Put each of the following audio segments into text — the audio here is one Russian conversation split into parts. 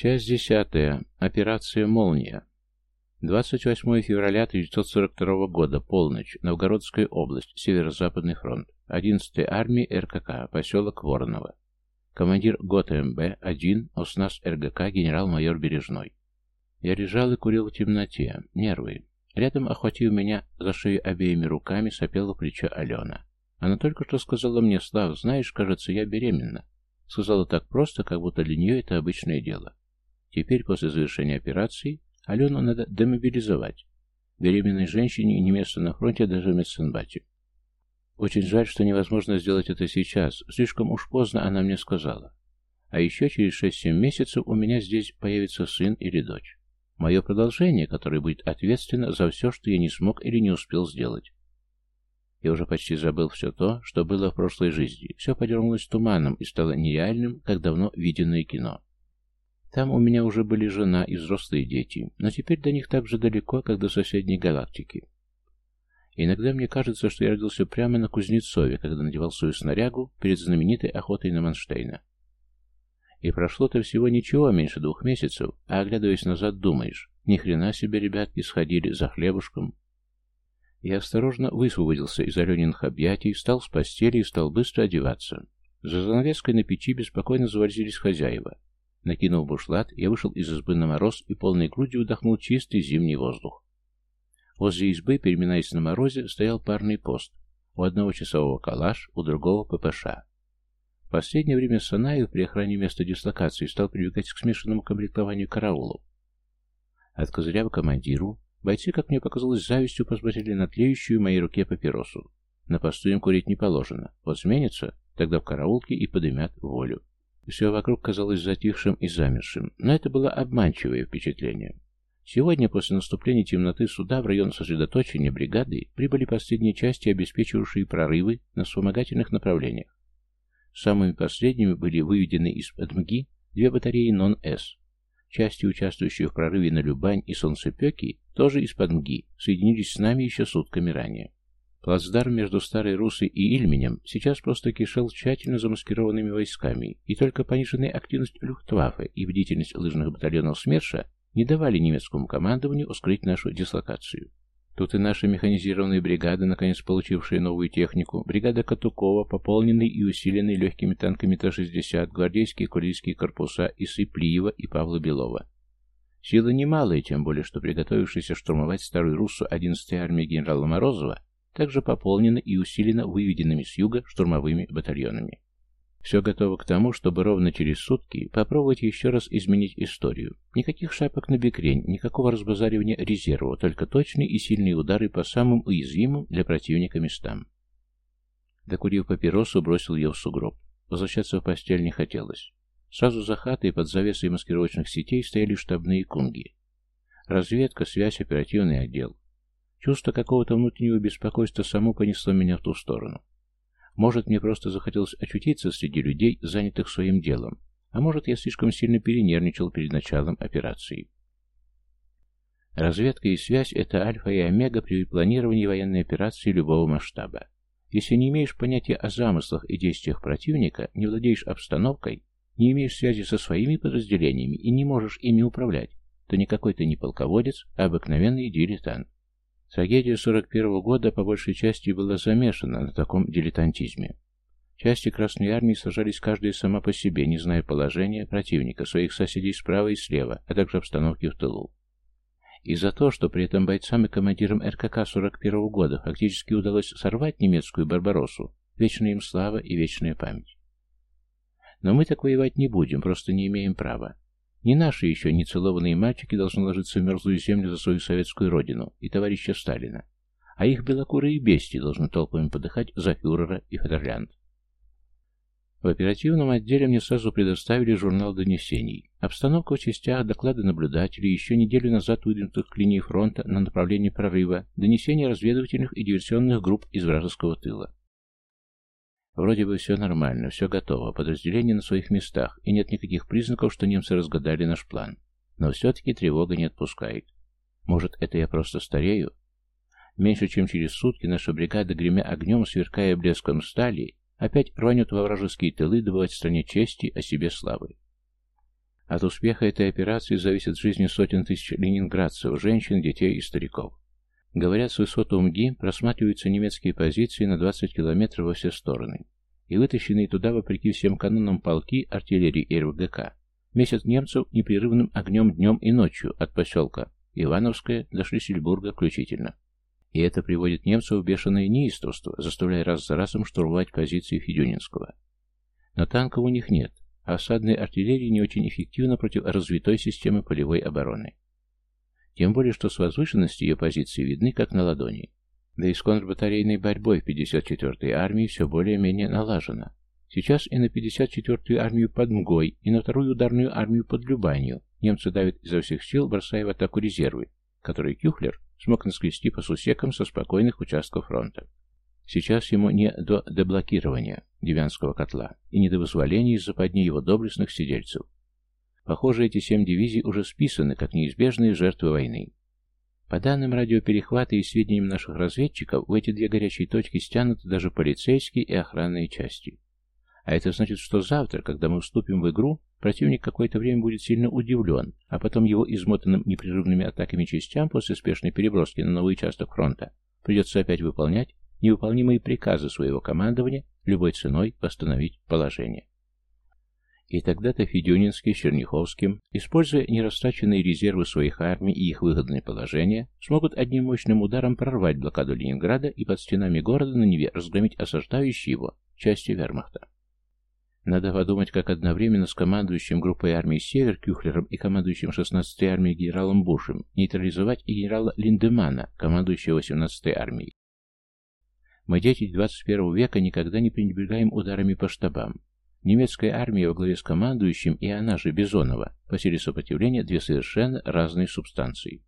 Часть десятая. Операция «Молния». 28 февраля 1942 года. Полночь. Новгородская область. Северо-Западный фронт. 11-я армия РКК. Поселок Вороново. Командир ГОТМБ-1. ОСНАС РГК. Генерал-майор Бережной. Я лежал и курил в темноте. Нервы. Рядом, охватив меня за шею обеими руками, сопела плечо Алена. Она только что сказала мне, Слав, знаешь, кажется, я беременна. Сказала так просто, как будто для нее это обычное дело. Теперь, после завершения операции, Алену надо демобилизовать. Беременной женщине не место на фронте даже в медсанбате. Очень жаль, что невозможно сделать это сейчас. Слишком уж поздно она мне сказала. А еще через 6-7 месяцев у меня здесь появится сын или дочь. Мое продолжение, которое будет ответственно за все, что я не смог или не успел сделать. Я уже почти забыл все то, что было в прошлой жизни. Все подернулось туманом и стало нереальным, как давно виденное кино. Там у меня уже были жена и взрослые дети, но теперь до них так же далеко, как до соседней галактики. Иногда мне кажется, что я родился прямо на Кузнецове, когда надевал свою снарягу перед знаменитой охотой на Манштейна. И прошло-то всего ничего, меньше двух месяцев, а оглядываясь назад, думаешь, ни хрена себе ребятки сходили за хлебушком. Я осторожно высвободился из Алениных объятий, встал с постели и стал быстро одеваться. За занавеской на печи беспокойно завозились хозяева. Накинув бушлат, я вышел из избы на мороз и полной грудью вдохнул чистый зимний воздух. Возле избы, переминаясь на морозе, стоял парный пост. У одного часового калаш, у другого ППШ. В последнее время Санаев при охране места дислокации стал прибегать к смешанному комплектованию караулов. От козыря командиру бойцы, как мне показалось, завистью посмотрели на тлеющую в моей руке папиросу. На посту им курить не положено. Вот сменится, тогда в караулке и подымят волю. Все вокруг казалось затихшим и замершим, но это было обманчивое впечатление. Сегодня, после наступления темноты суда в район сосредоточения бригады, прибыли последние части, обеспечивавшие прорывы на вспомогательных направлениях. Самыми последними были выведены из-под МГИ две батареи НОН-С. Части, участвующие в прорыве на Любань и Солнцепеки, тоже из-под МГИ, соединились с нами еще сутками ранее. Плацдарм между Старой Русой и Ильменем сейчас просто кишел тщательно замаскированными войсками, и только пониженная активность Люфтваффе и бдительность лыжных батальонов СМЕРШа не давали немецкому командованию ускрыть нашу дислокацию. Тут и наша механизированная бригада, наконец получившая новую технику, бригада Катукова, пополненный и усиленный легкими танками Т-60, гвардейские курильские корпуса Исы Плиева и Павла Белова. Сила немалая, тем более, что приготовившаяся штурмовать Старую Руссу 11-я армия генерала Морозова также пополнена и усилена выведенными с юга штурмовыми батальонами. Все готово к тому, чтобы ровно через сутки попробовать еще раз изменить историю. Никаких шапок на бекрень, никакого разбазаривания резерва, только точные и сильные удары по самым уязвимым для противника местам. Докурив папиросу, бросил ее в сугроб. Возвращаться в постель не хотелось. Сразу за хатой под завесой маскировочных сетей стояли штабные кунги. Разведка, связь, оперативный отдел. Чувство какого-то внутреннего беспокойства само понесло меня в ту сторону. Может, мне просто захотелось очутиться среди людей, занятых своим делом, а может, я слишком сильно перенервничал перед началом операции. Разведка и связь – это альфа и омега при планировании военной операции любого масштаба. Если не имеешь понятия о замыслах и действиях противника, не владеешь обстановкой, не имеешь связи со своими подразделениями и не можешь ими управлять, то никакой ты не полководец, а обыкновенный дилетант. Трагедия 41 года по большей части была замешана на таком дилетантизме. Части Красной Армии сражались каждая сама по себе, не зная положения противника, своих соседей справа и слева, а также обстановки в тылу. И за то, что при этом бойцам и командирам РКК 41 года фактически удалось сорвать немецкую Барбаросу, вечная им слава и вечная память. Но мы так воевать не будем, просто не имеем права. Не наши еще нецелованные мальчики должны ложиться в мерзлую землю за свою советскую родину и товарища Сталина, а их белокурые бестии должны толпами подыхать за фюрера и Федерлянд. В оперативном отделе мне сразу предоставили журнал донесений. Обстановка в частях, доклады наблюдателей, еще неделю назад выдвинутых к линии фронта на направлении прорыва, донесения разведывательных и диверсионных групп из вражеского тыла. Вроде бы все нормально, все готово, подразделения на своих местах, и нет никаких признаков, что немцы разгадали наш план. Но все-таки тревога не отпускает. Может, это я просто старею? Меньше чем через сутки наша бригада, гремя огнем, сверкая блеском стали, опять рванет во вражеские тылы добывать стране чести о себе славы. От успеха этой операции зависит жизнь сотен тысяч ленинградцев, женщин, детей и стариков. Говорят, с высоты Умги просматриваются немецкие позиции на 20 километров во все стороны. И вытащенные туда, вопреки всем канонам полки, артиллерии и РВГК, месяц немцев непрерывным огнем днем и ночью от поселка Ивановское до Шлиссельбурга включительно. И это приводит немцев в бешеное неистовство, заставляя раз за разом штурмовать позиции Федюнинского. Но танков у них нет, а осадная артиллерия не очень эффективна против развитой системы полевой обороны. Тем более, что с возвышенности ее позиции видны как на ладони. Да и с контрбатарейной борьбой в 54-й армии все более-менее налажено. Сейчас и на 54-ю армию под Мгой, и на вторую ударную армию под Любанью немцы давят изо всех сил, бросая в атаку резервы, которые Кюхлер смог наскрести по сусекам со спокойных участков фронта. Сейчас ему не до деблокирования Девянского котла и не до вызволения из западни его доблестных сидельцев. Похоже, эти семь дивизий уже списаны как неизбежные жертвы войны. По данным радиоперехвата и сведениям наших разведчиков, в эти две горячие точки стянуты даже полицейские и охранные части. А это значит, что завтра, когда мы вступим в игру, противник какое-то время будет сильно удивлен, а потом его измотанным непрерывными атаками частям после спешной переброски на новый участок фронта придется опять выполнять невыполнимые приказы своего командования любой ценой восстановить положение. И тогда-то Федюнинский с Черняховским, используя нерастраченные резервы своих армий и их выгодное положение, смогут одним мощным ударом прорвать блокаду Ленинграда и под стенами города на Неве разгромить осаждающие его части вермахта. Надо подумать, как одновременно с командующим группой армий «Север» Кюхлером и командующим 16-й армией генералом Бушем нейтрализовать и генерала Линдемана, командующего 18-й армией. Мы, дети 21 века, никогда не пренебрегаем ударами по штабам. Немецкая армия во главе с командующим и она же, Бизонова, по силе сопротивления две совершенно разные субстанции.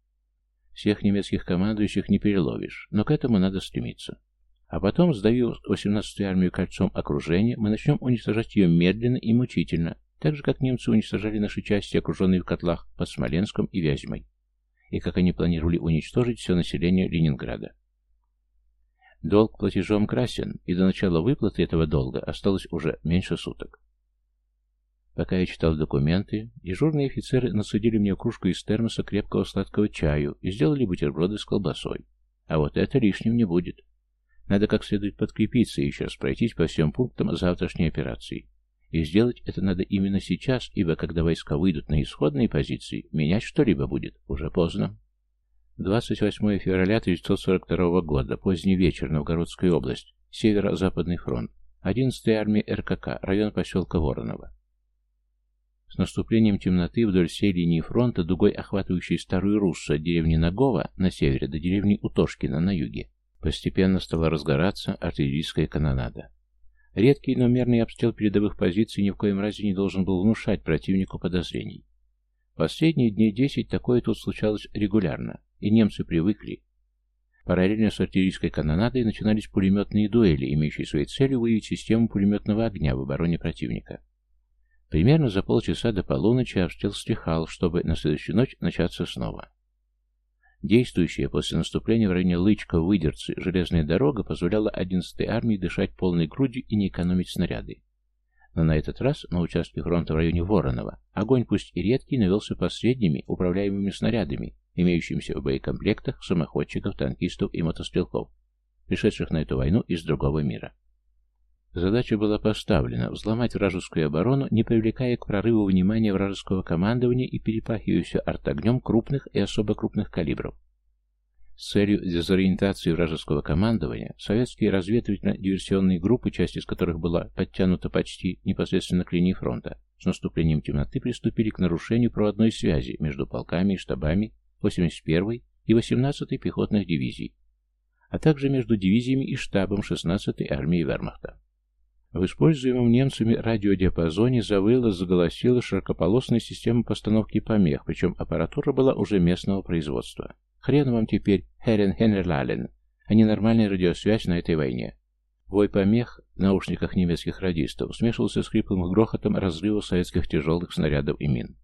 Всех немецких командующих не переловишь, но к этому надо стремиться. А потом, сдавив 18-ю армию кольцом окружения, мы начнем уничтожать ее медленно и мучительно, так же, как немцы уничтожали наши части, окруженные в котлах под Смоленском и Вязьмой, и как они планировали уничтожить все население Ленинграда. Долг платежом красен, и до начала выплаты этого долга осталось уже меньше суток. Пока я читал документы, дежурные офицеры насадили мне кружку из термоса крепкого сладкого чаю и сделали бутерброды с колбасой. А вот это лишним не будет. Надо как следует подкрепиться и еще раз пройтись по всем пунктам завтрашней операции. И сделать это надо именно сейчас, ибо когда войска выйдут на исходные позиции, менять что-либо будет уже поздно. 28 февраля 1942 года, поздний вечер, Новгородская область, Северо-Западный фронт, 11-я армия РКК, район поселка Воронова. С наступлением темноты вдоль всей линии фронта, дугой охватывающей Старую Руссу от деревни Нагова на севере до деревни Утошкина на юге, постепенно стала разгораться артиллерийская канонада. Редкий, но мерный обстрел передовых позиций ни в коем разе не должен был внушать противнику подозрений. Последние дни десять такое тут случалось регулярно и немцы привыкли. Параллельно с артиллерийской канонадой начинались пулеметные дуэли, имеющие своей целью выявить систему пулеметного огня в обороне противника. Примерно за полчаса до полуночи обстрел стихал, чтобы на следующую ночь начаться снова. Действующая после наступления в районе Лычка-Выдерцы железная дорога позволяла 11-й армии дышать полной грудью и не экономить снаряды. Но на этот раз на участке фронта в районе Воронова огонь пусть и редкий, но велся последними управляемыми снарядами, имеющимися в боекомплектах самоходчиков, танкистов и мотострелков, пришедших на эту войну из другого мира. Задача была поставлена – взломать вражескую оборону, не привлекая к прорыву внимания вражеского командования и перепахивая все артогнем крупных и особо крупных калибров. С целью дезориентации вражеского командования советские разведывательно-диверсионные группы, часть из которых была подтянута почти непосредственно к линии фронта, с наступлением темноты приступили к нарушению проводной связи между полками и штабами 81-й и 18-й пехотных дивизий, а также между дивизиями и штабом 16-й армии вермахта. В используемом немцами радиодиапазоне завыла, заголосила широкополосная система постановки помех, причем аппаратура была уже местного производства. Хрен вам теперь, Херен Хенерлален, а не нормальная радиосвязь на этой войне. Вой помех в наушниках немецких радистов смешивался с хриплым грохотом разрыва советских тяжелых снарядов и мин.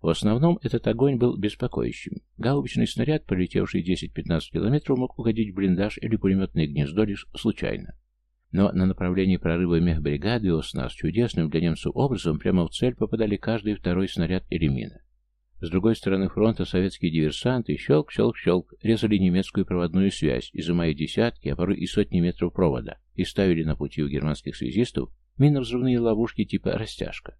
В основном этот огонь был беспокоящим. Гаубичный снаряд, пролетевший 10-15 километров, мог угодить в блиндаж или пулеметное гнездо лишь случайно. Но на направлении прорыва мехбригады и ОСНАС чудесным для немцев образом прямо в цель попадали каждый второй снаряд или мина. С другой стороны фронта советские диверсанты щелк-щелк-щелк резали немецкую проводную связь, изымая десятки, а порой и сотни метров провода, и ставили на пути у германских связистов минно-взрывные ловушки типа «растяжка».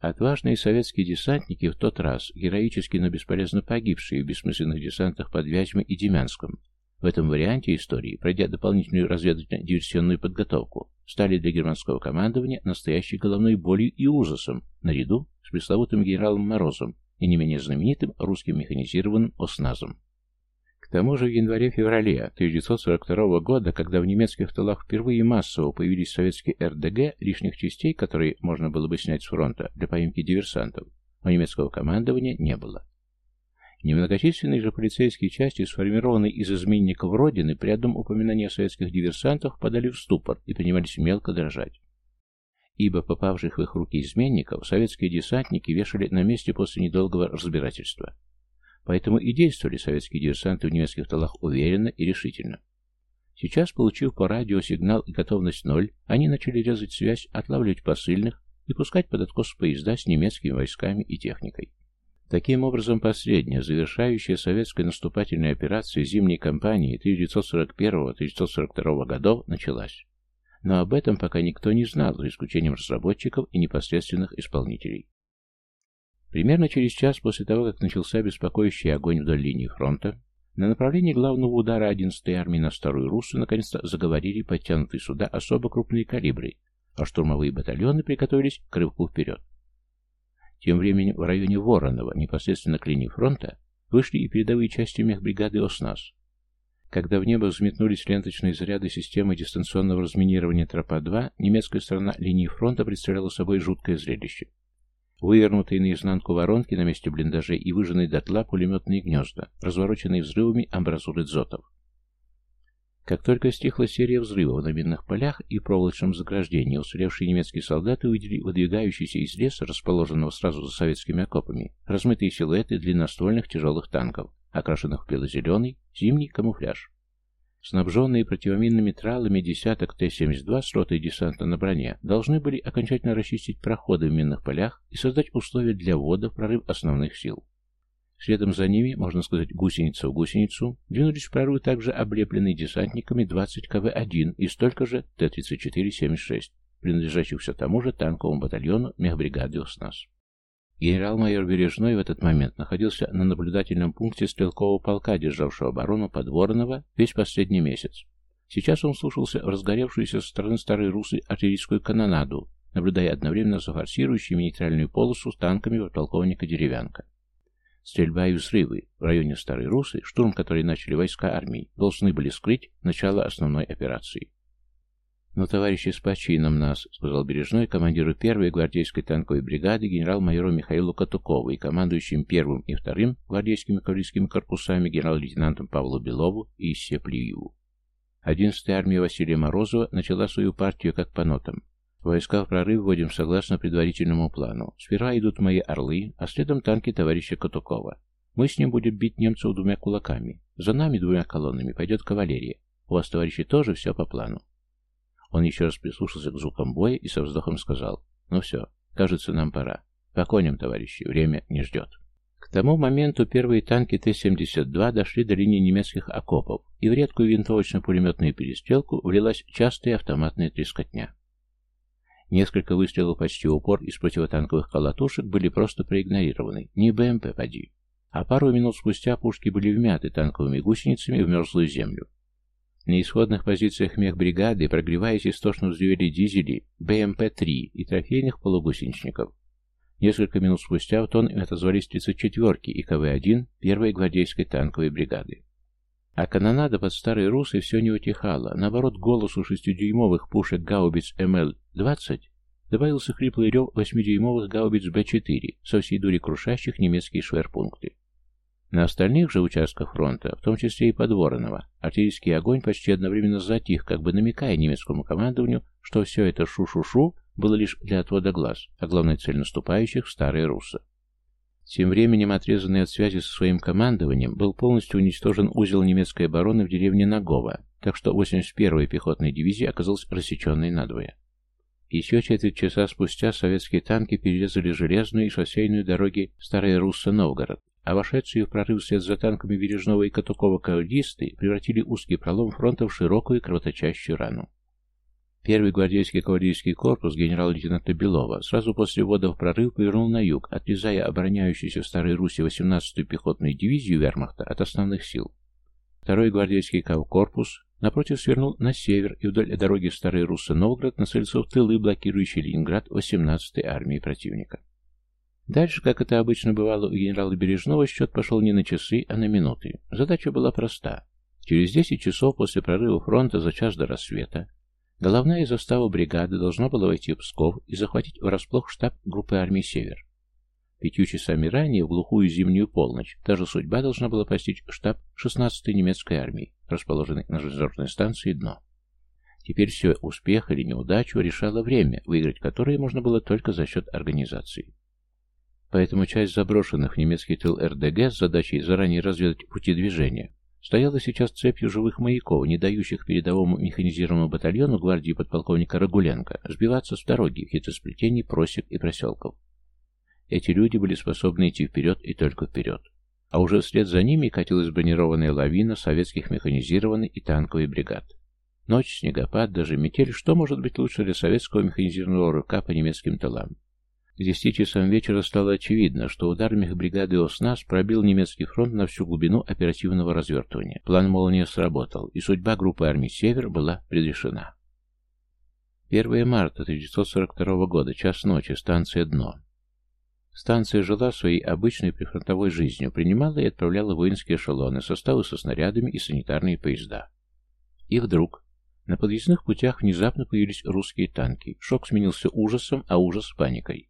Отважные советские десантники в тот раз, героически, но бесполезно погибшие в бессмысленных десантах под Вязьмой и Демянском, в этом варианте истории, пройдя дополнительную разведывательно-диверсионную подготовку, стали для германского командования настоящей головной болью и ужасом, наряду с пресловутым генералом Морозом и не менее знаменитым русским механизированным ОСНАЗом. К тому же в январе-феврале 1942 года, когда в немецких тылах впервые массово появились советские РДГ, лишних частей, которые можно было бы снять с фронта для поимки диверсантов, у немецкого командования не было. Немногочисленные же полицейские части, сформированные из изменников Родины, при одном упоминании о советских диверсантах подали в ступор и принимались мелко дрожать. Ибо попавших в их руки изменников советские десантники вешали на месте после недолгого разбирательства. Поэтому и действовали советские диверсанты в немецких тылах уверенно и решительно. Сейчас, получив по радио сигнал и готовность ноль, они начали резать связь, отлавливать посыльных и пускать под откос поезда с немецкими войсками и техникой. Таким образом, последняя, завершающая советская наступательная операция зимней кампании 1941-1942 годов началась. Но об этом пока никто не знал, за исключением разработчиков и непосредственных исполнителей. Примерно через час после того, как начался беспокоящий огонь вдоль линии фронта, на направлении главного удара 11-й армии на Старую Руссу наконец-то заговорили подтянутые суда особо крупные калибры, а штурмовые батальоны приготовились к рывку вперед. Тем временем в районе Воронова, непосредственно к линии фронта, вышли и передовые части мехбригады ОСНАС. Когда в небо взметнулись ленточные заряды системы дистанционного разминирования Тропа-2, немецкая сторона линии фронта представляла собой жуткое зрелище. Вывернутые наизнанку воронки на месте блиндажей и выжженные дотла пулеметные гнезда, развороченные взрывами амбразуры дзотов. Как только стихла серия взрывов на минных полях и проволочном заграждении, уцелевшие немецкие солдаты увидели выдвигающиеся из леса, расположенного сразу за советскими окопами, размытые силуэты длинноствольных тяжелых танков, окрашенных в бело-зеленый зимний камуфляж. Снабженные противоминными тралами десяток Т-72 с ротой десанта на броне должны были окончательно расчистить проходы в минных полях и создать условия для ввода в прорыв основных сил. Следом за ними, можно сказать, гусеница в гусеницу, двинулись в прорыв также облепленные десантниками 20 КВ-1 и столько же Т-34-76, принадлежащих все тому же танковому батальону мехбригады ОСНАС. Генерал-майор Бережной в этот момент находился на наблюдательном пункте стрелкового полка, державшего оборону под Воронова весь последний месяц. Сейчас он слушался в разгоревшуюся со стороны Старой Русы артиллерийскую канонаду, наблюдая одновременно за форсирующими нейтральную полосу с танками подполковника Деревянка. Стрельба и взрывы в районе Старой Русы, штурм который начали войска армии, должны были скрыть начало основной операции. «Но, товарищи, с почином нас», — сказал Бережной командиру первой гвардейской танковой бригады генерал-майору Михаилу Катукову и командующим первым и вторым гвардейскими кавалерийскими корпусами генерал-лейтенантом Павлу Белову и Иссе Плиеву. 11-я армия Василия Морозова начала свою партию как по нотам. Войска в прорыв вводим согласно предварительному плану. Сперва идут мои орлы, а следом танки товарища Катукова. Мы с ним будем бить немцев двумя кулаками. За нами двумя колоннами пойдет кавалерия. У вас, товарищи, тоже все по плану. Он еще раз прислушался к звукам боя и со вздохом сказал. Ну все, кажется, нам пора. По коням, товарищи, время не ждет. К тому моменту первые танки Т-72 дошли до линии немецких окопов, и в редкую винтовочно-пулеметную перестрелку влилась частая автоматная трескотня. Несколько выстрелов почти в упор из противотанковых колотушек были просто проигнорированы. Не БМП, поди. А пару минут спустя пушки были вмяты танковыми гусеницами в мерзлую землю. На исходных позициях мехбригады, прогреваясь истошно взревели дизели, БМП-3 и трофейных полугусеничников. Несколько минут спустя в тон им отозвались 34-ки и КВ-1 первой гвардейской танковой бригады. А канонада под Старой Русой все не утихала. Наоборот, голосу шестидюймовых пушек гаубиц МЛ-20 добавился хриплый рев восьмидюймовых гаубиц Б-4, со всей дури крушащих немецкие шверпункты. На остальных же участках фронта, в том числе и под Воронова, артиллерийский огонь почти одновременно затих, как бы намекая немецкому командованию, что все это шу-шу-шу было лишь для отвода глаз, а главной цель наступающих — Старые Русы. Тем временем, отрезанный от связи со своим командованием, был полностью уничтожен узел немецкой обороны в деревне Нагова, так что 81-я пехотная дивизия оказалась рассеченной надвое. Еще четверть часа спустя советские танки перерезали железную и шоссейную дороги Старая Русса-Новгород, а вошедшие в прорыв вслед за танками Бережного и Катукова кавалеристы превратили узкий пролом фронта в широкую кровоточащую рану. Первый гвардейский кавалерийский корпус генерал-лейтенанта Белова сразу после ввода в прорыв повернул на юг, отрезая обороняющуюся в Старой Руси 18-ю пехотную дивизию вермахта от основных сил. Второй гвардейский корпус, напротив, свернул на север и вдоль дороги Старой Руссы-Новгород нацелился в тылы, блокирующие Ленинград 18-й армии противника. Дальше, как это обычно бывало у генерала Бережного, счет пошел не на часы, а на минуты. Задача была проста. Через 10 часов после прорыва фронта за час до рассвета головная застава бригады должна была войти в Псков и захватить врасплох штаб группы армии «Север». Пятью часами ранее, в глухую зимнюю полночь, та же судьба должна была постичь штаб 16-й немецкой армии, расположенный на железнодорожной станции «Дно». Теперь все, успех или неудачу, решало время, выиграть которое можно было только за счет организации. Поэтому часть заброшенных в немецкий тыл РДГ с задачей заранее разведать пути движения стояла сейчас цепью живых маяков, не дающих передовому механизированному батальону гвардии подполковника Рагуленко сбиваться с дороги в хитросплетении просек и проселков. Эти люди были способны идти вперед и только вперед. А уже вслед за ними катилась бронированная лавина советских механизированных и танковых бригад. Ночь, снегопад, даже метель, что может быть лучше для советского механизированного рывка по немецким тылам? К десяти часам вечера стало очевидно, что удар мехбригады ОСНАС пробил немецкий фронт на всю глубину оперативного развертывания. План «Молния» сработал, и судьба группы армий «Север» была предрешена. 1 марта 1942 года, час ночи, станция «Дно». Станция жила своей обычной прифронтовой жизнью, принимала и отправляла воинские эшелоны, составы со снарядами и санитарные поезда. И вдруг на подъездных путях внезапно появились русские танки. Шок сменился ужасом, а ужас — паникой.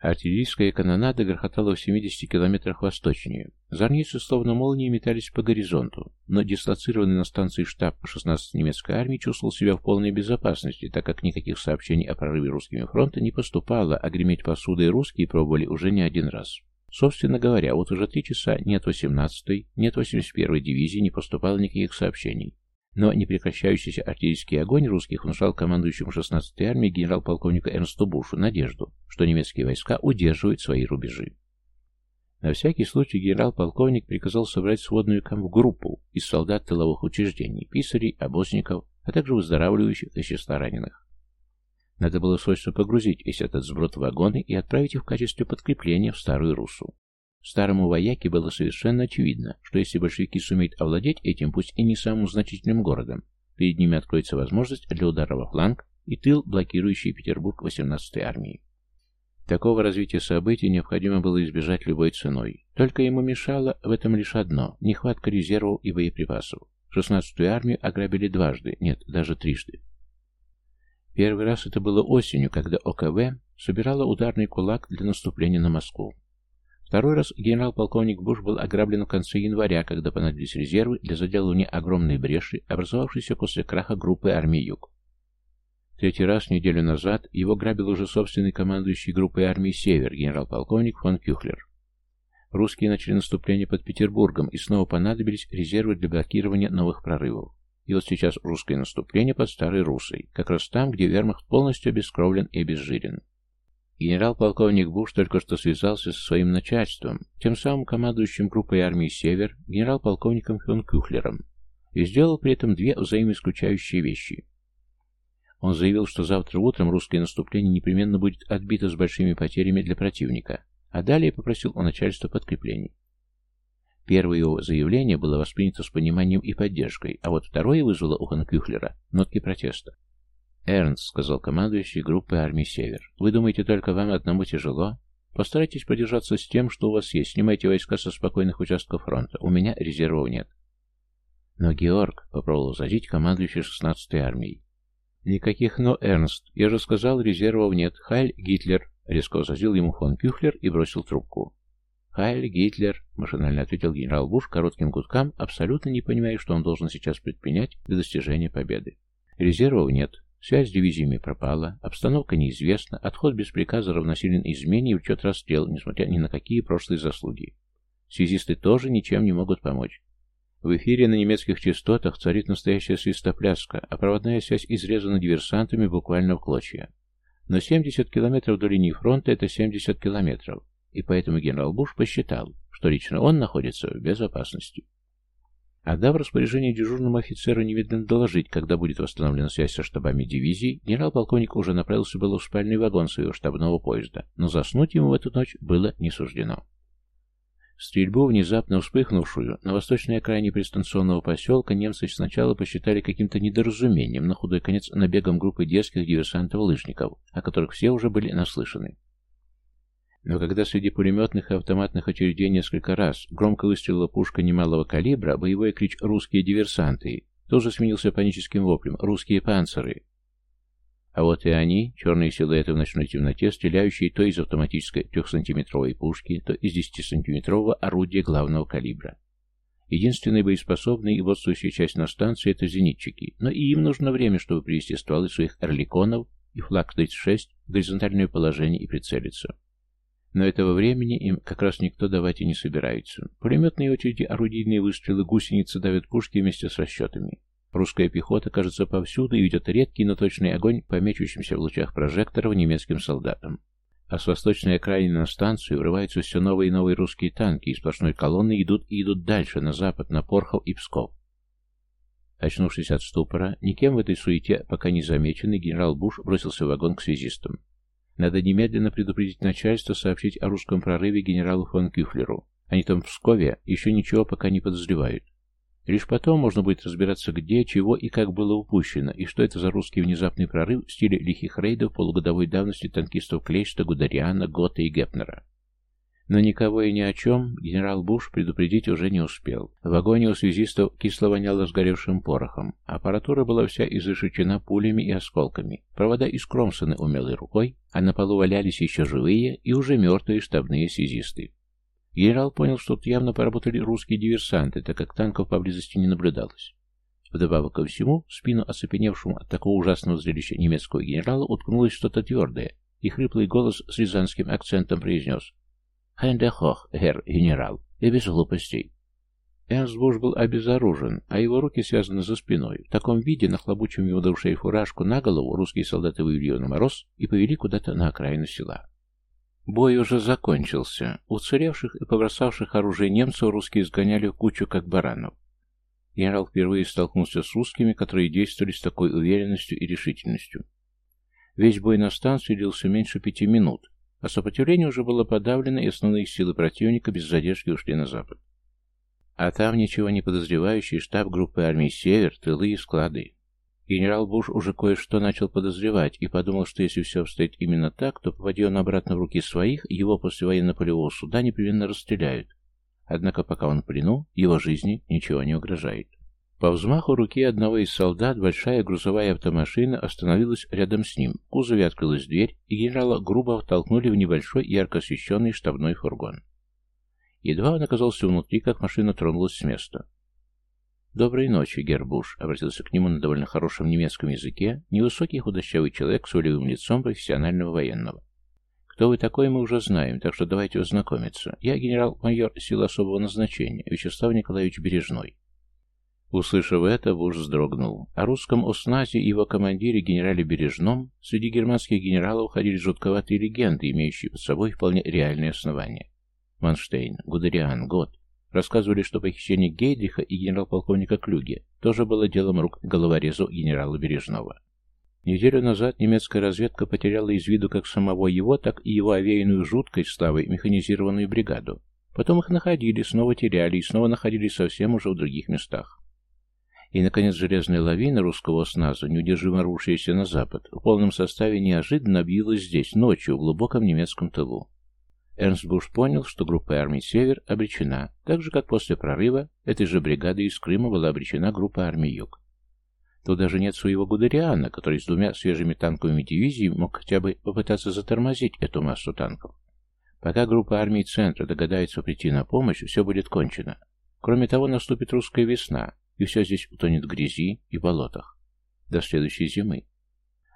Артиллерийская канонада грохотала в 70 километрах восточнее. Зорницы, словно молнии, метались по горизонту, но дислоцированный на станции штаб 16 немецкой армии чувствовал себя в полной безопасности, так как никаких сообщений о прорыве русскими фронта не поступало, а греметь посудой русские пробовали уже не один раз. Собственно говоря, вот уже три часа нет 18-й, нет 81-й дивизии не поступало никаких сообщений. Но непрекращающийся артиллерийский огонь русских внушал командующему 16-й армией генерал-полковника Эрнсту Бушу надежду, что немецкие войска удерживают свои рубежи. На всякий случай генерал-полковник приказал собрать сводную группу из солдат тыловых учреждений, писарей, обозников, а также выздоравливающих из числа раненых. Надо было срочно погрузить весь этот сброд в вагоны и отправить их в качестве подкрепления в Старую Русу. Старому вояке было совершенно очевидно, что если большевики сумеют овладеть этим, пусть и не самым значительным городом, перед ними откроется возможность для удара во фланг и тыл, блокирующий Петербург 18-й армии. Такого развития событий необходимо было избежать любой ценой. Только ему мешало в этом лишь одно – нехватка резервов и боеприпасов. 16-ю армию ограбили дважды, нет, даже трижды. Первый раз это было осенью, когда ОКВ собирала ударный кулак для наступления на Москву. Второй раз генерал-полковник Буш был ограблен в конце января, когда понадобились резервы для заделывания огромной бреши, образовавшейся после краха группы армии Юг. Третий раз, неделю назад, его грабил уже собственный командующий группой армии Север, генерал-полковник фон Кюхлер. Русские начали наступление под Петербургом, и снова понадобились резервы для блокирования новых прорывов. И вот сейчас русское наступление под Старой Русой, как раз там, где вермахт полностью обескровлен и обезжирен. Генерал-полковник Буш только что связался со своим начальством, тем самым командующим группой армии «Север», генерал-полковником фон Кюхлером, и сделал при этом две взаимоисключающие вещи. Он заявил, что завтра утром русское наступление непременно будет отбито с большими потерями для противника, а далее попросил у начальства подкреплений. Первое его заявление было воспринято с пониманием и поддержкой, а вот второе вызвало у фон Кюхлера нотки протеста. «Эрнст», — сказал командующий группой армии «Север», — «вы думаете, только вам одному тяжело? Постарайтесь продержаться с тем, что у вас есть. Снимайте войска со спокойных участков фронта. У меня резервов нет». Но Георг попробовал задеть командующий 16-й армией. «Никаких «но», Эрнст. Я же сказал, резервов нет. Хайль Гитлер!» Резко возразил ему фон Кюхлер и бросил трубку. «Хайль Гитлер!» — машинально ответил генерал Буш коротким гудкам, абсолютно не понимая, что он должен сейчас предпринять для достижения победы. «Резервов нет. Связь с дивизиями пропала, обстановка неизвестна, отход без приказа равносилен измене и учет расстрел, несмотря ни на какие прошлые заслуги. Связисты тоже ничем не могут помочь. В эфире на немецких частотах царит настоящая свистопляска, а проводная связь изрезана диверсантами буквально в клочья. Но 70 километров до линии фронта – это 70 километров, и поэтому генерал Буш посчитал, что лично он находится в безопасности. Отдав распоряжение дежурному офицеру немедленно доложить, когда будет восстановлена связь со штабами дивизий, генерал-полковник уже направился было в спальный вагон своего штабного поезда, но заснуть ему в эту ночь было не суждено. Стрельбу, внезапно вспыхнувшую на восточной окраине пристанционного поселка, немцы сначала посчитали каким-то недоразумением, на худой конец набегом группы детских диверсантов-лыжников, о которых все уже были наслышаны. Но когда среди пулеметных и автоматных очередей несколько раз громко выстрелила пушка немалого калибра, боевой крич «Русские диверсанты!» тоже сменился паническим воплем «Русские панциры!». А вот и они, черные силуэты в ночной темноте, стреляющие то из автоматической трехсантиметровой пушки, то из десятисантиметрового орудия главного калибра. Единственная боеспособная и водствующая часть на станции – это зенитчики, но и им нужно время, чтобы привести стволы своих орликонов и флаг 36 в горизонтальное положение и прицелиться. Но этого времени им как раз никто давать и не собирается. Пулеметные очереди, орудийные выстрелы, гусеницы давят пушки вместе с расчетами. Русская пехота, кажется, повсюду и ведет редкий, но точный огонь по мечущимся в лучах прожекторов немецким солдатам. А с восточной окраины на станцию врываются все новые и новые русские танки, и сплошной колонны идут и идут дальше, на запад, на Порхов и Псков. Очнувшись от ступора, никем в этой суете пока не замеченный, генерал Буш бросился в вагон к связистам. Надо немедленно предупредить начальство, сообщить о русском прорыве генералу фон Кюфлеру. Они там в Пскове еще ничего пока не подозревают. Лишь потом можно будет разбираться, где, чего и как было упущено, и что это за русский внезапный прорыв в стиле лихих рейдов полугодовой давности танкистов Клейста, Гудариана, Гота и Гепнера. Но никого и ни о чем генерал Буш предупредить уже не успел. В вагоне у связистов кисло воняло сгоревшим порохом. Аппаратура была вся изрешечена пулями и осколками. Провода искромсаны умелой рукой, а на полу валялись еще живые и уже мертвые штабные связисты. Генерал понял, что тут явно поработали русские диверсанты, так как танков поблизости не наблюдалось. Вдобавок ко всему, спину оцепеневшему от такого ужасного зрелища немецкого генерала уткнулось что-то твердое, и хриплый голос с рязанским акцентом произнес «Хайндехох, герр генерал, и без глупостей». Эрнст Буш был обезоружен, а его руки связаны за спиной. В таком виде, нахлобучив его до ушей фуражку на голову, русские солдаты вывели его на мороз и повели куда-то на окраину села. Бой уже закончился. Уцелевших и побросавших оружие немцев русские сгоняли в кучу, как баранов. Генерал впервые столкнулся с русскими, которые действовали с такой уверенностью и решительностью. Весь бой на станции длился меньше пяти минут, а сопротивление уже было подавлено, и основные силы противника без задержки ушли на запад. А там ничего не подозревающий штаб группы армий «Север», тылы и склады. Генерал Буш уже кое-что начал подозревать и подумал, что если все обстоит именно так, то, попадя он обратно в руки своих, его после военно-полевого суда непременно расстреляют. Однако пока он в плену, его жизни ничего не угрожает. По взмаху руки одного из солдат большая грузовая автомашина остановилась рядом с ним. В кузове открылась дверь, и генерала грубо втолкнули в небольшой ярко освещенный штабной фургон. Едва он оказался внутри, как машина тронулась с места. «Доброй ночи, Гербуш», — обратился к нему на довольно хорошем немецком языке невысокий худощавый человек с волевым лицом профессионального военного. «Кто вы такой, мы уже знаем, так что давайте ознакомиться. Я генерал-майор сил особого назначения, Вячеслав Николаевич Бережной. Услышав это, Буш вздрогнул. О русском Осназе и его командире генерале Бережном среди германских генералов ходили жутковатые легенды, имеющие под собой вполне реальные основания. Манштейн, Гудериан, Гот рассказывали, что похищение Гейдриха и генерал-полковника Клюге тоже было делом рук головорезу генерала Бережного. Неделю назад немецкая разведка потеряла из виду как самого его, так и его овеянную жуткой славой механизированную бригаду. Потом их находили, снова теряли и снова находили совсем уже в других местах. И, наконец, железная лавина русского сназа, неудержимо рушившаяся на запад, в полном составе неожиданно объявилась здесь, ночью, в глубоком немецком тылу. Эрнст Буш понял, что группа армий «Север» обречена, так же, как после прорыва этой же бригады из Крыма была обречена группа армий «Юг». Тут даже нет своего Гудериана, который с двумя свежими танковыми дивизиями мог хотя бы попытаться затормозить эту массу танков. Пока группа армий Центра догадается прийти на помощь, все будет кончено. Кроме того, наступит русская весна, и все здесь утонет в грязи и болотах. До следующей зимы.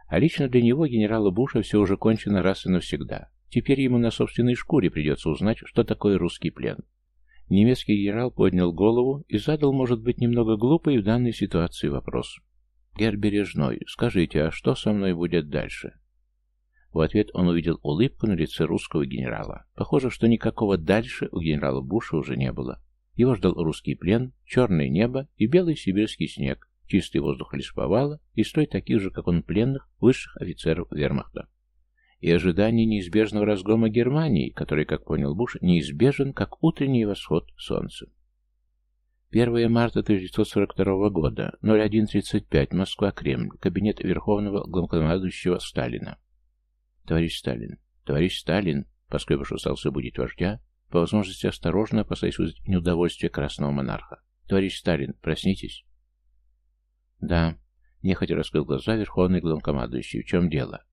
А лично для него, генерала Буша, все уже кончено раз и навсегда. Теперь ему на собственной шкуре придется узнать, что такое русский плен. Немецкий генерал поднял голову и задал, может быть, немного глупый в данной ситуации вопрос. «Гер Бережной, скажите, а что со мной будет дальше?» В ответ он увидел улыбку на лице русского генерала. Похоже, что никакого «дальше» у генерала Буша уже не было. Его ждал русский плен, черное небо и белый сибирский снег, чистый воздух лишь и стой таких же, как он, пленных высших офицеров вермахта. И ожидание неизбежного разгрома Германии, который, как понял Буш, неизбежен, как утренний восход солнца. 1 марта 1942 года, 01.35, Москва, Кремль, кабинет Верховного Главнокомандующего Сталина. Товарищ Сталин, товарищ Сталин, Поскребыш устался будить вождя, по возможности осторожно опасаясь вызвать неудовольствие красного монарха. Товарищ Сталин, проснитесь. Да, нехотя раскрыл глаза Верховный Главнокомандующий. В чем дело?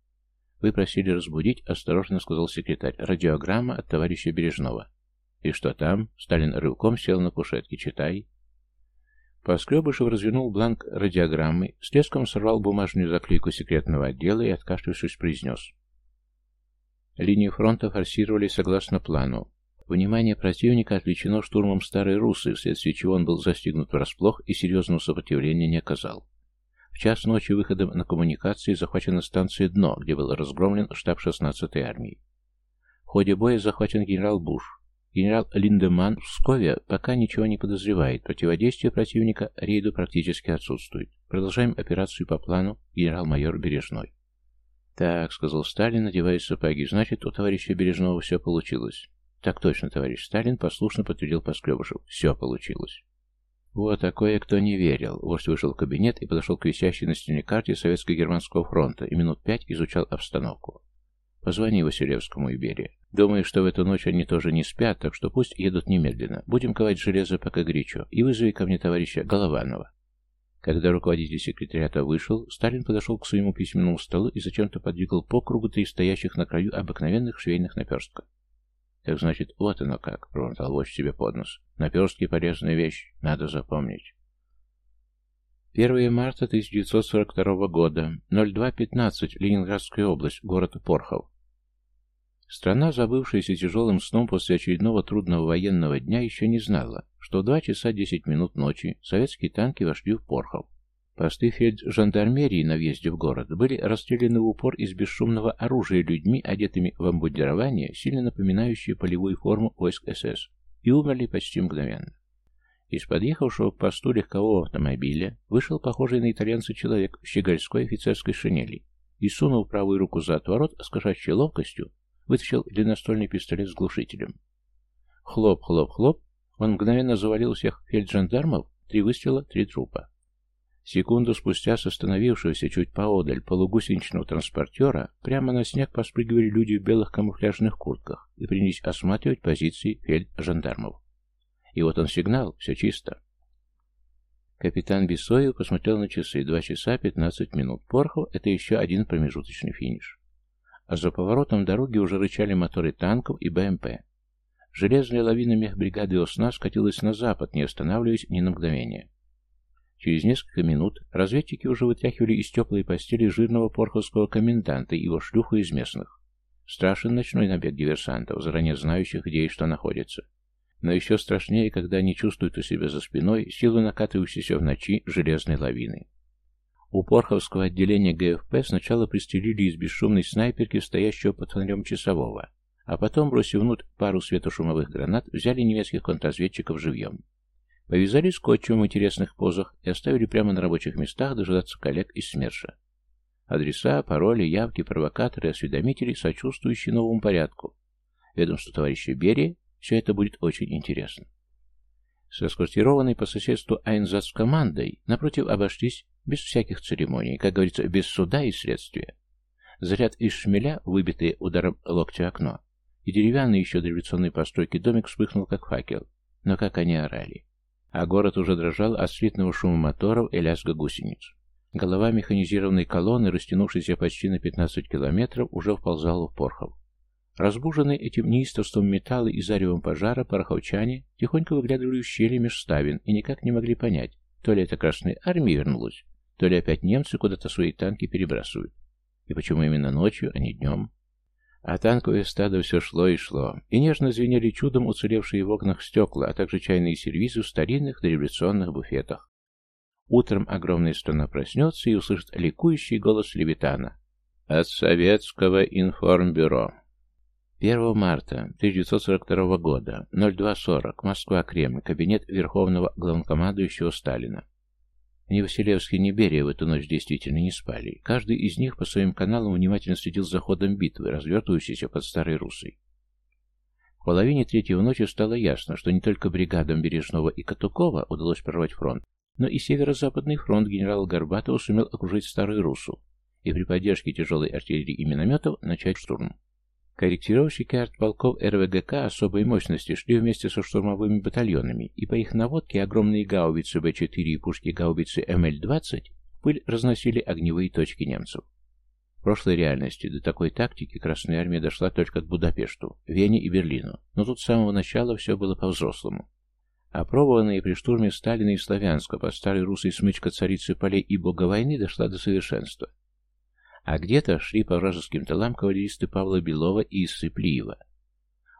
Вы просили разбудить, осторожно сказал секретарь. Радиограмма от товарища Бережного. И что там? Сталин рывком сел на кушетке. Читай. Поскребышев развернул бланк радиограммы, с леском сорвал бумажную заклейку секретного отдела и, откашлившись, произнес. Линии фронта форсировали согласно плану. Внимание противника отвлечено штурмом Старой Русы, вследствие чего он был застигнут врасплох и серьезного сопротивления не оказал. В час ночи выходом на коммуникации захвачена станция «Дно», где был разгромлен штаб 16-й армии. В ходе боя захвачен генерал Буш. Генерал Линдеман в Пскове пока ничего не подозревает, противодействие противника рейду практически отсутствует. Продолжаем операцию по плану генерал-майор Бережной. «Так», — сказал Сталин, надевая сапоги, — «значит, у товарища Бережного все получилось». «Так точно, товарищ Сталин», — послушно подтвердил Поскребышев. «Все получилось». Вот, а кое-кто не верил. Вождь вышел в кабинет и подошел к висящей на стене карте Советско-Германского фронта и минут пять изучал обстановку. «Позвони Василевскому и Берии. Думаю, что в эту ночь они тоже не спят, так что пусть едут немедленно. Будем ковать железо пока горячо. И вызови ко мне товарища Голованова». Когда руководитель секретариата вышел, Сталин подошел к своему письменному столу и зачем-то подвигал по кругу три стоящих на краю обыкновенных швейных наперстка. «Так значит, вот оно как», — пробормотал вождь себе под нос. «Наперстки — полезная вещь, надо запомнить». 1 марта 1942 года, 02.15, Ленинградская область, город Порхов. Страна, забывшаяся тяжелым сном после очередного трудного военного дня, еще не знала, что в 2 часа 10 минут ночи советские танки вошли в Порхов. Посты фельд-жандармерии на въезде в город были расстреляны в упор из бесшумного оружия людьми, одетыми в обмундирование, сильно напоминающие полевую форму войск СС, и умерли почти мгновенно. Из подъехавшего к посту легкового автомобиля вышел похожий на итальянца человек в щегольской офицерской шинели и, сунув правую руку за отворот, с кошачьей ловкостью вытащил длинностольный пистолет с глушителем. Хлоп, хлоп, хлоп, он мгновенно завалил всех фельджандармов, три выстрела, три трупа. Секунду спустя с остановившегося чуть поодаль полугусеничного транспортера прямо на снег поспрыгивали люди в белых камуфляжных куртках и принялись осматривать позиции фельджандармов. И вот он сигнал, все чисто. Капитан Бесоев посмотрел на часы. Два часа пятнадцать минут. Порхов — это еще один промежуточный финиш а за поворотом дороги уже рычали моторы танков и БМП. Железная лавина мехбригады ОСНА скатилась на запад, не останавливаясь ни на мгновение. Через несколько минут разведчики уже вытряхивали из теплой постели жирного порховского коменданта и его шлюху из местных. Страшен ночной набег диверсантов, заранее знающих, где и что находится. Но еще страшнее, когда они чувствуют у себя за спиной силу накатывающейся в ночи железной лавины. У Порховского отделения ГФП сначала пристрелили из бесшумной снайперки стоящего под фонарем часового, а потом, бросив внутрь пару светошумовых гранат, взяли немецких контрразведчиков живьем. Повязали скотчем в интересных позах и оставили прямо на рабочих местах дожидаться коллег из СМЕРШа. Адреса, пароли, явки, провокаторы, осведомители, сочувствующие новому порядку. Ведомство товарища Берия, все это будет очень интересно. С расквартированной по соседству Айнзац командой напротив обошлись без всяких церемоний, как говорится, без суда и следствия. Заряд из шмеля, выбитый ударом локтя окно, и деревянный еще дореволюционной постройки домик вспыхнул, как факел. Но как они орали. А город уже дрожал от слитного шума моторов и лязга гусениц. Голова механизированной колонны, растянувшейся почти на 15 километров, уже вползала в Порхов. Разбуженные этим неистовством металла и заревом пожара, пороховчане тихонько выглядывали в щели меж ставен и никак не могли понять, то ли это Красная Армия вернулась, то ли опять немцы куда-то свои танки перебрасывают. И почему именно ночью, а не днем? А танковое стадо все шло и шло, и нежно звенели чудом уцелевшие в окнах стекла, а также чайные сервизы в старинных дореволюционных буфетах. Утром огромная страна проснется и услышит ликующий голос Левитана. От Советского информбюро. 1 марта 1942 года, 02.40, Москва, Кремль, кабинет Верховного Главнокомандующего Сталина. Ни Василевский, ни Берия в эту ночь действительно не спали. Каждый из них по своим каналам внимательно следил за ходом битвы, развертывающейся под Старой Русой. В половине третьего ночи стало ясно, что не только бригадам Бережного и Катукова удалось прорвать фронт, но и северо-западный фронт генерала Горбатова сумел окружить Старую Русу и при поддержке тяжелой артиллерии и минометов начать штурм. Корректировщики артполков РВГК особой мощности шли вместе со штурмовыми батальонами, и по их наводке огромные гаубицы Б-4 и пушки-гаубицы МЛ-20 в пыль разносили огневые точки немцев. В прошлой реальности до такой тактики Красная Армия дошла только к Будапешту, Вене и Берлину, но тут с самого начала все было по-взрослому. Опробованные при штурме Сталина и Славянска по старой русской смычка царицы полей и бога войны дошла до совершенства. А где-то шли по вражеским тылам кавалеристы Павла Белова и Иссы Плиева.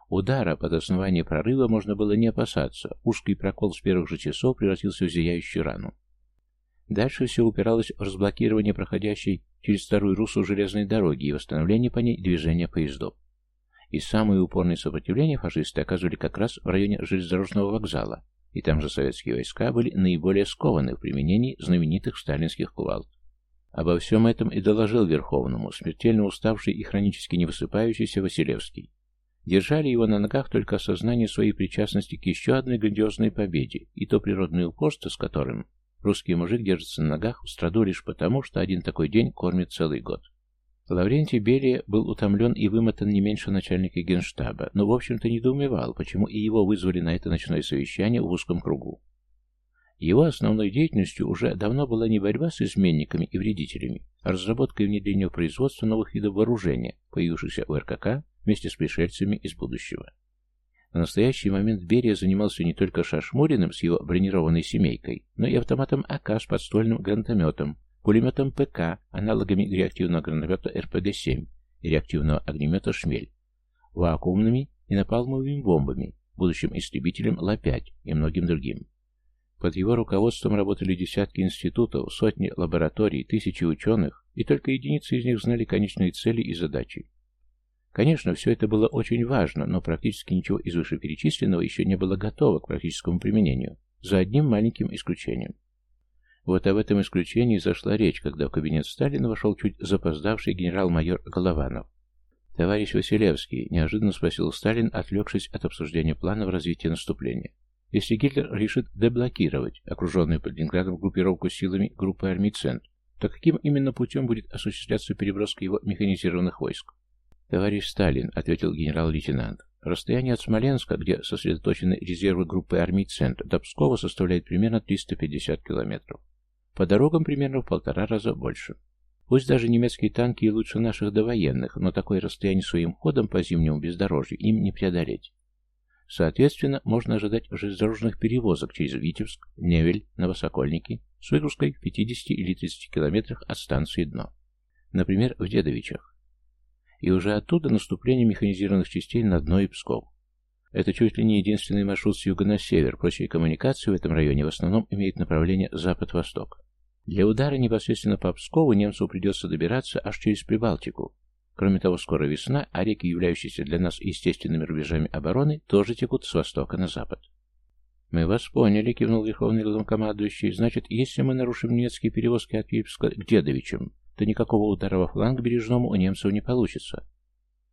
Удара под основание прорыва можно было не опасаться. Узкий прокол с первых же часов превратился в зияющую рану. Дальше все упиралось в разблокирование проходящей через Старую Русу железной дороги и восстановление по ней движения поездов. И самое упорное сопротивление фашисты оказывали как раз в районе железнодорожного вокзала, и там же советские войска были наиболее скованы в применении знаменитых сталинских кувалд. Обо всем этом и доложил Верховному, смертельно уставший и хронически не высыпающийся Василевский. Держали его на ногах только осознание своей причастности к еще одной грандиозной победе, и то природное упорство, с которым русский мужик держится на ногах в страду лишь потому, что один такой день кормит целый год. Лаврентий Берия был утомлен и вымотан не меньше начальника генштаба, но, в общем-то, недоумевал, почему и его вызвали на это ночное совещание в узком кругу. Его основной деятельностью уже давно была не борьба с изменниками и вредителями, а разработка и внедрение в производство новых видов вооружения, появившихся в РКК вместе с пришельцами из будущего. На настоящий момент Берия занимался не только Шашмуриным с его бронированной семейкой, но и автоматом АК с подствольным гранатометом, пулеметом ПК, аналогами реактивного гранатомета РПГ-7 и реактивного огнемета «Шмель», вакуумными и напалмовыми бомбами, будущим истребителем Ла-5 и многим другим. Под его руководством работали десятки институтов, сотни лабораторий, тысячи ученых, и только единицы из них знали конечные цели и задачи. Конечно, все это было очень важно, но практически ничего из вышеперечисленного еще не было готово к практическому применению, за одним маленьким исключением. Вот об этом исключении зашла речь, когда в кабинет Сталина вошел чуть запоздавший генерал-майор Голованов. «Товарищ Василевский», — неожиданно спросил Сталин, отвлекшись от обсуждения планов развития наступления. Если Гитлер решит деблокировать окруженную под Ленинградом группировку силами группы армий «Центр», то каким именно путем будет осуществляться переброска его механизированных войск? «Товарищ Сталин», — ответил генерал-лейтенант, — «расстояние от Смоленска, где сосредоточены резервы группы армий «Центр», до Пскова составляет примерно 350 километров. По дорогам примерно в полтора раза больше. Пусть даже немецкие танки и лучше наших довоенных, но такое расстояние своим ходом по зимнему бездорожью им не преодолеть. Соответственно, можно ожидать железнодорожных перевозок через Витебск, Невель, Новосокольники с выгрузкой в 50 или 30 километрах от станции Дно. Например, в Дедовичах. И уже оттуда наступление механизированных частей на Дно и Псков. Это чуть ли не единственный маршрут с юга на север, прочие коммуникации в этом районе в основном имеют направление запад-восток. Для удара непосредственно по Пскову немцу придется добираться аж через Прибалтику, Кроме того, скоро весна, а реки, являющиеся для нас естественными рубежами обороны, тоже текут с востока на запад. «Мы вас поняли», — кивнул Верховный главнокомандующий. «Значит, если мы нарушим немецкие перевозки от Випска к Дедовичам, то никакого удара во фланг Бережному у немцев не получится».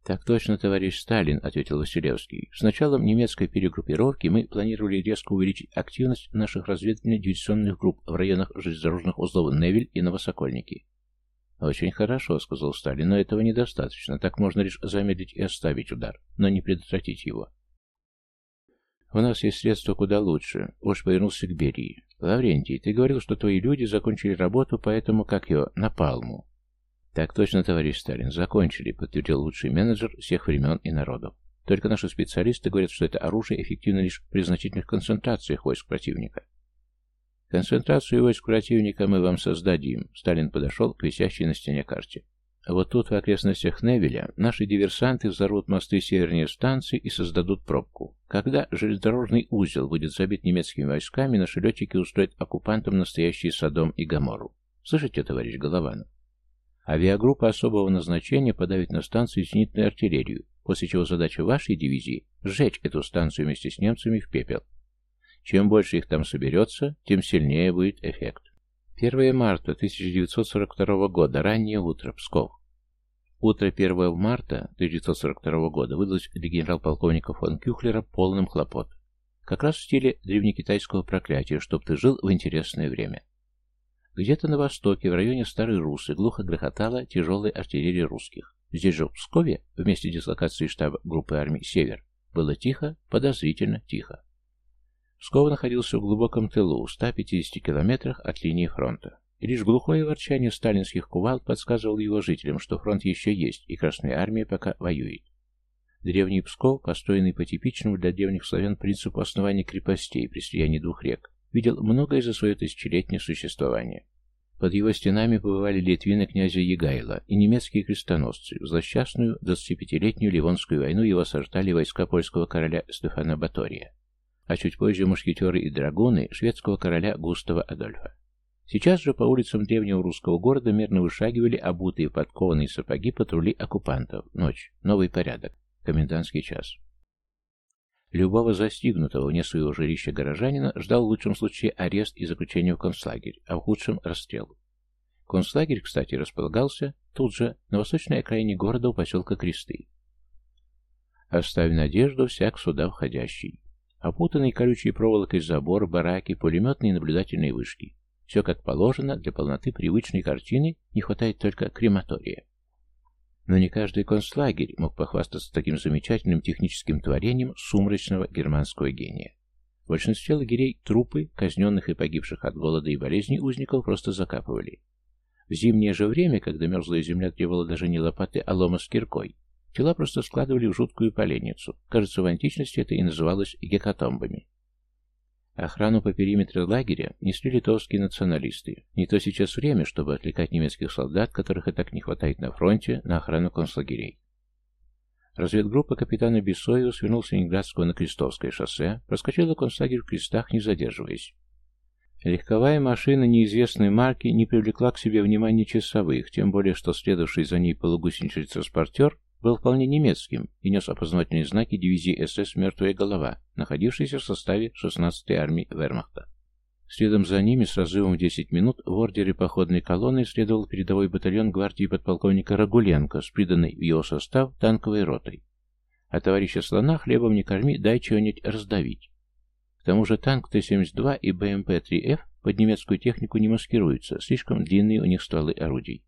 «Так точно, товарищ Сталин», — ответил Василевский. «С началом немецкой перегруппировки мы планировали резко увеличить активность наших разведывательно-диверсионных групп в районах железнодорожных узлов Невель и Новосокольники. «Очень хорошо», — сказал Сталин, — «но этого недостаточно. Так можно лишь замедлить и оставить удар, но не предотвратить его». «У нас есть средства куда лучше», — уж повернулся к Берии. «Лаврентий, ты говорил, что твои люди закончили работу, поэтому, как ее, на Палму». «Так точно, товарищ Сталин, закончили», — подтвердил лучший менеджер всех времен и народов. «Только наши специалисты говорят, что это оружие эффективно лишь при значительных концентрациях войск противника. Концентрацию войск противника мы вам создадим. Сталин подошел к висящей на стене карте. Вот тут, в окрестностях Невеля, наши диверсанты взорвут мосты севернее станции и создадут пробку. Когда железнодорожный узел будет забит немецкими войсками, наши летчики устроят оккупантам настоящий Содом и Гамору. Слышите, товарищ Голованов? Авиагруппа особого назначения подавит на станцию зенитную артиллерию, после чего задача вашей дивизии – сжечь эту станцию вместе с немцами в пепел. Чем больше их там соберется, тем сильнее будет эффект. 1 марта 1942 года, раннее утро, Псков. Утро 1 марта 1942 года выдалось для генерал-полковника фон Кюхлера полным хлопот. Как раз в стиле древнекитайского проклятия, чтоб ты жил в интересное время. Где-то на востоке, в районе Старой Русы, глухо грохотала тяжелая артиллерия русских. Здесь же, в Пскове, вместе дислокации штаба группы армий «Север», было тихо, подозрительно тихо. Псков находился в глубоком тылу, в 150 километрах от линии фронта. И лишь глухое ворчание сталинских кувалд подсказывало его жителям, что фронт еще есть, и Красная Армия пока воюет. Древний Псков, построенный по типичному для древних славян принципу основания крепостей при слиянии двух рек, видел многое за свое тысячелетнее существование. Под его стенами побывали литвины князя Егайла и немецкие крестоносцы. В злосчастную 25-летнюю Ливонскую войну его осаждали войска польского короля Стефана Батория а чуть позже мушкетеры и драгуны шведского короля Густава Адольфа. Сейчас же по улицам древнего русского города мерно вышагивали обутые подкованные сапоги патрули оккупантов. Ночь. Новый порядок. Комендантский час. Любого застигнутого вне своего жилища горожанина ждал в лучшем случае арест и заключение в концлагерь, а в худшем – расстрел. Концлагерь, кстати, располагался тут же, на восточной окраине города у поселка Кресты. Оставь надежду всяк сюда входящий. Опутанный колючей проволокой забор, бараки, пулеметные наблюдательные вышки. Все как положено, для полноты привычной картины не хватает только крематория. Но не каждый концлагерь мог похвастаться таким замечательным техническим творением сумрачного германского гения. В большинстве лагерей трупы, казненных и погибших от голода и болезней узников просто закапывали. В зимнее же время, когда мерзлая земля требовала даже не лопаты, а лома с киркой, Тела просто складывали в жуткую поленницу. Кажется, в античности это и называлось гекатомбами. Охрану по периметру лагеря несли литовские националисты. Не то сейчас время, чтобы отвлекать немецких солдат, которых и так не хватает на фронте, на охрану концлагерей. Разведгруппа капитана Бессоева свернула с Ленинградского на Крестовское шоссе, проскочила концлагерь в крестах, не задерживаясь. Легковая машина неизвестной марки не привлекла к себе внимания часовых, тем более, что следовавший за ней полугусеничный транспортер был вполне немецким и нес опознавательные знаки дивизии СС «Мертвая голова», находившейся в составе 16-й армии Вермахта. Следом за ними, с разрывом в 10 минут, в ордере походной колонны следовал передовой батальон гвардии подполковника Рагуленко с приданной в его состав танковой ротой. А товарища слона хлебом не корми, дай чего-нибудь раздавить. К тому же танк Т-72 и БМП-3Ф под немецкую технику не маскируются, слишком длинные у них стволы орудий.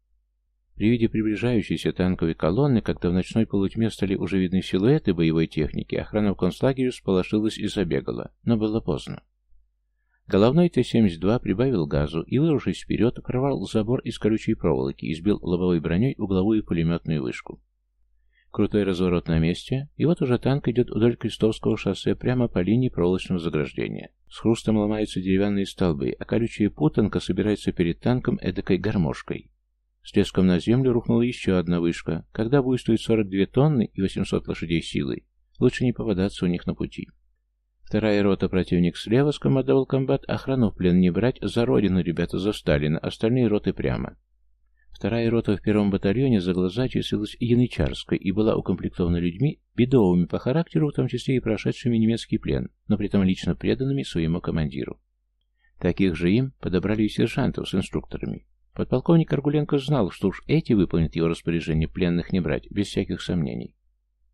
При виде приближающейся танковой колонны, когда в ночной полутьме стали уже видны силуэты боевой техники, охрана в концлагере сполошилась и забегала, но было поздно. Головной Т-72 прибавил газу и, вырвавшись вперед, прорвал забор из колючей проволоки и сбил лобовой броней угловую пулеметную вышку. Крутой разворот на месте, и вот уже танк идет вдоль Крестовского шоссе прямо по линии проволочного заграждения. С хрустом ломаются деревянные столбы, а колючая путанка собирается перед танком эдакой гармошкой. С треском на землю рухнула еще одна вышка. Когда буйствует 42 тонны и 800 лошадей силой, лучше не попадаться у них на пути. Вторая рота противник слева скомандовал комбат, охрану в плен не брать, за родину, ребята, за Сталина, остальные роты прямо. Вторая рота в первом батальоне за глаза числилась янычарской и была укомплектована людьми, бедовыми по характеру, в том числе и прошедшими немецкий плен, но при этом лично преданными своему командиру. Таких же им подобрали и сержантов с инструкторами. Подполковник Аргуленко знал, что уж эти выполнят его распоряжение пленных не брать, без всяких сомнений.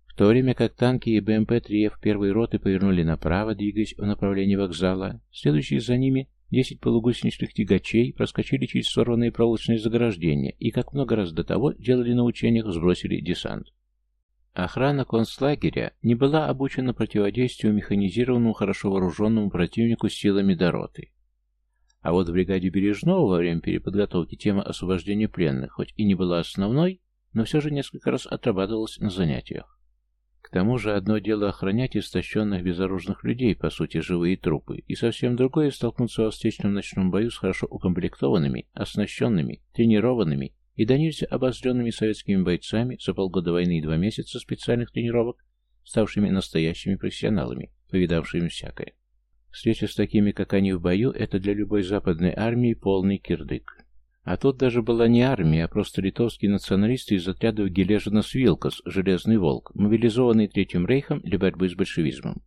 В то время как танки и БМП-3Ф первой роты повернули направо, двигаясь в направлении вокзала, следующие за ними десять полугусеничных тягачей проскочили через сорванные проволочные заграждения и, как много раз до того, делали на учениях, сбросили десант. Охрана концлагеря не была обучена противодействию механизированному, хорошо вооруженному противнику силами Дороты. А вот в бригаде Бережного во время переподготовки тема освобождения пленных, хоть и не была основной, но все же несколько раз отрабатывалась на занятиях. К тому же одно дело охранять истощенных безоружных людей, по сути живые трупы, и совсем другое столкнуться во встречном ночном бою с хорошо укомплектованными, оснащенными, тренированными и до нельзя обозренными советскими бойцами за полгода войны и два месяца специальных тренировок, ставшими настоящими профессионалами, повидавшими всякое. Встреча с такими, как они в бою, это для любой западной армии полный кирдык. А тут даже была не армия, а просто литовские националисты из отрядов Гележина Свилкас, Железный Волк, мобилизованные Третьим Рейхом для борьбы с большевизмом.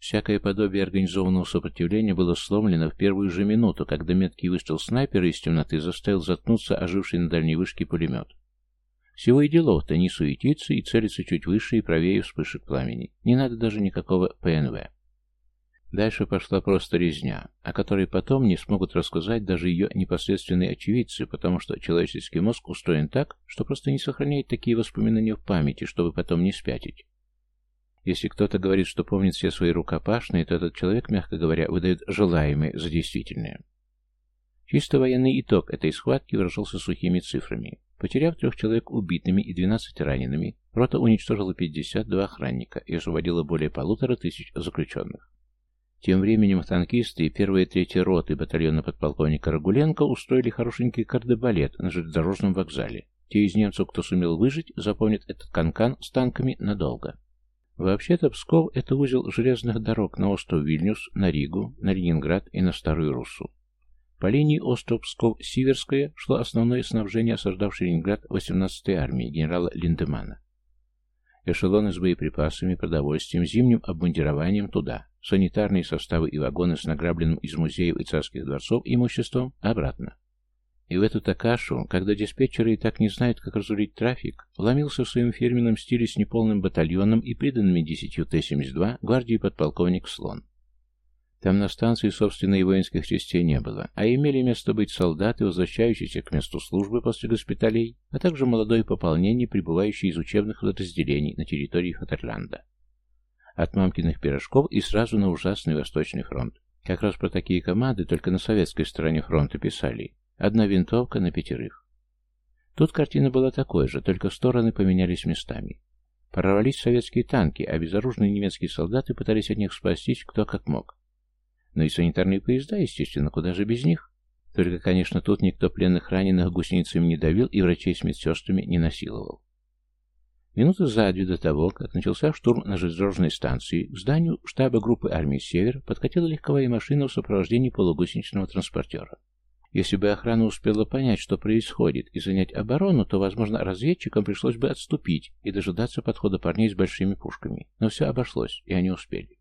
Всякое подобие организованного сопротивления было сломлено в первую же минуту, когда меткий выстрел снайпера из темноты заставил заткнуться оживший на дальней вышке пулемет. Всего и делов-то не суетиться и целиться чуть выше и правее вспышек пламени. Не надо даже никакого ПНВ. Дальше пошла просто резня, о которой потом не смогут рассказать даже ее непосредственные очевидцы, потому что человеческий мозг устроен так, что просто не сохраняет такие воспоминания в памяти, чтобы потом не спятить. Если кто-то говорит, что помнит все свои рукопашные, то этот человек, мягко говоря, выдает желаемое за действительное. Чисто военный итог этой схватки выражался сухими цифрами. Потеряв трех человек убитыми и 12 ранеными, рота уничтожила 52 охранника и освободила более полутора тысяч заключенных. Тем временем танкисты и первые и третья роты батальона подполковника Рагуленко устроили хорошенький кардебалет на железнодорожном вокзале. Те из немцев, кто сумел выжить, запомнят этот канкан -кан с танками надолго. Вообще-то Псков – это узел железных дорог на остров Вильнюс, на Ригу, на Ленинград и на Старую Руссу. По линии остров-Псков-Сиверская шло основное снабжение осаждавшей Ленинград 18-й армии генерала Линдемана. Эшелоны с боеприпасами, продовольствием, зимним обмундированием туда, санитарные составы и вагоны с награбленным из музеев и царских дворцов имуществом обратно. И в эту-то кашу, когда диспетчеры и так не знают, как разрулить трафик, вломился в своем фирменном стиле с неполным батальоном и приданными 10 Т-72 гвардии подполковник Слон. Там на станции собственной воинских частей не было, а имели место быть солдаты, возвращающиеся к месту службы после госпиталей, а также молодое пополнение, прибывающее из учебных подразделений на территории Фатерланда. От мамкиных пирожков и сразу на ужасный Восточный фронт. Как раз про такие команды только на советской стороне фронта писали. Одна винтовка на пятерых. Тут картина была такой же, только стороны поменялись местами. Прорвались советские танки, а безоружные немецкие солдаты пытались от них спастись кто как мог. Ну и санитарные поезда, естественно, куда же без них? Только, конечно, тут никто пленных раненых гусеницами не давил и врачей с медсестрами не насиловал. Минуты за две до того, как начался штурм на железнодорожной станции, к зданию штаба группы армии «Север» подкатила легковая машина в сопровождении полугусеничного транспортера. Если бы охрана успела понять, что происходит, и занять оборону, то, возможно, разведчикам пришлось бы отступить и дожидаться подхода парней с большими пушками. Но все обошлось, и они успели.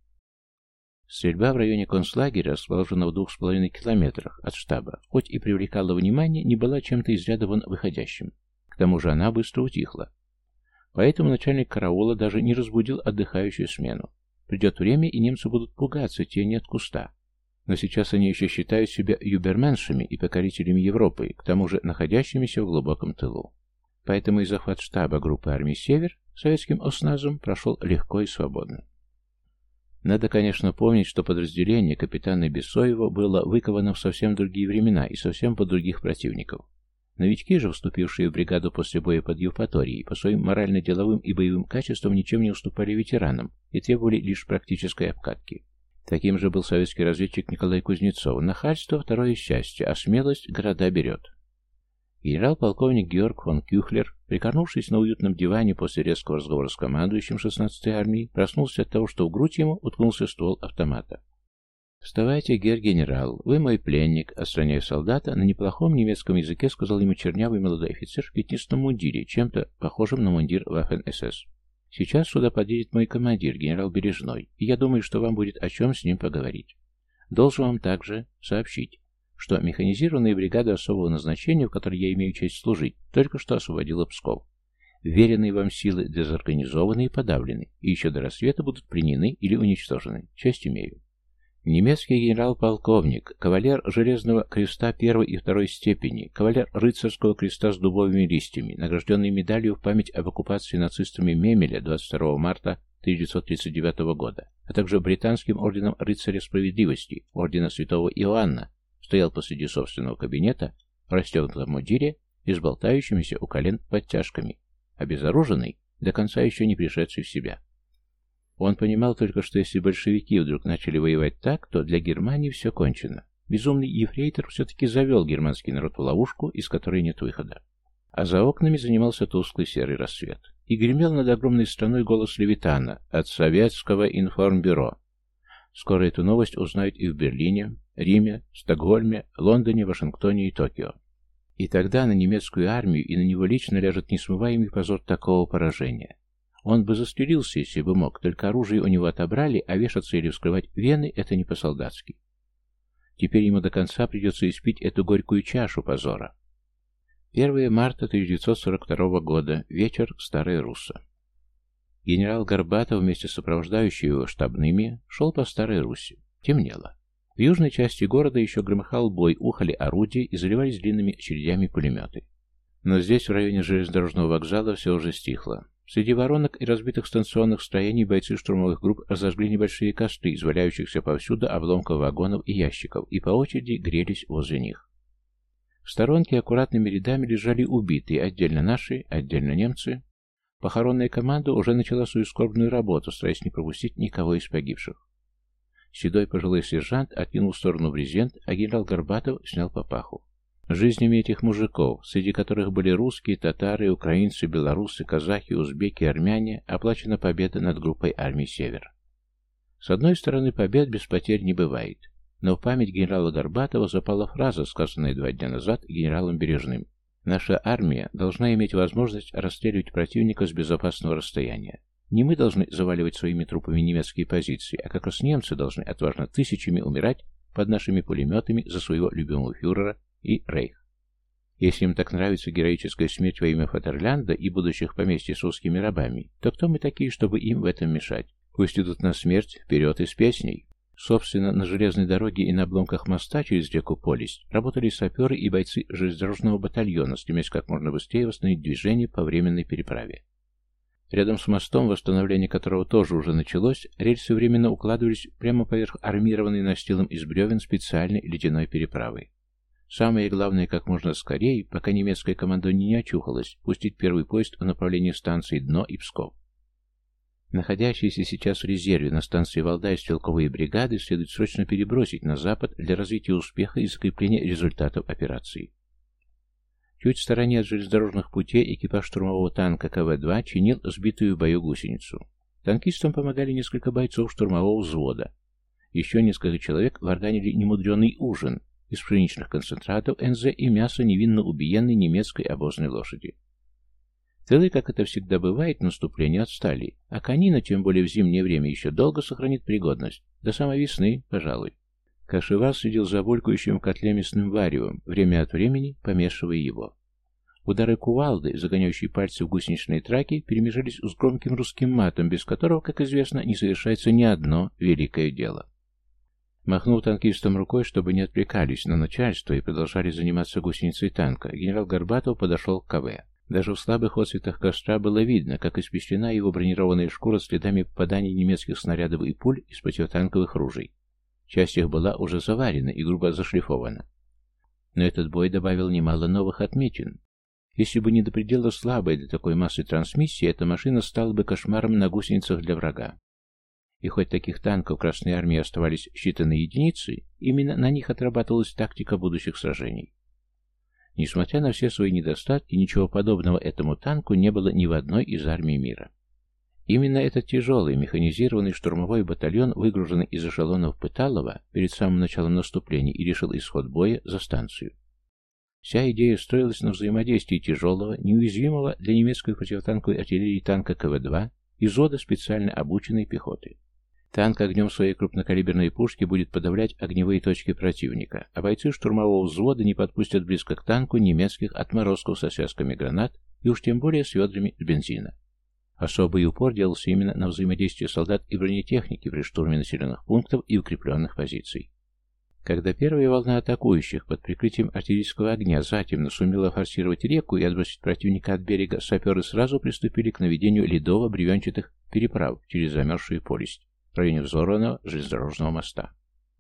Стрельба в районе концлагеря, расположенного в двух с половиной километрах от штаба, хоть и привлекала внимание, не была чем-то из ряда вон выходящим. К тому же она быстро утихла. Поэтому начальник караула даже не разбудил отдыхающую смену. Придет время, и немцы будут пугаться тени от куста. Но сейчас они еще считают себя юберменшами и покорителями Европы, к тому же находящимися в глубоком тылу. Поэтому и захват штаба группы армий «Север» советским осназом прошел легко и свободно. Надо, конечно, помнить, что подразделение капитана Бесоева было выковано в совсем другие времена и совсем под других противников. Новички же, вступившие в бригаду после боя под Евпаторией, по своим морально-деловым и боевым качествам ничем не уступали ветеранам и требовали лишь практической обкатки. Таким же был советский разведчик Николай Кузнецов. Нахальство – второе счастье, а смелость города берет. Генерал-полковник Георг фон Кюхлер, прикорнувшись на уютном диване после резкого разговора с командующим 16-й армией, проснулся от того, что в грудь ему уткнулся ствол автомата. «Вставайте, гер-генерал, вы мой пленник», — отстраняя солдата, на неплохом немецком языке сказал ему чернявый молодой офицер в пятнистом мундире, чем-то похожим на мундир Waffen-СС. «Сейчас сюда подъедет мой командир, генерал Бережной, и я думаю, что вам будет о чем с ним поговорить. Должен вам также сообщить, что механизированная бригада особого назначения, в которой я имею честь служить, только что освободила Псков. Веренные вам силы дезорганизованы и подавлены, и еще до рассвета будут пленены или уничтожены. Часть имею. Немецкий генерал-полковник, кавалер Железного креста первой и второй степени, кавалер рыцарского креста с дубовыми листьями, награжденный медалью в память об оккупации нацистами Мемеля 22 марта 1939 года, а также британским орденом рыцаря справедливости, ордена святого Иоанна, стоял посреди собственного кабинета в расстегнутом мундире и с болтающимися у колен подтяжками, обезоруженный, до конца еще не пришедший в себя. Он понимал только, что если большевики вдруг начали воевать так, то для Германии все кончено. Безумный ефрейтор все-таки завел германский народ в ловушку, из которой нет выхода. а за окнами занимался тусклый серый рассвет. И гремел над огромной страной голос Левитана от Советского информбюро. Скоро эту новость узнают и в Берлине, Риме, Стокгольме, Лондоне, Вашингтоне и Токио. И тогда на немецкую армию и на него лично ляжет несмываемый позор такого поражения. Он бы застрелился, если бы мог, только оружие у него отобрали, а вешаться или вскрывать вены – это не по-солдатски. Теперь ему до конца придется испить эту горькую чашу позора. 1 марта 1942 года. Вечер. Старая Русса. Генерал Горбатов вместе с сопровождающими его штабными шел по Старой Руси. Темнело. В южной части города еще громыхал бой, ухали орудия и заливались длинными очередями пулеметы. Но здесь, в районе железнодорожного вокзала, все уже стихло. Среди воронок и разбитых станционных строений бойцы штурмовых групп разожгли небольшие костры, из валяющихся повсюду обломков вагонов и ящиков, и по очереди грелись возле них. В сторонке аккуратными рядами лежали убитые, отдельно наши, отдельно немцы. Похоронная команда уже начала свою скорбную работу, стараясь не пропустить никого из погибших. Седой пожилой сержант откинул в сторону брезент, а генерал Горбатов снял папаху. Жизнями этих мужиков, среди которых были русские, татары, украинцы, белорусы, казахи, узбеки, армяне, оплачена победа над группой армий «Север». С одной стороны, побед без потерь не бывает, но в память генерала Горбатова запала фраза, сказанная два дня назад генералом Бережным. «Наша армия должна иметь возможность расстреливать противника с безопасного расстояния. Не мы должны заваливать своими трупами немецкие позиции, а как раз немцы должны отважно тысячами умирать под нашими пулеметами за своего любимого фюрера и Рейх. Если им так нравится героическая смерть во имя Фатерлянда и будущих поместьй с русскими рабами, то кто мы такие, чтобы им в этом мешать? Пусть идут на смерть, вперед и с песней. Собственно, на железной дороге и на обломках моста через реку Полисть работали саперы и бойцы железнодорожного батальона, стремясь как можно быстрее восстановить движение по временной переправе. Рядом с мостом, восстановление которого тоже уже началось, рельсы временно укладывались прямо поверх армированной настилом из бревен специальной ледяной переправы. Самое главное, как можно скорее, пока немецкое командование не очухалось, пустить первый поезд в направлении станции Дно и Псков. Находящиеся сейчас в резерве на станции Валдай стрелковые бригады следует срочно перебросить на запад для развития успеха и закрепления результатов операции. Чуть в стороне от железнодорожных путей экипаж штурмового танка КВ-2 чинил сбитую в бою гусеницу. Танкистам помогали несколько бойцов штурмового взвода. Еще несколько человек варганили немудренный ужин из пшеничных концентратов НЗ и мяса невинно убиенной немецкой обозной лошади. Тылы, как это всегда бывает, наступление отстали, а конина, тем более в зимнее время, еще долго сохранит пригодность. До самой весны, пожалуй. Кашевар следил за булькающим в котле мясным варевом, время от времени помешивая его. Удары кувалды, загоняющие пальцы в гусеничные траки, перемежались с громким русским матом, без которого, как известно, не совершается ни одно великое дело. Махнув танкистам рукой, чтобы не отвлекались на начальство и продолжали заниматься гусеницей танка, генерал Горбатов подошел к КВ. Даже в слабых отцветах костра было видно, как испещрена его бронированная шкура следами попаданий немецких снарядов и пуль из противотанковых ружей. Часть их была уже заварена и грубо зашлифована. Но этот бой добавил немало новых отметин. Если бы не до предела слабая для такой массы трансмиссии, эта машина стала бы кошмаром на гусеницах для врага. И хоть таких танков Красной Армии оставались считанные единицы, именно на них отрабатывалась тактика будущих сражений. Несмотря на все свои недостатки, ничего подобного этому танку не было ни в одной из армий мира. Именно этот тяжелый механизированный штурмовой батальон, выгруженный из эшелонов Пыталова перед самым началом наступления и решил исход боя за станцию. Вся идея строилась на взаимодействии тяжелого, неуязвимого для немецкой противотанковой артиллерии танка КВ-2 и зода специально обученной пехоты. Танк огнем своей крупнокалиберной пушки будет подавлять огневые точки противника, а бойцы штурмового взвода не подпустят близко к танку немецких отморозков со связками гранат и уж тем более с ведрами бензина. Особый упор делался именно на взаимодействие солдат и бронетехники при штурме населенных пунктов и укрепленных позиций. Когда первая волна атакующих под прикрытием артиллерийского огня затемно сумела форсировать реку и отбросить противника от берега, саперы сразу приступили к наведению ледово-бревенчатых переправ через замерзшую полость в районе взорванного железнодорожного моста.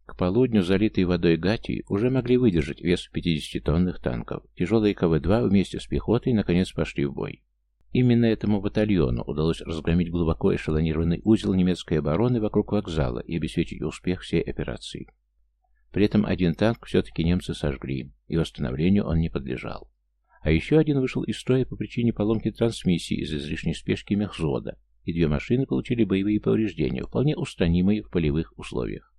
К полудню залитые водой гати уже могли выдержать вес 50-тонных танков. Тяжелые КВ-2 вместе с пехотой наконец пошли в бой. Именно этому батальону удалось разгромить глубоко эшелонированный узел немецкой обороны вокруг вокзала и обеспечить успех всей операции. При этом один танк все-таки немцы сожгли, и восстановлению он не подлежал. А еще один вышел из строя по причине поломки трансмиссии из излишней спешки мехвзвода, и две машины получили боевые повреждения, вполне устранимые в полевых условиях.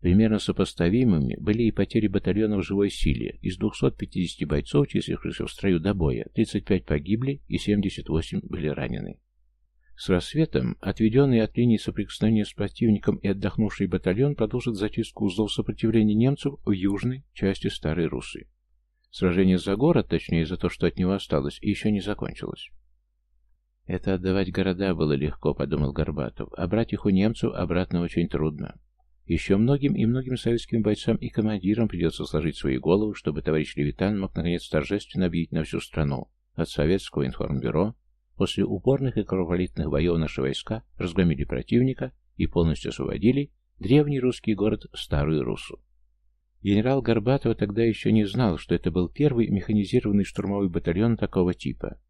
Примерно сопоставимыми были и потери батальона в живой силе. Из 250 бойцов, числившихся в строю до боя, 35 погибли и 78 были ранены. С рассветом, отведенный от линии соприкосновения с противником и отдохнувший батальон продолжит зачистку узлов сопротивления немцев в южной части Старой Русы. Сражение за город, точнее за то, что от него осталось, еще не закончилось. «Это отдавать города было легко», — подумал Горбатов, «а брать их у немцев обратно очень трудно. Еще многим и многим советским бойцам и командирам придется сложить свои головы, чтобы товарищ Левитан мог наконец торжественно объявить на всю страну, от Советского информбюро, после упорных и кровопролитных боев наши войска разгромили противника и полностью освободили древний русский город Старую Русу. Генерал Горбатов тогда еще не знал, что это был первый механизированный штурмовой батальон такого типа.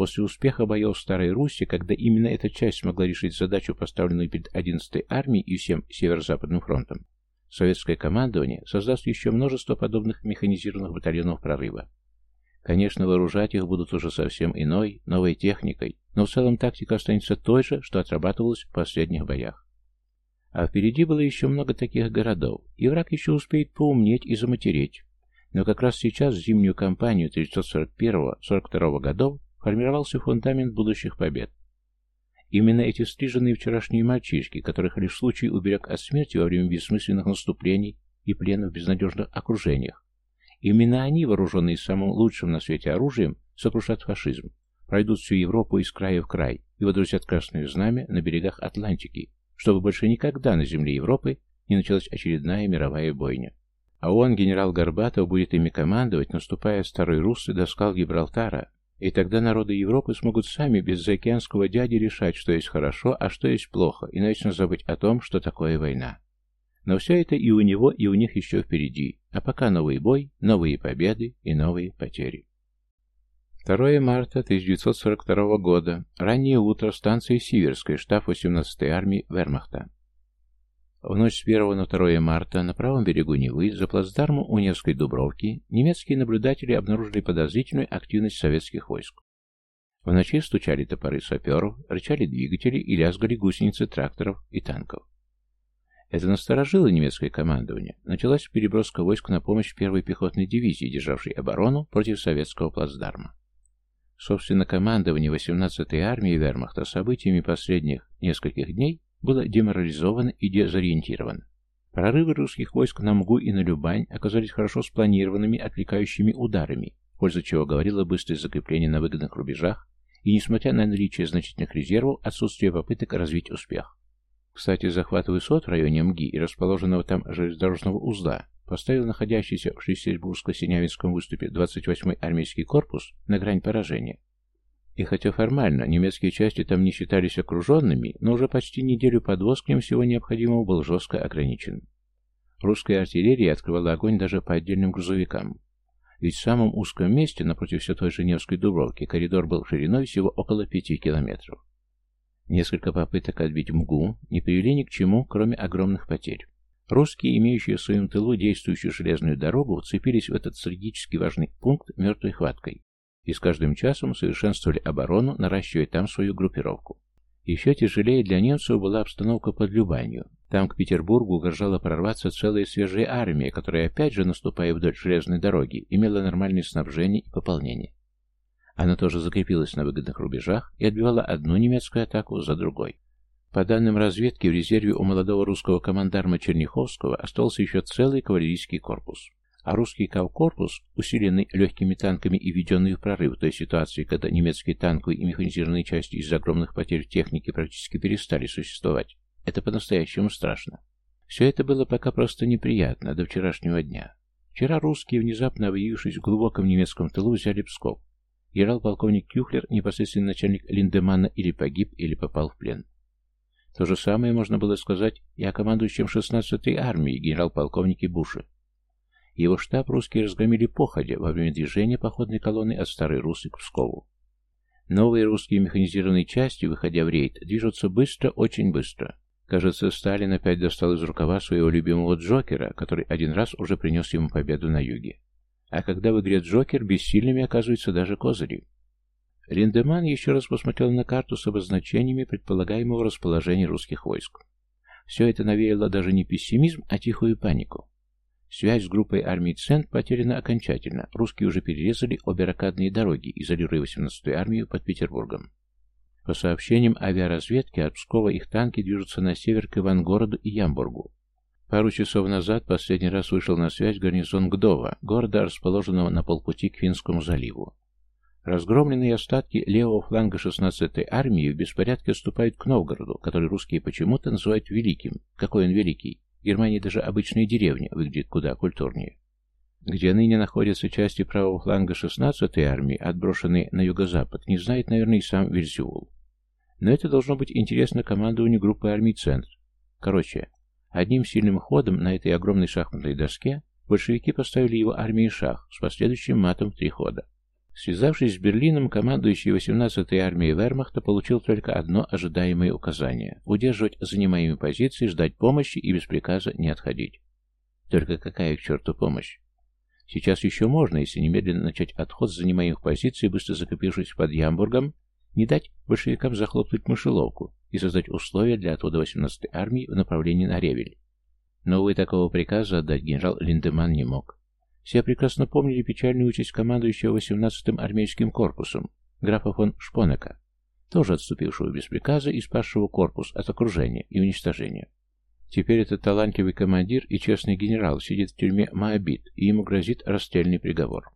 После успеха боев Старой Руси, когда именно эта часть смогла решить задачу, поставленную перед 11-й армией и всем Северо-Западным фронтом, советское командование создаст еще множество подобных механизированных батальонов прорыва. Конечно, вооружать их будут уже совсем иной, новой техникой, но в целом тактика останется той же, что отрабатывалась в последних боях. А впереди было еще много таких городов, и враг еще успеет поумнеть и заматереть. Но как раз сейчас, зимнюю кампанию 1941-42 годов, формировался фундамент будущих побед. Именно эти стриженные вчерашние мальчишки, которых лишь случай уберег от смерти во время бессмысленных наступлений и плена в безнадежных окружениях, именно они, вооруженные самым лучшим на свете оружием, сокрушат фашизм, пройдут всю Европу из края в край и водрузят красное знамя на берегах Атлантики, чтобы больше никогда на земле Европы не началась очередная мировая бойня. А он, генерал Горбатов, будет ими командовать, наступая старой Руссы до скал Гибралтара, и тогда народы Европы смогут сами без заокеанского дяди решать, что есть хорошо, а что есть плохо, и начнут забыть о том, что такое война. Но все это и у него, и у них еще впереди, а пока новый бой, новые победы и новые потери. 2 марта 1942 года. Раннее утро. Станция Сиверская, штаб 18-й армии Вермахта. В ночь с 1 на 2 марта на правом берегу Невы, за плацдармом у Невской Дубровки, немецкие наблюдатели обнаружили подозрительную активность советских войск. В ночи стучали топоры саперов, рычали двигатели и лязгали гусеницы тракторов и танков. Это насторожило немецкое командование. Началась переброска войск на помощь первой пехотной дивизии, державшей оборону против советского плацдарма. Собственно, командование 18-й армии вермахта событиями последних нескольких дней было деморализовано и дезориентировано. Прорывы русских войск на Мгу и на Любань оказались хорошо спланированными отвлекающими ударами, польза чего говорило быстрое закрепление на выгодных рубежах и, несмотря на наличие значительных резервов, отсутствие попыток развить успех. Кстати, захват высот в районе МГИ и расположенного там железнодорожного узла поставил находящийся в Шлиссельбургско-Синявинском выступе 28-й армейский корпус на грань поражения. И хотя формально немецкие части там не считались окруженными, но уже почти неделю подвоз к ним всего необходимого был жестко ограничен. Русская артиллерия открывала огонь даже по отдельным грузовикам. Ведь в самом узком месте, напротив все той же Невской Дубровки, коридор был шириной всего около пяти километров. Несколько попыток отбить МГУ не привели ни к чему, кроме огромных потерь. Русские, имеющие в своем тылу действующую железную дорогу, вцепились в этот стратегически важный пункт мертвой хваткой и с каждым часом совершенствовали оборону, наращивая там свою группировку. Еще тяжелее для немцев была обстановка под Любанью. Там к Петербургу угрожала прорваться целая свежая армия, которая, опять же, наступая вдоль железной дороги, имела нормальное снабжение и пополнение. Она тоже закрепилась на выгодных рубежах и отбивала одну немецкую атаку за другой. По данным разведки, в резерве у молодого русского командарма Черняховского остался еще целый кавалерийский корпус а русский кавкорпус, усиленный легкими танками и введенный в прорыв в той ситуации, когда немецкие танковые и механизированные части из-за огромных потерь техники практически перестали существовать, это по-настоящему страшно. Все это было пока просто неприятно до вчерашнего дня. Вчера русские, внезапно объявившись в глубоком немецком тылу, взяли Псков. Генерал-полковник Кюхлер, непосредственный начальник Линдемана, или погиб, или попал в плен. То же самое можно было сказать и о командующем 16-й армией генерал-полковнике Буше. Его штаб русские разгромили походя во время движения походной колонны от Старой Русы к Пскову. Новые русские механизированные части, выходя в рейд, движутся быстро, очень быстро. Кажется, Сталин опять достал из рукава своего любимого Джокера, который один раз уже принес ему победу на юге. А когда в игре Джокер, бессильными оказываются даже козыри. Линдеман еще раз посмотрел на карту с обозначениями предполагаемого расположения русских войск. Все это навеяло даже не пессимизм, а тихую панику. Связь с группой армий Цент потеряна окончательно. Русские уже перерезали обе ракадные дороги, изолируя 18-ю армию под Петербургом. По сообщениям авиаразведки, от Пскова их танки движутся на север к Ивангороду и Ямбургу. Пару часов назад последний раз вышел на связь гарнизон Гдова, города, расположенного на полпути к Финскому заливу. Разгромленные остатки левого фланга 16-й армии в беспорядке отступают к Новгороду, который русские почему-то называют Великим. Какой он великий? В Германии даже обычная деревня выглядит куда культурнее. Где ныне находятся части правого фланга 16-й армии, отброшенные на юго-запад, не знает, наверное, и сам Вильзюл. Но это должно быть интересно командованию группы армий «Центр». Короче, одним сильным ходом на этой огромной шахматной доске большевики поставили его армии шах с последующим матом три хода. Связавшись с Берлином, командующий 18-й армией Вермахта получил только одно ожидаемое указание – удерживать занимаемые позиции, ждать помощи и без приказа не отходить. Только какая к черту помощь? Сейчас еще можно, если немедленно начать отход с занимаемых позиций, быстро закопившись под Ямбургом, не дать большевикам захлопнуть мышеловку и создать условия для отвода 18-й армии в направлении на Ревель. Но, увы, такого приказа отдать генерал Линдеман не мог. Все прекрасно помнили печальную участь командующего 18-м армейским корпусом, графа фон Шпонека, тоже отступившего без приказа и спасшего корпус от окружения и уничтожения. Теперь этот талантливый командир и честный генерал сидит в тюрьме Моабит, и ему грозит расстрельный приговор.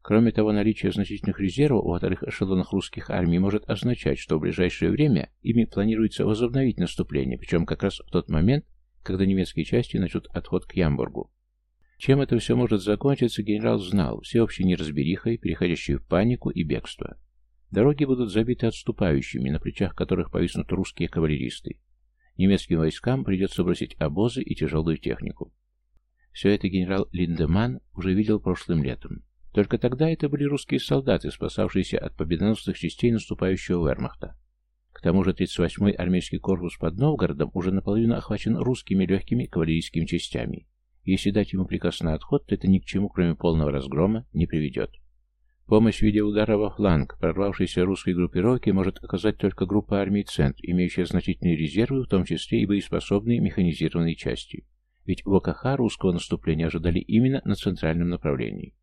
Кроме того, наличие значительных резервов во вторых эшелонах русских армий может означать, что в ближайшее время ими планируется возобновить наступление, причем как раз в тот момент, когда немецкие части начнут отход к Ямбургу. Чем это все может закончиться, генерал знал, всеобщей неразберихой, переходящей в панику и бегство. Дороги будут забиты отступающими, на плечах которых повиснут русские кавалеристы. Немецким войскам придется бросить обозы и тяжелую технику. Все это генерал Линдеман уже видел прошлым летом. Только тогда это были русские солдаты, спасавшиеся от победоносных частей наступающего вермахта. К тому же 38-й армейский корпус под Новгородом уже наполовину охвачен русскими легкими кавалерийскими частями. Если дать ему приказ на отход, то это ни к чему, кроме полного разгрома, не приведет. Помощь в виде удара во фланг прорвавшейся русской группировки может оказать только группа армий «Центр», имеющая значительные резервы, в том числе и боеспособные механизированные части. Ведь в ОКХ русского наступления ожидали именно на центральном направлении.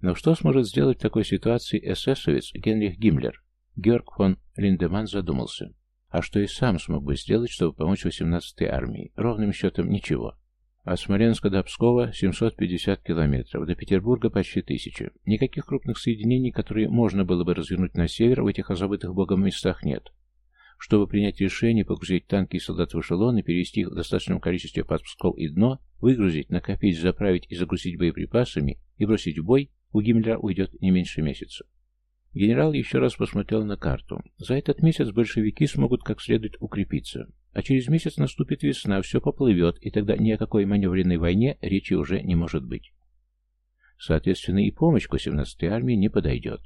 Но что сможет сделать в такой ситуации эсэсовец Генрих Гиммлер? Георг фон Линдеман задумался. А что и сам смог бы сделать, чтобы помочь 18-й армии? Ровным счетом ничего. От Смоленска до Пскова 750 километров, до Петербурга почти тысяча. Никаких крупных соединений, которые можно было бы развернуть на север, в этих забытых богом местах нет. Чтобы принять решение погрузить танки и солдат в эшелон и перевести их в достаточном количестве под Псков и дно, выгрузить, накопить, заправить и загрузить боеприпасами и бросить в бой, у Гиммлера уйдет не меньше месяца. Генерал еще раз посмотрел на карту. За этот месяц большевики смогут как следует укрепиться. А через месяц наступит весна, все поплывет, и тогда ни о какой маневренной войне речи уже не может быть. Соответственно, и помощь к 18-й армии не подойдет.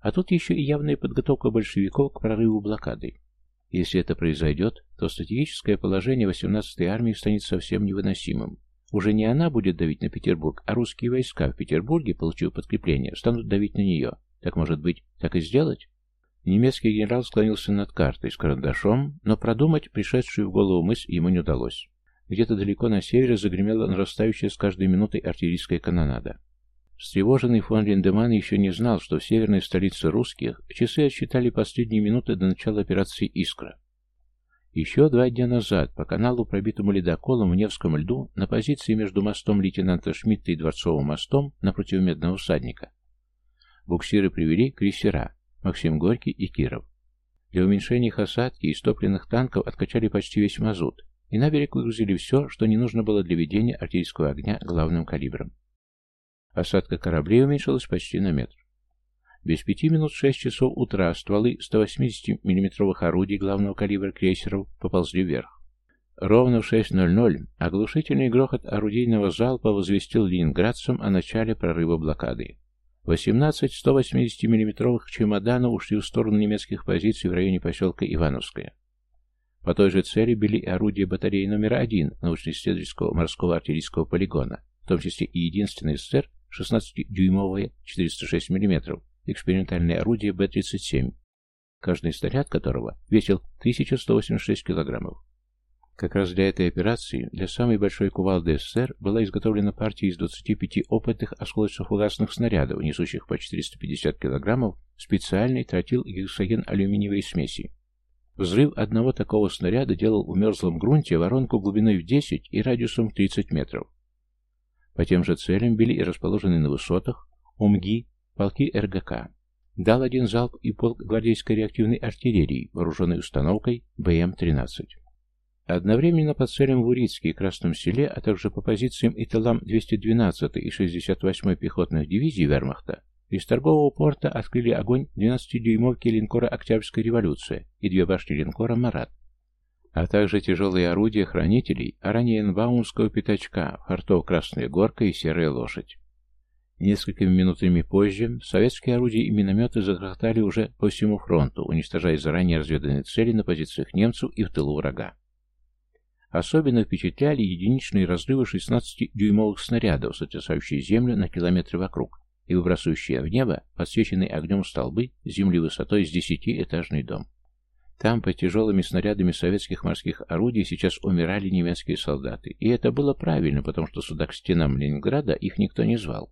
А тут еще и явная подготовка большевиков к прорыву блокады. Если это произойдет, то стратегическое положение 18-й армии станет совсем невыносимым. Уже не она будет давить на Петербург, а русские войска в Петербурге, получив подкрепление, станут давить на нее. Так может быть, так и сделать? Немецкий генерал склонился над картой с карандашом, но продумать пришедшую в голову мысль ему не удалось. Где-то далеко на севере загремела нарастающая с каждой минутой артиллерийская канонада. Встревоженный фон Линдеман еще не знал, что в северной столице русских часы отсчитали последние минуты до начала операции «Искра». Еще два дня назад по каналу, пробитому ледоколом в Невском льду, на позиции между мостом лейтенанта Шмидта и Дворцовым мостом напротив Медного всадника, буксиры привели крейсера Максим Горький и Киров. Для уменьшения их осадки из топливных танков откачали почти весь мазут, и на берег выгрузили все, что не нужно было для ведения артиллерийского огня главным калибром. Осадка кораблей уменьшилась почти на метр. Без пяти минут шесть часов утра стволы 180 миллиметровых орудий главного калибра крейсеров поползли вверх. Ровно в 6.00 оглушительный грохот орудийного залпа возвестил ленинградцам о начале прорыва блокады. 18 180 миллиметровых чемоданов ушли в сторону немецких позиций в районе поселка Ивановское. По той же цели били орудия батареи номер один научно-исследовательского морского артиллерийского полигона, в том числе и единственный СССР 16-дюймовое 406 мм, экспериментальное орудие Б-37, каждый снаряд которого весил 1186 килограммов. Как раз для этой операции, для самой большой кувалды СССР, была изготовлена партия из 25 опытных осколочно-фугасных снарядов, несущих по 450 килограммов, специальной тротил-гексоген-алюминиевой смеси. Взрыв одного такого снаряда делал в мерзлом грунте воронку глубиной в 10 и радиусом в 30 метров. По тем же целям били и расположенные на высотах ОМГИ, полки РГК. Дал один залп и полк гвардейской реактивной артиллерии, вооруженной установкой БМ-13. Одновременно по целям в Урицке и Красном селе, а также по позициям и тылам 212 и 68 пехотных дивизий вермахта, из торгового порта открыли огонь 12-дюймовки линкора «Октябрьская революция» и две башни линкора «Марат», а также тяжелые орудия хранителей Араньенбаумского пятачка, фортов «Красная горка» и «Серая лошадь». Несколькими минутами позже советские орудия и минометы загрохотали уже по всему фронту, уничтожая заранее разведанные цели на позициях немцев и в тылу врага. Особенно впечатляли единичные разрывы 16-дюймовых снарядов, сотрясающие землю на километры вокруг и выбрасывающие в небо подсвеченные огнем столбы земли высотой с десятиэтажный дом. Там под тяжелыми снарядами советских морских орудий сейчас умирали немецкие солдаты, и это было правильно, потому что сюда к стенам Ленинграда их никто не звал.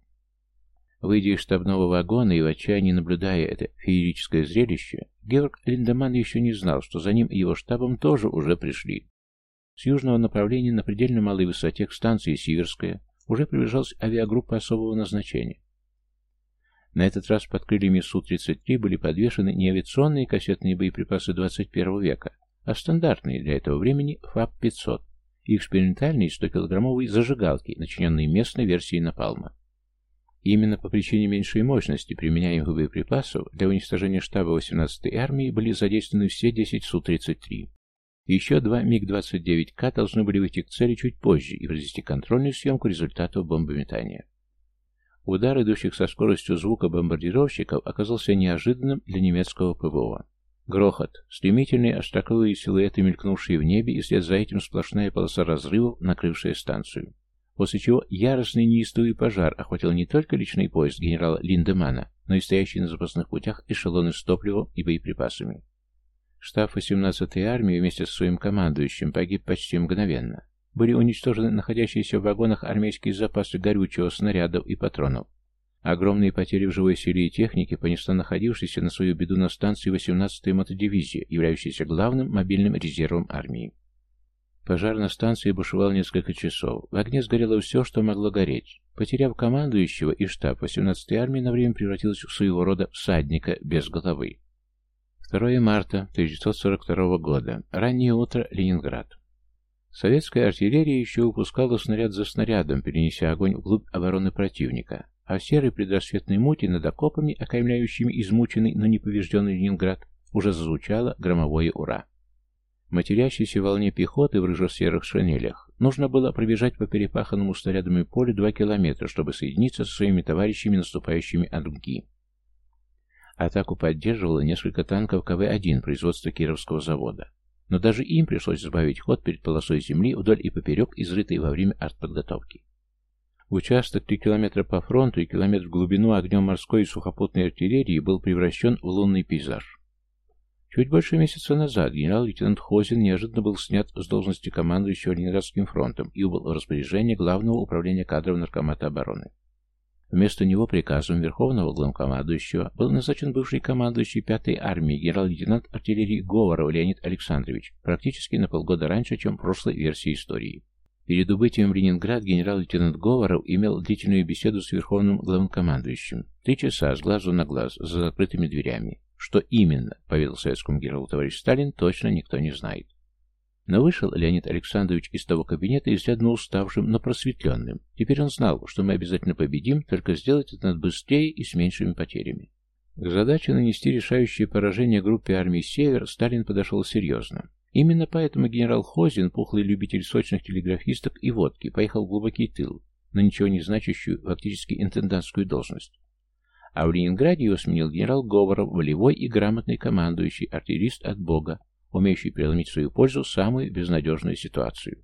Выйдя из штабного вагона и в отчаянии наблюдая это феерическое зрелище, Георг Линдеман еще не знал, что за ним и его штабом тоже уже пришли. С южного направления на предельно малой высоте к станции Сиверская уже приближалась авиагруппа особого назначения. На этот раз под крыльями Су-33 были подвешены не авиационные кассетные боеприпасы 21 века, а стандартные для этого времени ФАП-500 и экспериментальные 100-килограммовые зажигалки, начиненные местной версией напалма. именно по причине меньшей мощности применяемых боеприпасов для уничтожения штаба 18-й армии были задействованы все 10 Су-33. Еще два МиГ-29К должны были выйти к цели чуть позже и произвести контрольную съемку результатов бомбометания. Удар, идущих со скоростью звука бомбардировщиков, оказался неожиданным для немецкого ПВО. Грохот, стремительные остроковые силуэты, мелькнувшие в небе, и вслед за этим сплошная полоса разрывов, накрывшая станцию. После чего яростный неистовый пожар охватил не только личный поезд генерала Линдемана, но и стоящие на запасных путях эшелоны с топливом и боеприпасами. Штаб 18-й армии вместе со своим командующим погиб почти мгновенно. Были уничтожены находящиеся в вагонах армейские запасы горючего, снарядов и патронов. Огромные потери в живой силе и технике понесла находившаяся на свою беду на станции 18-я мотодивизия, являющаяся главным мобильным резервом армии. Пожар на станции бушевал несколько часов. В огне сгорело все, что могло гореть. Потеряв командующего, и штаб 18-й армии на время превратился в своего рода всадника без головы. 2 марта 1942 года. Раннее утро. Ленинград. Советская артиллерия еще выпускала снаряд за снарядом, перенеся огонь вглубь обороны противника, а в серой предрассветной мути над окопами, окаймляющими измученный, но не поврежденный Ленинград, уже зазвучало громовое «Ура!». Матерящейся волне пехоты в рыжо-серых шинелях нужно было пробежать по перепаханному снарядами полю два километра, чтобы соединиться со своими товарищами, наступающими от МГИ. Атаку поддерживало несколько танков КВ-1 производства Кировского завода. Но даже им пришлось сбавить ход перед полосой земли вдоль и поперек, изрытой во время артподготовки. Участок 3 километра по фронту и километр в глубину огнем морской и сухопутной артиллерии был превращен в лунный пейзаж. Чуть больше месяца назад генерал-лейтенант Хозин неожиданно был снят с должности командующего Ленинградским фронтом и убыл в распоряжение Главного управления кадров Наркомата обороны. Вместо него приказом Верховного Главкомандующего был назначен бывший командующий 5-й армии генерал-лейтенант артиллерии Говоров Леонид Александрович, практически на полгода раньше, чем в прошлой версии истории. Перед убытием в Ленинград генерал-лейтенант Говоров имел длительную беседу с Верховным Главнокомандующим. Три часа с глазу на глаз, за закрытыми дверями. Что именно, поведал советскому генералу товарищ Сталин, точно никто не знает. Но вышел Леонид Александрович из того кабинета изрядно уставшим, но просветленным. Теперь он знал, что мы обязательно победим, только сделать это надо быстрее и с меньшими потерями. К задаче нанести решающее поражение группе армий «Север» Сталин подошел серьезно. Именно поэтому генерал Хозин, пухлый любитель сочных телеграфисток и водки, поехал в глубокий тыл, на ничего не значащую фактически интендантскую должность. А в Ленинграде его сменил генерал Говоров, волевой и грамотный командующий, артиллерист от Бога, умеющий преломить в свою пользу самую безнадежную ситуацию.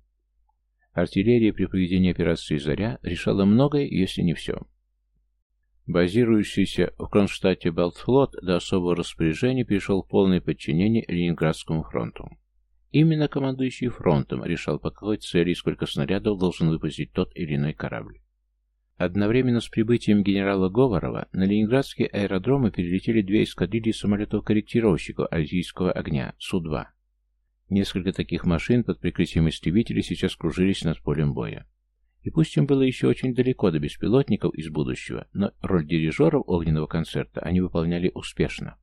Артиллерия при проведении операции «Заря» решала многое, если не все. Базирующийся в Кронштадте Балтфлот до особого распоряжения перешел в полное подчинение Ленинградскому фронту. Именно командующий фронтом решал, по какой цели и сколько снарядов должен выпустить тот или иной корабль. Одновременно с прибытием генерала Говорова на ленинградские аэродромы перелетели две эскадрильи самолетов-корректировщиков альзийского огня Су-2. Несколько таких машин под прикрытием истребителей сейчас кружились над полем боя. И пусть им было еще очень далеко до беспилотников из будущего, но роль дирижеров огненного концерта они выполняли успешно.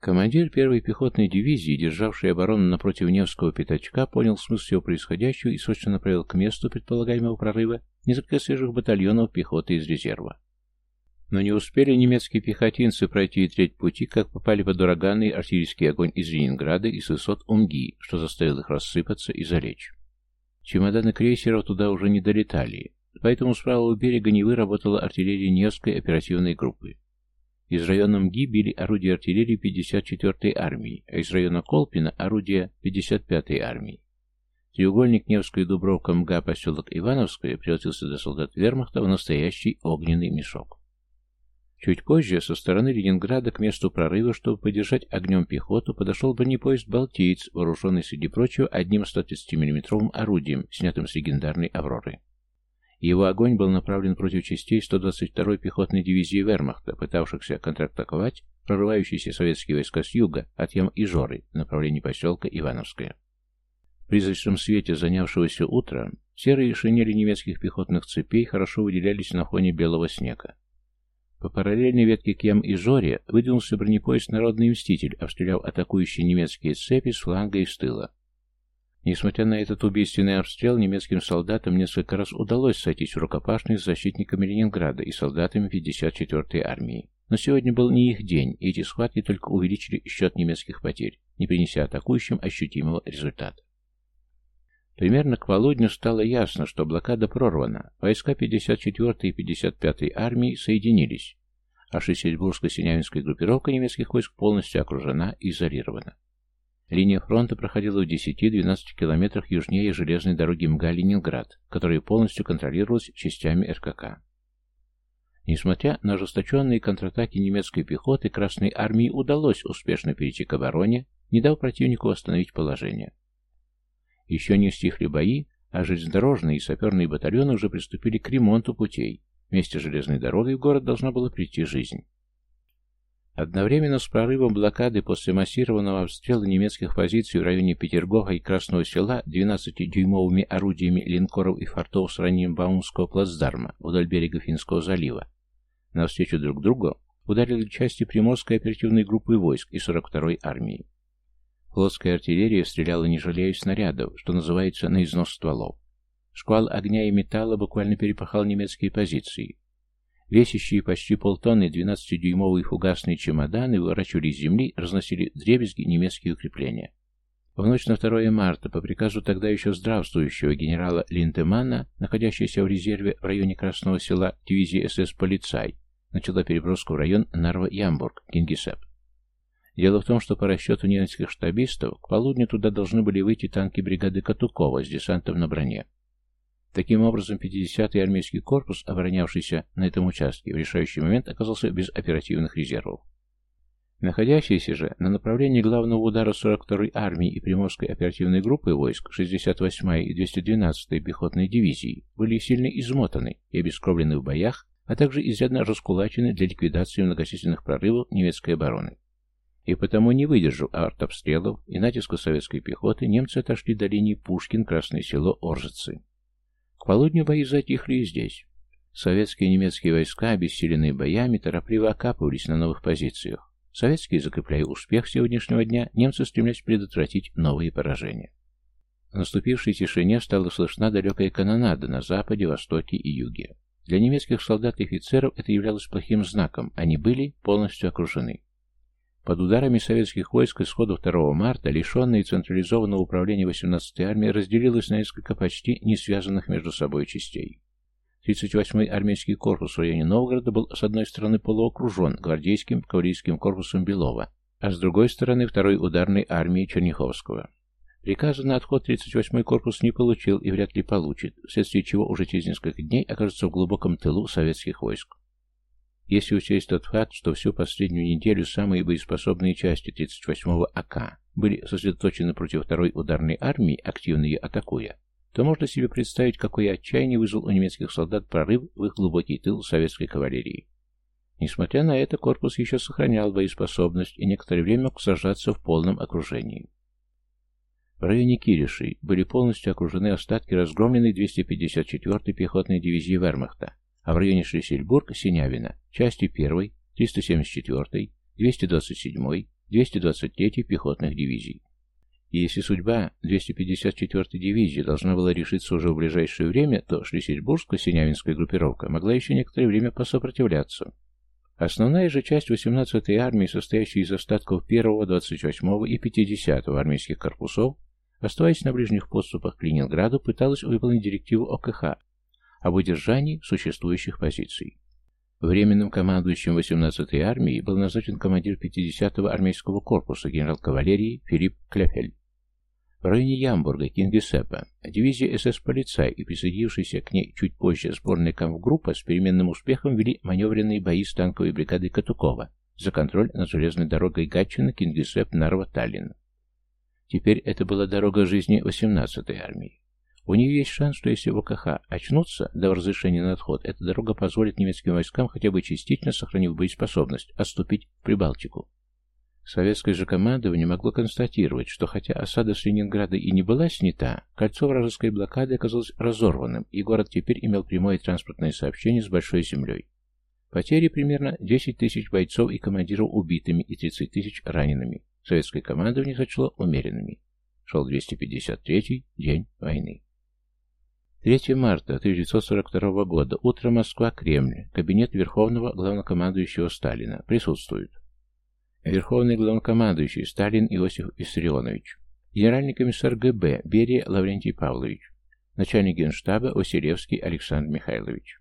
Командир первой пехотной дивизии, державший оборону напротив Невского пятачка, понял смысл всего происходящего и срочно направил к месту предполагаемого прорыва несколько свежих батальонов пехоты из резерва. Но не успели немецкие пехотинцы пройти и треть пути, как попали под ураганный артиллерийский огонь из Ленинграда и с высот Умги, что заставило их рассыпаться и залечь. Чемоданы крейсеров туда уже не долетали, поэтому с правого берега не выработала артиллерия Невской оперативной группы. Из района МГИ били орудия артиллерии 54-й армии, а из района Колпина – орудия 55-й армии. Треугольник Невская Дубровка МГА поселок Ивановское превратился для солдат вермахта в настоящий огненный мешок. Чуть позже со стороны Ленинграда к месту прорыва, чтобы поддержать огнем пехоту, подошел бронепоезд «Балтиец», вооруженный, среди прочего, одним 130 миллиметровым орудием, снятым с легендарной «Авроры». Его огонь был направлен против частей 122-й пехотной дивизии Вермахта, пытавшихся контрактаковать прорывающиеся советские войска с юга от Ям и Жоры в направлении поселка Ивановское. В призрачном свете занявшегося утра серые шинели немецких пехотных цепей хорошо выделялись на фоне белого снега. По параллельной ветке к Ям и Жоре выдвинулся бронепоезд «Народный мститель», обстреляв атакующие немецкие цепи с фланга и с тыла. Несмотря на этот убийственный обстрел, немецким солдатам несколько раз удалось сойтись в рукопашных с защитниками Ленинграда и солдатами 54-й армии. Но сегодня был не их день, и эти схватки только увеличили счет немецких потерь, не принеся атакующим ощутимого результата. Примерно к полудню стало ясно, что блокада прорвана. Войска 54-й и 55-й армии соединились, а Шлиссельбургско-Синявинская группировка немецких войск полностью окружена и изолирована. Линия фронта проходила в 10-12 километрах южнее железной дороги МГА-Ленинград, которая полностью контролировалась частями РКК. Несмотря на ожесточенные контратаки немецкой пехоты, Красной армии удалось успешно перейти к обороне, не дав противнику восстановить положение. Еще не стихли бои, а железнодорожные и саперные батальоны уже приступили к ремонту путей. Вместе с железной дорогой в город должна была прийти жизнь. Одновременно с прорывом блокады после массированного обстрела немецких позиций в районе Петергофа и Красного села 12-дюймовыми орудиями линкоров и фортов с ранением Баумского плацдарма вдоль берега Финского залива, навстречу друг другу ударили части Приморской оперативной группы войск и 42-й армии. Флотская артиллерия стреляла не жалея снарядов, что называется, на износ стволов. Шквал огня и металла буквально перепахал немецкие позиции. Весящие почти полтонны 12-дюймовые фугасные чемоданы выворачивали из земли, разносили дребезги немецкие укрепления. В ночь на 2 марта по приказу тогда еще здравствующего генерала Линдемана, находящейся в резерве в районе Красного села дивизии СС «Полицай», начала переброску в район Нарва-Ямбург, Кингисепп. Дело в том, что по расчету немецких штабистов, к полудню туда должны были выйти танки бригады Катукова с десантом на броне. Таким образом, 50-й армейский корпус, оборонявшийся на этом участке, в решающий момент оказался без оперативных резервов. Находящиеся же на направлении главного удара 42-й армии и Приморской оперативной группы войск 68-й и 212-й пехотной дивизии были сильно измотаны и обескровлены в боях, а также изрядно раскулачены для ликвидации многочисленных прорывов немецкой обороны. И потому, не выдержав артобстрелов и натиска советской пехоты, немцы отошли до линии Пушкин-Красное село Оржицы. Полудню бои затихли и здесь. Советские и немецкие войска, обессиленные боями, торопливо окапывались на новых позициях. Советские, закрепляя успех сегодняшнего дня, немцы стремлялись предотвратить новые поражения. В наступившей тишине стала слышна далекая канонада на западе, востоке и юге. Для немецких солдат и офицеров это являлось плохим знаком, они были полностью окружены. Под ударами советских войск исхода 2 марта, лишенная централизованного управления 18-й армии, разделилась на несколько почти не связанных между собой частей. 38-й армейский корпус в районе Новгорода был с одной стороны полуокружен гвардейским кавалерийским корпусом Белова, а с другой стороны второй ударной армией Черняховского. Приказа на отход 38-й корпус не получил и вряд ли получит, вследствие чего уже через несколько дней окажется в глубоком тылу советских войск. Если учесть тот факт, что всю последнюю неделю самые боеспособные части 38-го АК были сосредоточены против второй ударной армии, активно ее атакуя, то можно себе представить, какое отчаяние вызвал у немецких солдат прорыв в их глубокий тыл советской кавалерии. Несмотря на это, корпус еще сохранял боеспособность и некоторое время мог сражаться в полном окружении. В районе Киришей были полностью окружены остатки разгромленной 254-й пехотной дивизии Вермахта, а в районе Шлиссельбург-Синявина части 1-й, 374-й, 227-й, 223-й пехотных дивизий. И если судьба 254-й дивизии должна была решиться уже в ближайшее время, то Шлиссельбургско-Синявинская группировка могла еще некоторое время посопротивляться. Основная же часть 18-й армии, состоящая из остатков 1-го, 28-го и 50-го армейских корпусов, оставаясь на ближних подступах к Ленинграду, пыталась выполнить директиву ОКХ об удержании существующих позиций. Временным командующим 18-й армией был назначен командир 50-го армейского корпуса генерал кавалерии Филипп Клефель. В районе Ямбурга, Кингисеппа, дивизия СС-полицай и присоединившаяся к ней чуть позже сборная кампгруппа с переменным успехом вели маневренные бои с танковой бригадой Катукова за контроль над железной дорогой Гатчина, Кингисепп, Нарва, Таллин. Теперь это была дорога жизни 18-й армии. У нее есть шанс, что если ВКХ очнутся до разрешения на отход, эта дорога позволит немецким войскам, хотя бы частично сохранив боеспособность, отступить в Прибалтику. Советское же командование могло констатировать, что хотя осада с Ленинграда и не была снята, кольцо вражеской блокады оказалось разорванным, и город теперь имел прямое транспортное сообщение с Большой землей. Потери примерно 10 тысяч бойцов и командиров убитыми и 30 тысяч ранеными. Советское командование сочло умеренными. Шел 253-й день войны. 3 марта 1942 года. Утро Москва, Кремль. Кабинет Верховного Главнокомандующего Сталина. Присутствуют. Верховный Главнокомандующий Сталин Иосиф Виссарионович. Генеральный комиссар ГБ Берия Лаврентий Павлович. Начальник генштаба Василевский Александр Михайлович.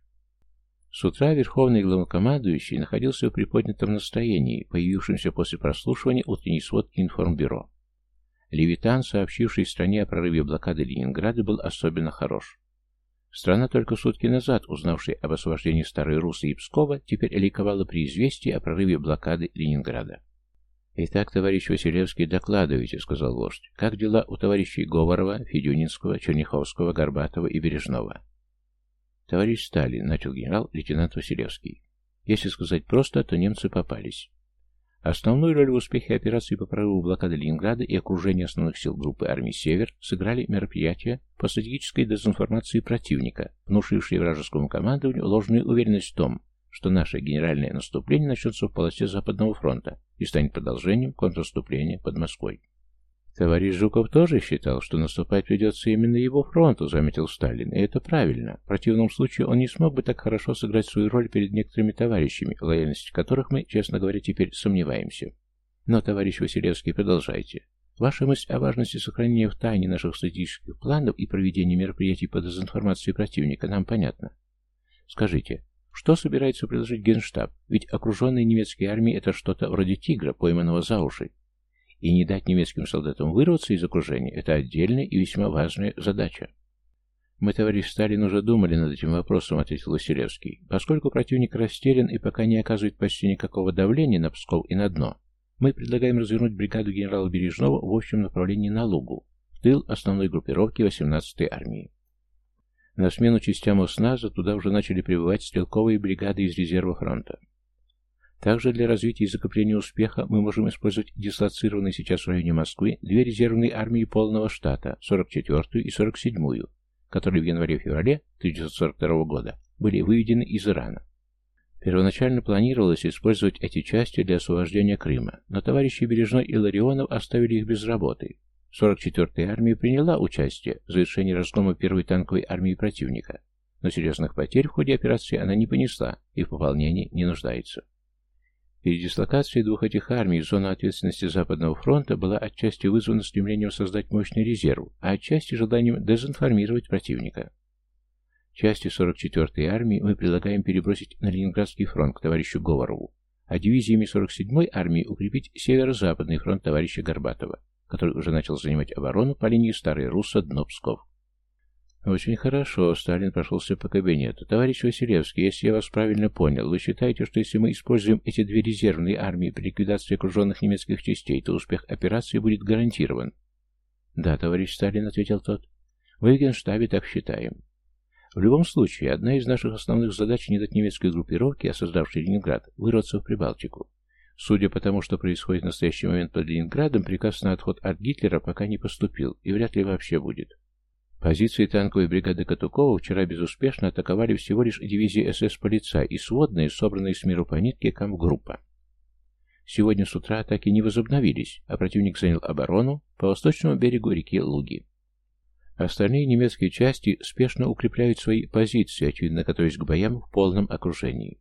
С утра Верховный Главнокомандующий находился в приподнятом настроении, появившемся после прослушивания утренней сводки информбюро. Левитан, сообщивший стране о прорыве блокады Ленинграда, был особенно хорош. Страна, только сутки назад узнавшая об освобождении Старой Русы и Пскова, теперь ликовала при известии о прорыве блокады Ленинграда. «Итак, товарищ Василевский, докладывайте», — сказал вождь. «Как дела у товарищей Говорова, Федюнинского, Черняховского, Горбатова и Бережного?» «Товарищ Сталин», — начал генерал-лейтенант Василевский. «Если сказать просто, то немцы попались. Основную роль в успехе операции по прорыву блокады Ленинграда и окружения основных сил группы армий «Север» сыграли мероприятия по стратегической дезинформации противника, внушившие вражескому командованию ложную уверенность в том, что наше генеральное наступление начнется в полосе Западного фронта и станет продолжением контрнаступления под Москвой. Товарищ Жуков тоже считал, что наступать придется именно его фронту, заметил Сталин, и это правильно. В противном случае он не смог бы так хорошо сыграть свою роль перед некоторыми товарищами, лояльности которых мы, честно говоря, теперь сомневаемся. Но, товарищ Василевский, продолжайте. Ваша мысль о важности сохранения в тайне наших стратегических планов и проведения мероприятий по дезинформации противника нам понятна. Скажите, что собирается предложить Генштаб? Ведь окруженные немецкие армии это что-то вроде тигра, пойманного за уши. И не дать немецким солдатам вырваться из окружения – это отдельная и весьма важная задача. «Мы, товарищ Сталин, уже думали над этим вопросом», — ответил Василевский. «Поскольку противник растерян и пока не оказывает почти никакого давления на Псков и на дно, мы предлагаем развернуть бригаду генерала Бережного в общем направлении на Лугу, в тыл основной группировки 18-й армии. На смену частям ОСНАЗа туда уже начали прибывать стрелковые бригады из резерва фронта. Также для развития и закрепления успеха мы можем использовать дислоцированные сейчас в районе Москвы две резервные армии полного штата, 44-ю и 47-ю, которые в январе-феврале 1942 года были выведены из Ирана. Первоначально планировалось использовать эти части для освобождения Крыма, но товарищи Бережной и Ларионов оставили их без работы. 44-я армия приняла участие в завершении разгрома первой танковой армии противника, но серьезных потерь в ходе операции она не понесла и в пополнении не нуждается. Передислокация двух этих армий в зону ответственности Западного фронта была отчасти вызвана стремлением создать мощный резерв, а отчасти желанием дезинформировать противника. Части 44-й армии мы предлагаем перебросить на Ленинградский фронт к товарищу Говорову, а дивизиями 47-й армии укрепить северо-западный фронт товарища Горбатова, который уже начал занимать оборону по линии Старой Русса-Дно-Псков. Очень хорошо. Сталин прошелся по кабинету. Товарищ Василевский, если я вас правильно понял, вы считаете, что если мы используем эти две резервные армии при ликвидации окруженных немецких частей, то успех операции будет гарантирован? Да, товарищ Сталин, ответил тот. В Генштабе так считаем. В любом случае, одна из наших основных задач не дать немецкой группировке, осаждавшей Ленинград, вырваться в Прибалтику. Судя по тому, что происходит в настоящий момент под Ленинградом, приказ на отход от Гитлера пока не поступил и вряд ли вообще будет. Позиции танковой бригады Катукова вчера безуспешно атаковали всего лишь дивизии СС «Полица» и сводные, собранные с миру по нитке, кампгруппа. Сегодня с утра атаки не возобновились, а противник занял оборону по восточному берегу реки Луги. Остальные немецкие части спешно укрепляют свои позиции, очевидно готовясь к боям в полном окружении.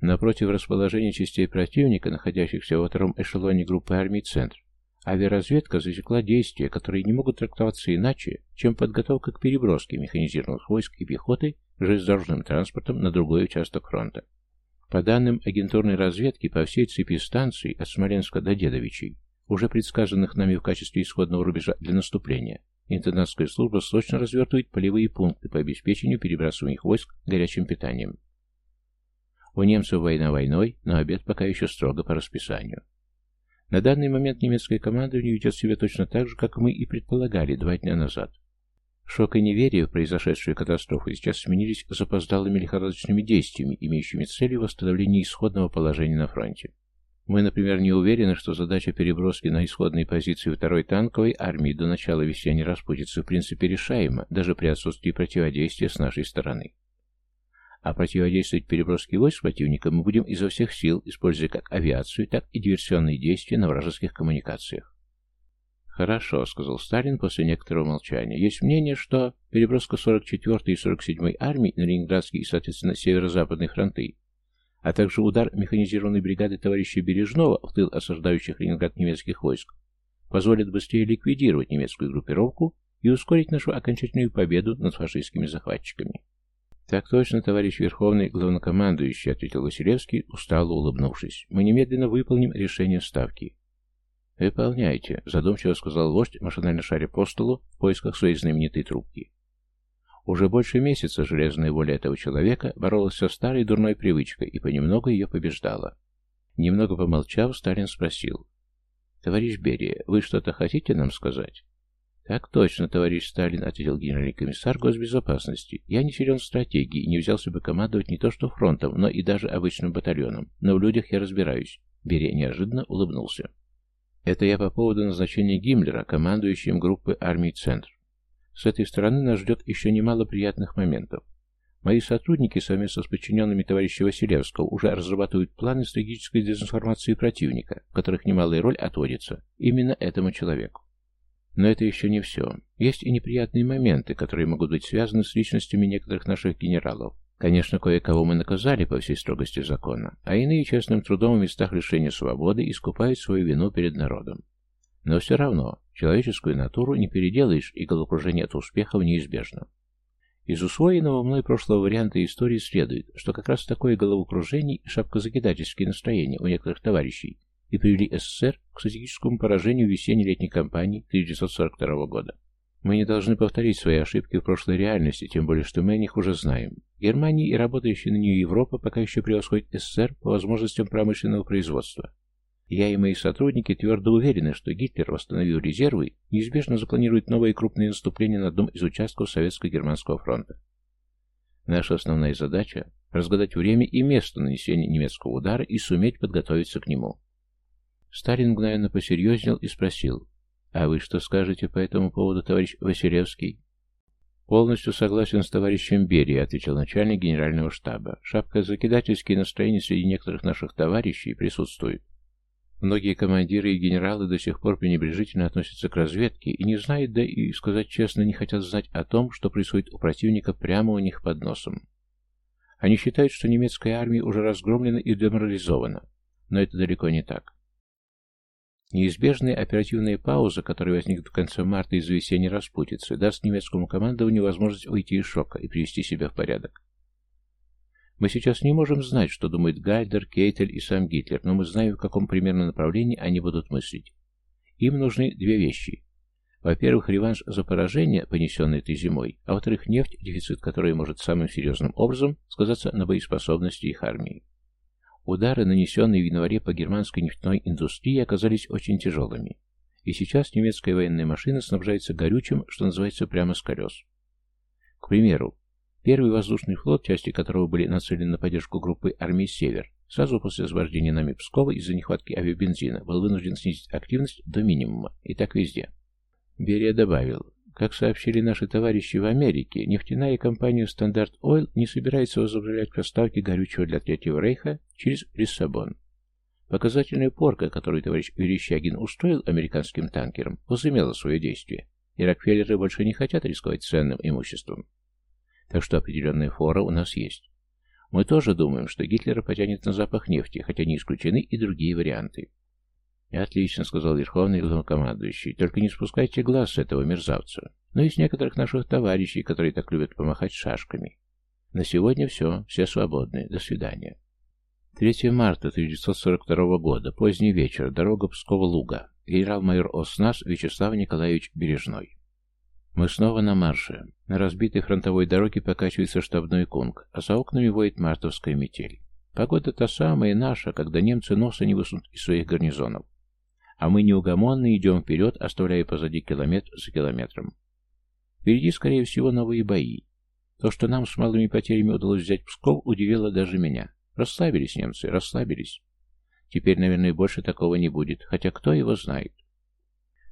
Напротив расположения частей противника, находящихся во втором эшелоне группы армий «Центр», Авиаразведка засекла действия, которые не могут трактоваться иначе, чем подготовка к переброске механизированных войск и пехоты железнодорожным транспортом на другой участок фронта. По данным агентурной разведки, по всей цепи станций от Смоленска до Дедовичей, уже предсказанных нами в качестве исходного рубежа для наступления, интернатская служба срочно развертывает полевые пункты по обеспечению перебрасывания войск горячим питанием. У немцев война войной, но обед пока еще строго по расписанию. На данный момент немецкое командование ведет себя точно так же, как мы и предполагали два дня назад. Шок и неверие в произошедшую катастрофу сейчас сменились запоздалыми лихорадочными действиями, имеющими целью восстановления исходного положения на фронте. Мы, например, не уверены, что задача переброски на исходные позиции второй танковой армии до начала весенней распутицы в принципе решаема, даже при отсутствии противодействия с нашей стороны. А противодействовать переброске войск противника мы будем изо всех сил, используя как авиацию, так и диверсионные действия на вражеских коммуникациях. «Хорошо», — сказал Сталин после некоторого молчания. «Есть мнение, что переброска 44-й и 47-й армий на Ленинградский и, соответственно, Северо-Западный фронты, а также удар механизированной бригады товарища Бережного в тыл осаждающих Ленинград немецких войск позволит быстрее ликвидировать немецкую группировку и ускорить нашу окончательную победу над фашистскими захватчиками. «Так точно, товарищ Верховный Главнокомандующий», — ответил Василевский, устало улыбнувшись. «Мы немедленно выполним решение ставки». «Выполняйте», — задумчиво сказал вождь, машинально шаря по столу в поисках своей знаменитой трубки. Уже больше месяца железная воля этого человека боролась со старой дурной привычкой и понемногу ее побеждала. Немного помолчав, Сталин спросил. «Товарищ Берия, вы что-то хотите нам сказать?» «Так точно, товарищ Сталин», — ответил генеральный комиссар госбезопасности. «Я не силен в стратегии и не взялся бы командовать не то что фронтом, но и даже обычным батальоном. Но в людях я разбираюсь». Берия неожиданно улыбнулся. «Это я по поводу назначения Гиммлера, командующим группы армий «Центр». С этой стороны нас ждет еще немало приятных моментов. Мои сотрудники совместно с подчиненными товарища Василевского уже разрабатывают планы стратегической дезинформации противника, в которых немалая роль отводится именно этому человеку. Но это еще не все. Есть и неприятные моменты, которые могут быть связаны с личностями некоторых наших генералов. Конечно, кое-кого мы наказали по всей строгости закона, а иные честным трудом в местах лишения свободы искупают свою вину перед народом. Но все равно, человеческую натуру не переделаешь, и головокружение от успехов неизбежно. Из усвоенного мной прошлого варианта истории следует, что как раз такое головокружение и шапкозакидательские настроения у некоторых товарищей и привели СССР к стратегическому поражению весенне-летней кампании 1942 года. Мы не должны повторить свои ошибки в прошлой реальности, тем более, что мы о них уже знаем. Германия и работающая на нее Европа пока еще превосходит СССР по возможностям промышленного производства. Я и мои сотрудники твердо уверены, что Гитлер, восстановив резервы, неизбежно запланирует новые крупные наступления на одном из участков Советско-Германского фронта. Наша основная задача – разгадать время и место нанесения немецкого удара и суметь подготовиться к нему. Сталин мгновенно посерьезнел и спросил, «А вы что скажете по этому поводу, товарищ Василевский?» «Полностью согласен с товарищем Берия», — ответил начальник генерального штаба. «Шапка-закидательские настроения среди некоторых наших товарищей присутствуют. Многие командиры и генералы до сих пор пренебрежительно относятся к разведке и не знают, да и, сказать честно, не хотят знать о том, что происходит у противника прямо у них под носом. Они считают, что немецкая армия уже разгромлена и деморализована, но это далеко не так. Неизбежная оперативная пауза, которая возникнет в конце марта из-за весенней распутицы, даст немецкому командованию возможность уйти из шока и привести себя в порядок. Мы сейчас не можем знать, что думают Гальдер, Кейтель и сам Гитлер, но мы знаем, в каком примерно направлении они будут мыслить. Им нужны две вещи. Во-первых, реванш за поражение, понесенное этой зимой, а во-вторых, нефть, дефицит которой может самым серьезным образом сказаться на боеспособности их армии. Удары, нанесенные в январе по германской нефтяной индустрии, оказались очень тяжелыми. И сейчас немецкая военная машина снабжается горючим, что называется прямо с колес. К примеру, первый воздушный флот, части которого были нацелены на поддержку группы армии «Север», сразу после освобождения нами Пскова из-за нехватки авиабензина был вынужден снизить активность до минимума. И так везде. Берия добавил, как сообщили наши товарищи в Америке, нефтяная компания Standard Oil не собирается возобновлять поставки горючего для Третьего Рейха через Лиссабон. Показательная порка, которую товарищ Верещагин устроил американским танкерам, возымела свое действие, и Рокфеллеры больше не хотят рисковать ценным имуществом. Так что определенная фора у нас есть. Мы тоже думаем, что Гитлера потянет на запах нефти, хотя не исключены и другие варианты. «Отлично», — сказал Верховный главнокомандующий. «Только не спускайте глаз с этого мерзавца. Но ну, из некоторых наших товарищей, которые так любят помахать шашками. На сегодня все. Все свободны. До свидания». 3 марта 1942 года. Поздний вечер. Дорога Пскова-Луга. Генерал-майор ОСНАС Вячеслав Николаевич Бережной. Мы снова на марше. На разбитой фронтовой дороге покачивается штабной кунг, а за окнами воет мартовская метель. Погода та самая наша, когда немцы носа не высунут из своих гарнизонов а мы неугомонно идем вперед, оставляя позади километр за километром. Впереди, скорее всего, новые бои. То, что нам с малыми потерями удалось взять Псков, удивило даже меня. Расслабились немцы, расслабились. Теперь, наверное, больше такого не будет, хотя кто его знает.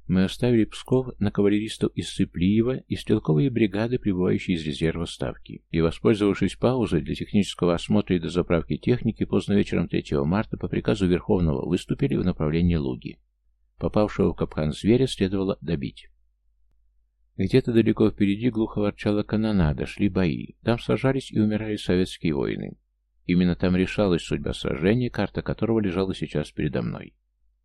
Мы оставили Псков на кавалеристов из Сыплиева и стрелковые бригады, прибывающие из резерва ставки, и, воспользовавшись паузой для технического осмотра и дозаправки техники, поздно вечером 3 марта по приказу Верховного выступили в направлении Луги. Попавшего в капкан зверя следовало добить. Где-то далеко впереди глухо ворчала канонада, шли бои. Там сражались и умирали советские воины. Именно там решалась судьба сражения, карта которого лежала сейчас передо мной.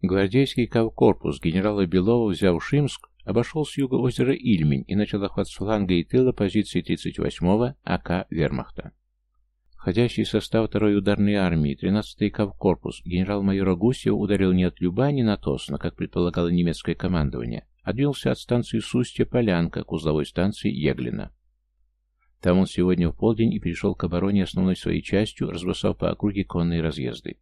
Гвардейский корпус генерала Белова, взяв Шимск, обошел с юга озера Ильмень и начал охват с фланга и тыла позиции 38-го АК Вермахта. Входящий в состав второй ударной армии, 13-й Кавкорпус, генерал-майора Гусева ударил не от Любани на Тосно, как предполагало немецкое командование, а двинулся от станции Сустья-Полянка к узловой станции Еглина. Там он сегодня в полдень и перешел к обороне основной своей частью, разбросав по округе конные разъезды.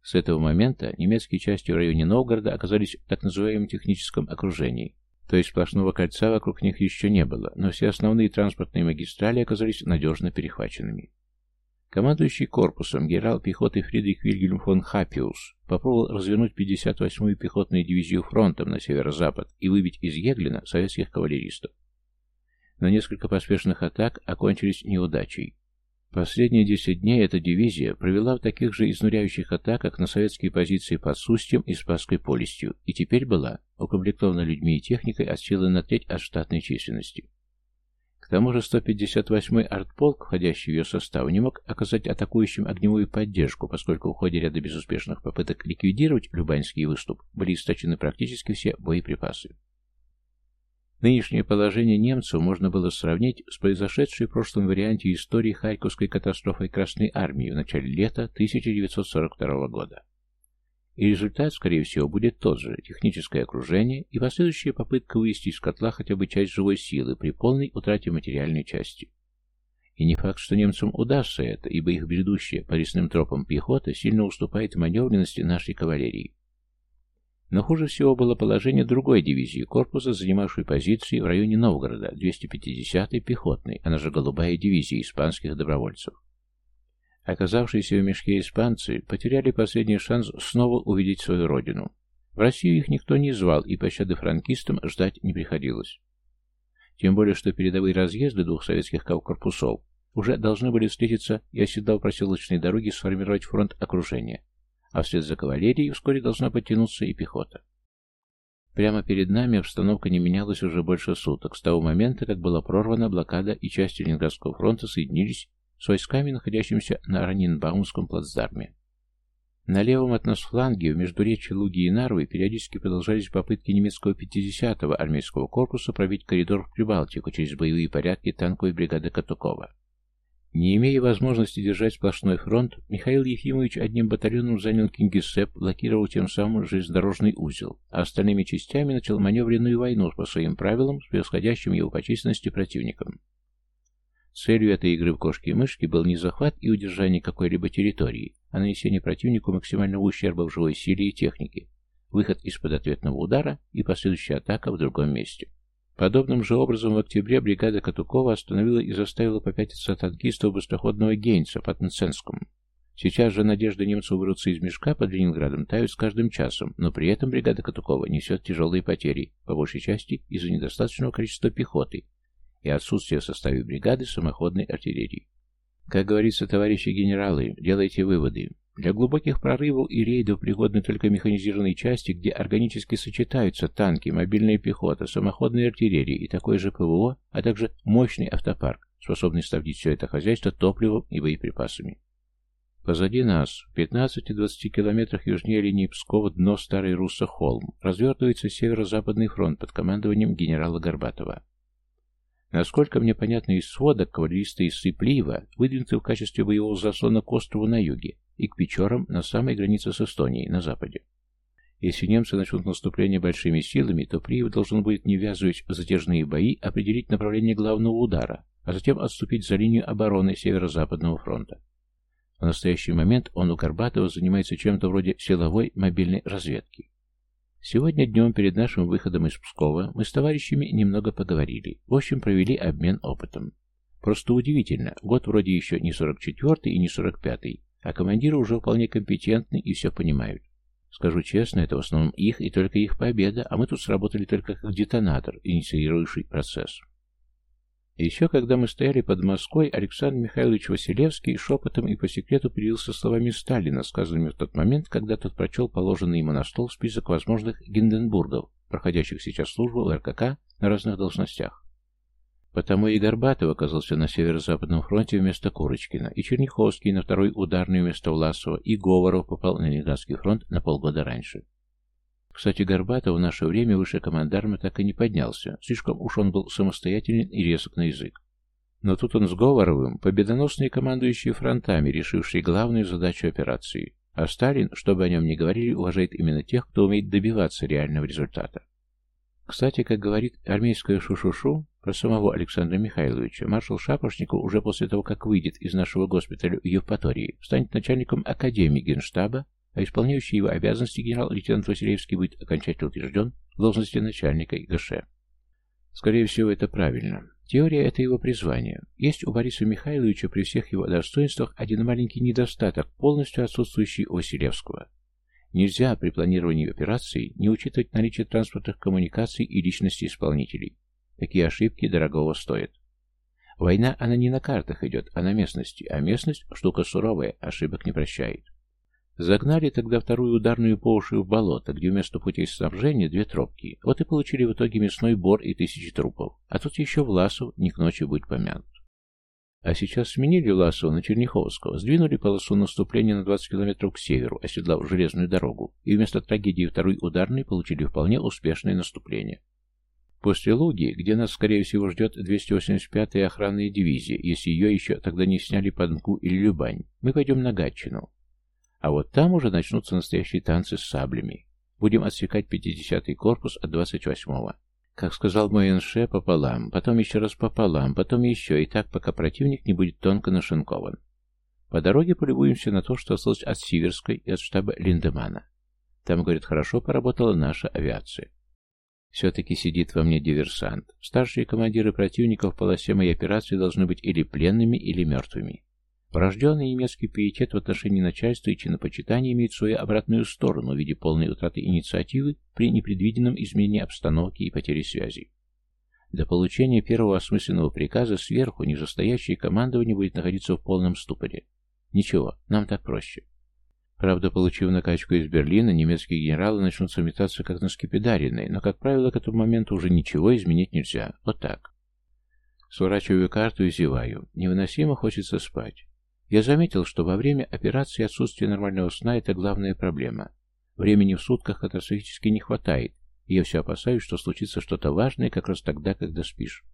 С этого момента немецкие части в районе Новгорода оказались в так называемом техническом окружении, то есть сплошного кольца вокруг них еще не было, но все основные транспортные магистрали оказались надежно перехваченными. Командующий корпусом генерал пехоты Фридрих Вильгельм фон Хапиус попробовал развернуть 58-ю пехотную дивизию фронтом на северо-запад и выбить из Еглина советских кавалеристов. Но несколько поспешных атак окончились неудачей. Последние 10 дней эта дивизия провела в таких же изнуряющих атаках на советские позиции под Сустьем и Спасской полистью, и теперь была укомплектована людьми и техникой от силы на треть от штатной численности. К тому же 158-й артполк, входящий в ее состав, не мог оказать атакующим огневую поддержку, поскольку в ходе ряда безуспешных попыток ликвидировать Любанский выступ были источены практически все боеприпасы. Нынешнее положение немцев можно было сравнить с произошедшей в прошлом варианте истории Харьковской катастрофой Красной Армии в начале лета 1942 года. И результат, скорее всего, будет тот же – техническое окружение и последующая попытка вывести из котла хотя бы часть живой силы при полной утрате материальной части. И не факт, что немцам удастся это, ибо их бредущая по лесным тропам пехота сильно уступает маневренности нашей кавалерии. Но хуже всего было положение другой дивизии корпуса, занимавшей позиции в районе Новгорода, 250-й пехотной, она же голубая дивизия испанских добровольцев. Оказавшиеся в мешке испанцы потеряли последний шанс снова увидеть свою родину. В Россию их никто не звал, и пощады франкистам ждать не приходилось. Тем более, что передовые разъезды двух советских корпусов уже должны были встретиться и, оседав проселочной дороги, сформировать фронт окружения. А вслед за кавалерией вскоре должна подтянуться и пехота. Прямо перед нами обстановка не менялась уже больше суток, с того момента, как была прорвана блокада и части Ленинградского фронта соединились с войсками, находящимися на Раненбаумском плацдарме. На левом от нас фланге, в междуречии Луги и Нарвы, периодически продолжались попытки немецкого 50-го армейского корпуса пробить коридор в Прибалтику через боевые порядки танковой бригады Катукова. Не имея возможности держать сплошной фронт, Михаил Ефимович одним батальоном занял Кингисепп, блокировал тем самым железнодорожный узел, а остальными частями начал маневренную войну по своим правилам с превосходящим его по численности противником. Целью этой игры в кошки-мышки был не захват и удержание какой-либо территории, а нанесение противнику максимального ущерба в живой силе и технике, выход из-под ответного удара и последующая атака в другом месте. Подобным же образом в октябре бригада Катукова остановила и заставила попятиться танкистов быстроходного Гейнца под Нценском. Сейчас же надежды немцев вырваться из мешка под Ленинградом тают с каждым часом, но при этом бригада Катукова несет тяжелые потери, по большей части из-за недостаточного количества пехоты и отсутствия в составе бригады самоходной артиллерии. Как говорится, товарищи генералы, делайте выводы. Для глубоких прорывов и рейдов пригодны только механизированные части, где органически сочетаются танки, мобильная пехота, самоходная артиллерия и такое же ПВО, а также мощный автопарк, способный снабдить все это хозяйство топливом и боеприпасами. Позади нас, в 15-20 километрах южнее линии Пскова, дно старой Руссо-Холм, развертывается северо-западный фронт под командованием генерала Горбатова. Насколько мне понятно из сводок, кавалеристы из Сыплиева выдвинуты в качестве боевого заслона к острову на юге, и к Печорам на самой границе с Эстонией, на западе. Если немцы начнут наступление большими силами, то Приев должен будет, не ввязывать в затяжные бои, определить направление главного удара, а затем отступить за линию обороны Северо-Западного фронта. В настоящий момент он у Горбатова занимается чем-то вроде силовой мобильной разведки. Сегодня днем перед нашим выходом из Пскова мы с товарищами немного поговорили, в общем провели обмен опытом. Просто удивительно, год вроде еще не 44-й и не 45-й, а командиры уже вполне компетентны и все понимают. Скажу честно, это в основном их и только их победа, а мы тут сработали только как детонатор, инициирующий процесс. Еще когда мы стояли под Москвой, Александр Михайлович Василевский шепотом и по секрету поделился словами Сталина, сказанными в тот момент, когда тот прочел положенный ему на стол список возможных Гинденбургов, проходящих сейчас службу в РКК на разных должностях. Потому и Горбатов оказался на северо-западном фронте вместо Курочкина, и Черняховский на второй ударный вместо Власова, и Говоров попал на Ленинградский фронт на полгода раньше. Кстати, Горбатов в наше время выше командарма так и не поднялся, слишком уж он был самостоятелен и резок на язык. Но тут он с Говоровым, победоносные командующие фронтами, решившие главную задачу операции. А Сталин, чтобы о нем не говорили, уважает именно тех, кто умеет добиваться реального результата. Кстати, как говорит армейское шушушу, про самого Александра Михайловича, маршал Шапошников уже после того, как выйдет из нашего госпиталя в Евпатории, станет начальником Академии Генштаба, а исполняющий его обязанности генерал-лейтенант Василевский будет окончательно утвержден в должности начальника ИГШ. Скорее всего, это правильно. Теория – это его призвание. Есть у Бориса Михайловича при всех его достоинствах один маленький недостаток, полностью отсутствующий у Василевского. Нельзя при планировании операций не учитывать наличие транспортных коммуникаций и личности исполнителей. Такие ошибки дорогого стоят. Война, она не на картах идет, а на местности, а местность – штука суровая, ошибок не прощает. Загнали тогда вторую ударную по в болото, где вместо путей снабжения две тропки. Вот и получили в итоге мясной бор и тысячи трупов. А тут еще Власов не к ночи будет помянут. А сейчас сменили Власова на Черняховского, сдвинули полосу наступления на 20 километров к северу, оседлав железную дорогу, и вместо трагедии второй ударной получили вполне успешное наступление. После Луги, где нас, скорее всего, ждет 285-я охранная дивизия, если ее еще тогда не сняли под Мку или Любань, мы пойдем на Гатчину. А вот там уже начнутся настоящие танцы с саблями. Будем отсекать 50-й корпус от 28-го. Как сказал мой НШ, пополам, потом еще раз пополам, потом еще, и так, пока противник не будет тонко нашинкован. По дороге полюбуемся на то, что осталось от Сиверской и от штаба Линдемана. Там, говорит, хорошо поработала наша авиация. Все-таки сидит во мне диверсант. Старшие командиры противников в полосе моей операции должны быть или пленными, или мертвыми. Врожденный немецкий пиетет в отношении начальства и чинопочитания имеет свою обратную сторону в виде полной утраты инициативы при непредвиденном изменении обстановки и потере связи. До получения первого осмысленного приказа сверху нижестоящее командование будет находиться в полном ступоре. Ничего, нам так проще. Правда, получив накачку из Берлина, немецкие генералы начнут метаться как на скипидаренной, но, как правило, к этому моменту уже ничего изменить нельзя. Вот так. Сворачиваю карту и зеваю. Невыносимо хочется спать. Я заметил, что во время операции отсутствие нормального сна – это главная проблема. Времени в сутках катастрофически не хватает, и я все опасаюсь, что случится что-то важное как раз тогда, когда спишь.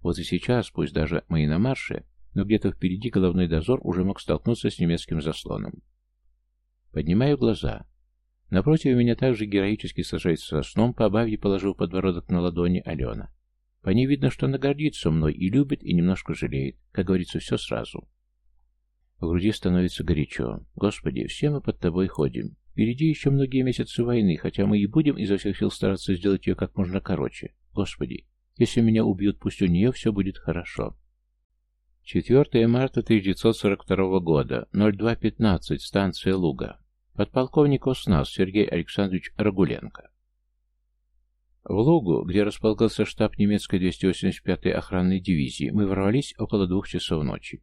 Вот и сейчас, пусть даже мы и на марше, но где-то впереди головной дозор уже мог столкнуться с немецким заслоном. Поднимаю глаза. Напротив меня также героически сажается со сном, по обаве положив подбородок на ладони Алена. По ней видно, что она гордится мной и любит, и немножко жалеет. Как говорится, все сразу. В груди становится горячо. Господи, все мы под тобой ходим. Впереди еще многие месяцы войны, хотя мы и будем изо всех сил стараться сделать ее как можно короче. Господи, если меня убьют, пусть у нее все будет хорошо. 4 марта 1942 года, 02.15, станция Луга. Подполковник ОСНАС Сергей Александрович Рагуленко. В Лугу, где располагался штаб немецкой 285-й охранной дивизии, мы ворвались около двух часов ночи.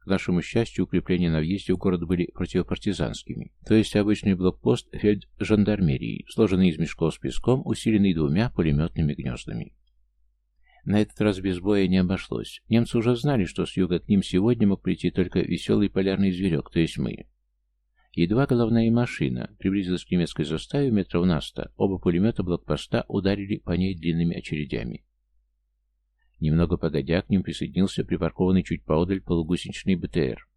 К нашему счастью, укрепления на въезде в город были противопартизанскими, то есть обычный блокпост фельд-жандармерии, сложенный из мешков с песком, усиленный двумя пулеметными гнездами. На этот раз без боя не обошлось. Немцы уже знали, что с юга к ним сегодня мог прийти только веселый полярный зверек, то есть мы. Едва головная машина приблизилась к немецкой заставе метров на сто, оба пулемета блокпоста ударили по ней длинными очередями. Немного погодя, к ним присоединился припаркованный чуть поодаль полугусеничный БТР.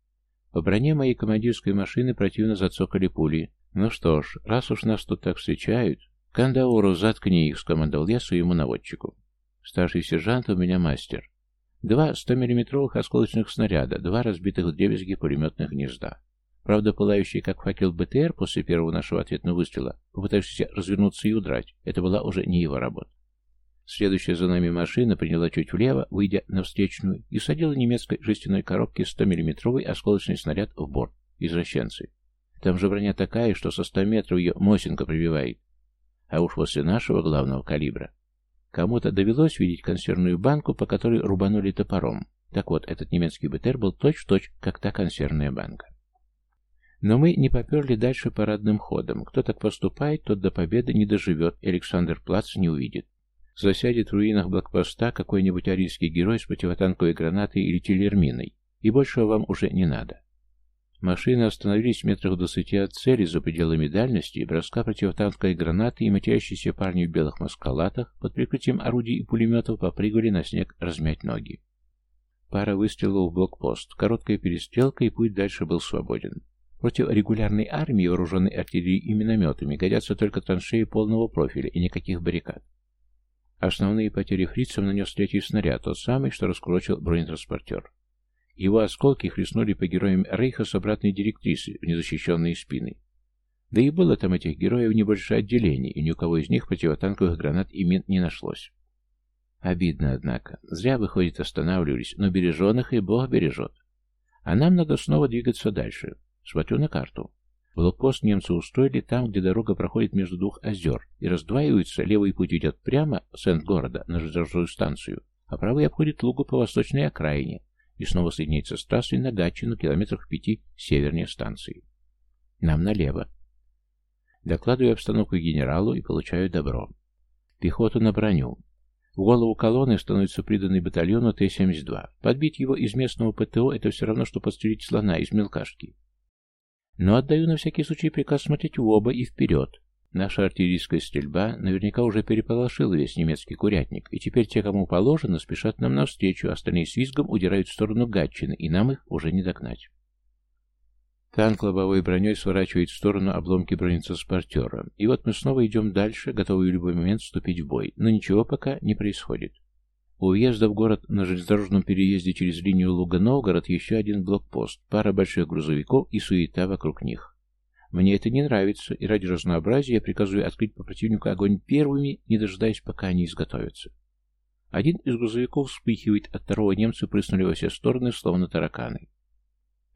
По броне моей командирской машины противно зацокали пули. «Ну что ж, раз уж нас тут так встречают...» «Кандауру, заткни их!» — скомандовал я своему наводчику. Старший сержант у меня мастер. Два 100-миллиметровых осколочных снаряда, два разбитых вдребезги пулеметных гнезда. Правда, пылающий как факел БТР после первого нашего ответного выстрела, попытавшийся развернуться и удрать, это была уже не его работа. Следующая за нами машина приняла чуть влево, выйдя на встречную, и садила немецкой жестяной коробки 100-миллиметровый осколочный снаряд в борт. Извращенцы. Там же броня такая, что со 100 метров ее Мосинка пробивает. А уж после нашего главного калибра Кому-то довелось видеть консервную банку, по которой рубанули топором. Так вот, этот немецкий БТР был точь-в-точь, -точь, как та консервная банка. Но мы не поперли дальше парадным ходом. Кто так поступает, тот до победы не доживет, и Александр Плац не увидит. Засядет в руинах блокпоста какой-нибудь арийский герой с противотанковой гранатой или телерминой, и большего вам уже не надо. Машины остановились в метрах двадцати от цели за пределами дальности, броска противотанковой гранаты и матерящиеся парни в белых маскалатах под прикрытием орудий и пулеметов попрыгали на снег размять ноги. Пара выстрелов в блокпост, короткая перестрелка и путь дальше был свободен. Против регулярной армии, вооруженной артиллерией и минометами, годятся только траншеи полного профиля и никаких баррикад. Основные потери фрицам нанес третий снаряд, тот самый, что раскурочил бронетранспортер. Его осколки хлестнули по героям Рейха с обратной директрисы в незащищенные спины. Да и было там этих героев небольшое отделение, и ни у кого из них противотанковых гранат и мин не нашлось. Обидно, однако. Зря, выходит, останавливались, но береженых и Бог бережет. А нам надо снова двигаться дальше. Смотрю на карту. Блокпост немцы устроили там, где дорога проходит между двух озер, и раздваивается, левый путь идет прямо с города на железнодорожную станцию, а правый обходит лугу по восточной окраине, и снова соединяется с трассой на Гатчину километрах пяти севернее станции. Нам налево. Докладываю обстановку генералу и получаю добро. Пехоту на броню. В голову колонны становится приданный батальону Т-72. Подбить его из местного ПТО – это все равно, что подстрелить слона из мелкашки. Но отдаю на всякий случай приказ смотреть в оба и вперед. Наша артиллерийская стрельба наверняка уже переполошила весь немецкий курятник, и теперь те, кому положено, спешат нам навстречу, остальные с визгом удирают в сторону Гатчины, и нам их уже не догнать. Танк лобовой броней сворачивает в сторону обломки бронетранспортера. И вот мы снова идем дальше, готовые в любой момент вступить в бой. Но ничего пока не происходит. У въезда в город на железнодорожном переезде через линию Луга-Новгород еще один блокпост, пара больших грузовиков и суета вокруг них. Мне это не нравится, и ради разнообразия я приказываю открыть по противнику огонь первыми, не дожидаясь, пока они изготовятся. Один из грузовиков вспыхивает, от второго немцы прыснули во все стороны, словно тараканы.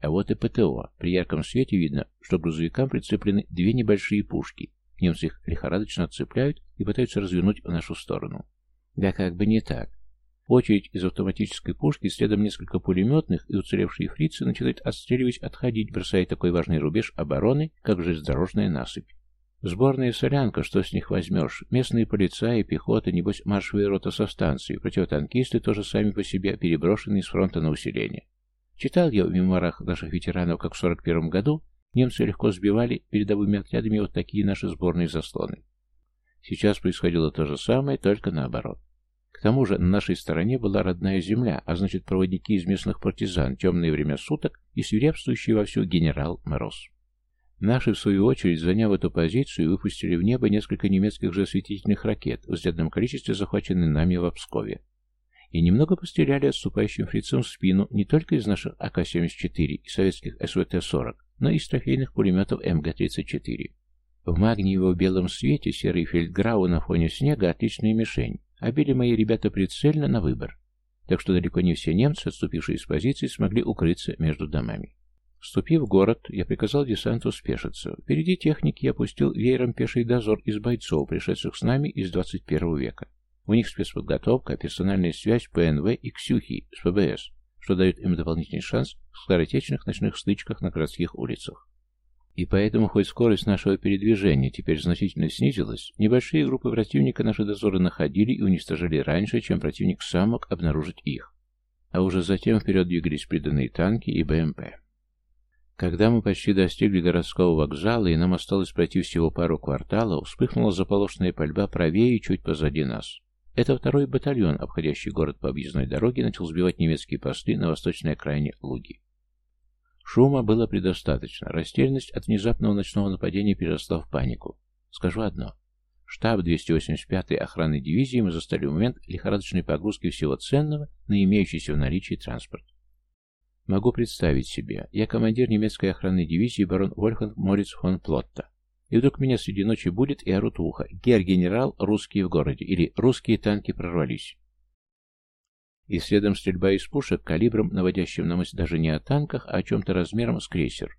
А вот и ПТО. При ярком свете видно, что грузовикам прицеплены две небольшие пушки. Немцы их лихорадочно отцепляют и пытаются развернуть в нашу сторону. Да как бы не так. Очередь из автоматической пушки, следом несколько пулеметных, и уцелевшие фрицы начинают отстреливать, отходить, бросая такой важный рубеж обороны, как железнодорожная насыпь. Сборная солянка, что с них возьмешь? Местные полицаи, пехота, небось маршевая рота со станции, противотанкисты тоже сами по себе переброшенные с фронта на усиление. Читал я в мемуарах наших ветеранов, как в 41 году немцы легко сбивали передовыми отрядами вот такие наши сборные заслоны. Сейчас происходило то же самое, только наоборот. К тому же на нашей стороне была родная земля, а значит проводники из местных партизан, темное время суток и свирепствующий вовсю генерал Мороз. Наши, в свою очередь, заняв эту позицию, выпустили в небо несколько немецких же осветительных ракет в изрядном количестве, захваченных нами в Пскове. И немного постреляли отступающим фрицам в спину не только из наших АК-74 и советских СВТ-40, но и из трофейных пулеметов МГ-34. В магниево белом свете серый фельдграу на фоне снега отличная мишень, а били мои ребята прицельно на выбор. Так что далеко не все немцы, отступившие из позиций, смогли укрыться между домами. Вступив в город, я приказал десанту спешиться. Впереди техники я пустил веером пеший дозор из бойцов, пришедших с нами из 21 века. У них спецподготовка, персональная связь ПНВ и Ксюхи с ПБС, что дает им дополнительный шанс в скоротечных ночных стычках на городских улицах. И поэтому, хоть скорость нашего передвижения теперь значительно снизилась, небольшие группы противника наши дозоры находили и уничтожили раньше, чем противник сам мог обнаружить их. А уже затем вперед двигались приданные танки и БМП. Когда мы почти достигли городского вокзала, и нам осталось пройти всего пару кварталов, вспыхнула заполошенная пальба правее и чуть позади нас. Это второй батальон, обходящий город по объездной дороге, начал сбивать немецкие посты на восточной окраине Луги. Шума было предостаточно. Растерянность от внезапного ночного нападения переросла в панику. Скажу одно. Штаб 285-й охранной дивизии мы застали в момент лихорадочной погрузки всего ценного на имеющийся в наличии транспорт. Могу представить себе. Я командир немецкой охранной дивизии барон Вольфганг Мориц фон Плотта. И вдруг меня среди ночи будет и орут в ухо. Гер-генерал, русские в городе. Или русские танки прорвались. И следом стрельба из пушек калибром, наводящим на мысль даже не о танках, а о чем-то размером с крейсер.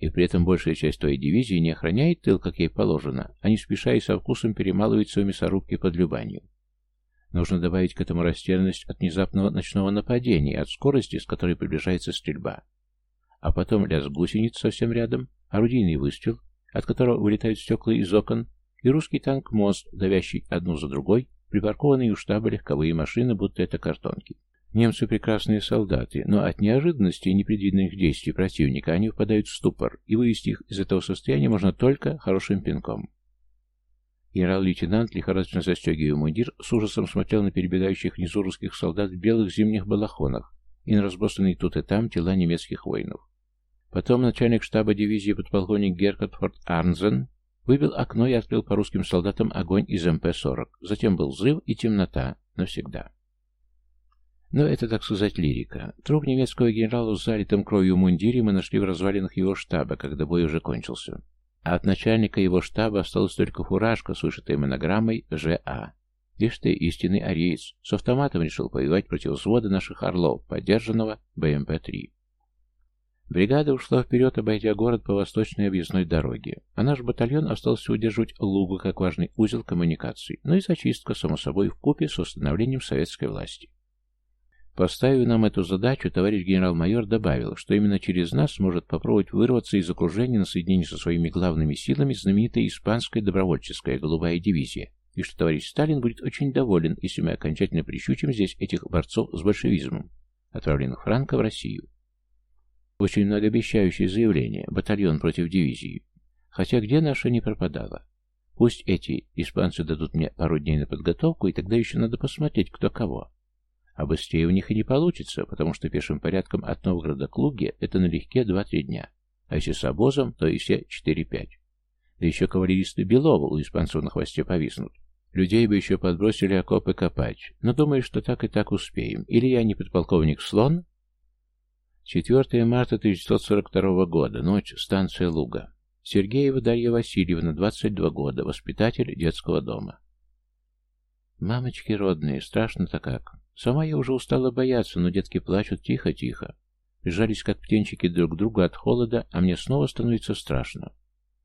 И при этом большая часть твоей дивизии не охраняет тыл, как ей положено, а не спеша и со вкусом перемалывает свои мясорубки под Любанью. Нужно добавить к этому растерянность от внезапного ночного нападения, от скорости, с которой приближается стрельба. А потом лязг гусениц совсем рядом, орудийный выстрел, от которого вылетают стекла из окон, и русский танк-мост, давящий одну за другой, припаркованные у штаба легковые машины, будто это картонки. Немцы прекрасные солдаты, но от неожиданности и непредвиденных действий противника они впадают в ступор, и вывести их из этого состояния можно только хорошим пинком. Генерал-лейтенант, лихорадочно застегивая мундир, с ужасом смотрел на перебегающих внизу русских солдат в белых зимних балахонах и на разбросанные тут и там тела немецких воинов. Потом начальник штаба дивизии подполковник Герхард Форт Арнзен выбил окно и открыл по русским солдатам огонь из МП-40. Затем был взрыв и темнота навсегда. Но это, так сказать, лирика. Труп немецкого генерала с залитым кровью мундире мы нашли в развалинах его штаба, когда бой уже кончился а от начальника его штаба осталась только фуражка с вышитой монограммой «ЖА». Лишь ты, истинный ариец, с автоматом решил повоевать против взвода наших орлов, поддержанного БМП-3. Бригада ушла вперед, обойдя город по восточной объездной дороге, а наш батальон остался удерживать Лугу как важный узел коммуникаций, но и зачистка, само собой, в купе с установлением советской власти. Поставив нам эту задачу, товарищ генерал-майор добавил, что именно через нас сможет попробовать вырваться из окружения на соединение со своими главными силами знаменитая испанская добровольческая голубая дивизия, и что товарищ Сталин будет очень доволен, если мы окончательно прищучим здесь этих борцов с большевизмом, отправленных Франко в Россию. Очень многообещающее заявление, батальон против дивизии. Хотя где наша не пропадала? Пусть эти испанцы дадут мне пару дней на подготовку, и тогда еще надо посмотреть, кто кого. А быстрее у них и не получится, потому что пешим порядком от Новгорода к Луге это налегке 2-3 дня. А если с обозом, то и все 4-5. Да еще кавалеристы Белова у испанцев на хвосте повиснут. Людей бы еще подбросили окопы копать. Но думаю, что так и так успеем. Или я не подполковник Слон? 4 марта 1942 года. Ночь. Станция Луга. Сергеева Дарья Васильевна, 22 года. Воспитатель детского дома. Мамочки родные, страшно-то как. Сама я уже устала бояться, но детки плачут тихо-тихо. Прижались как птенчики друг к другу от холода, а мне снова становится страшно.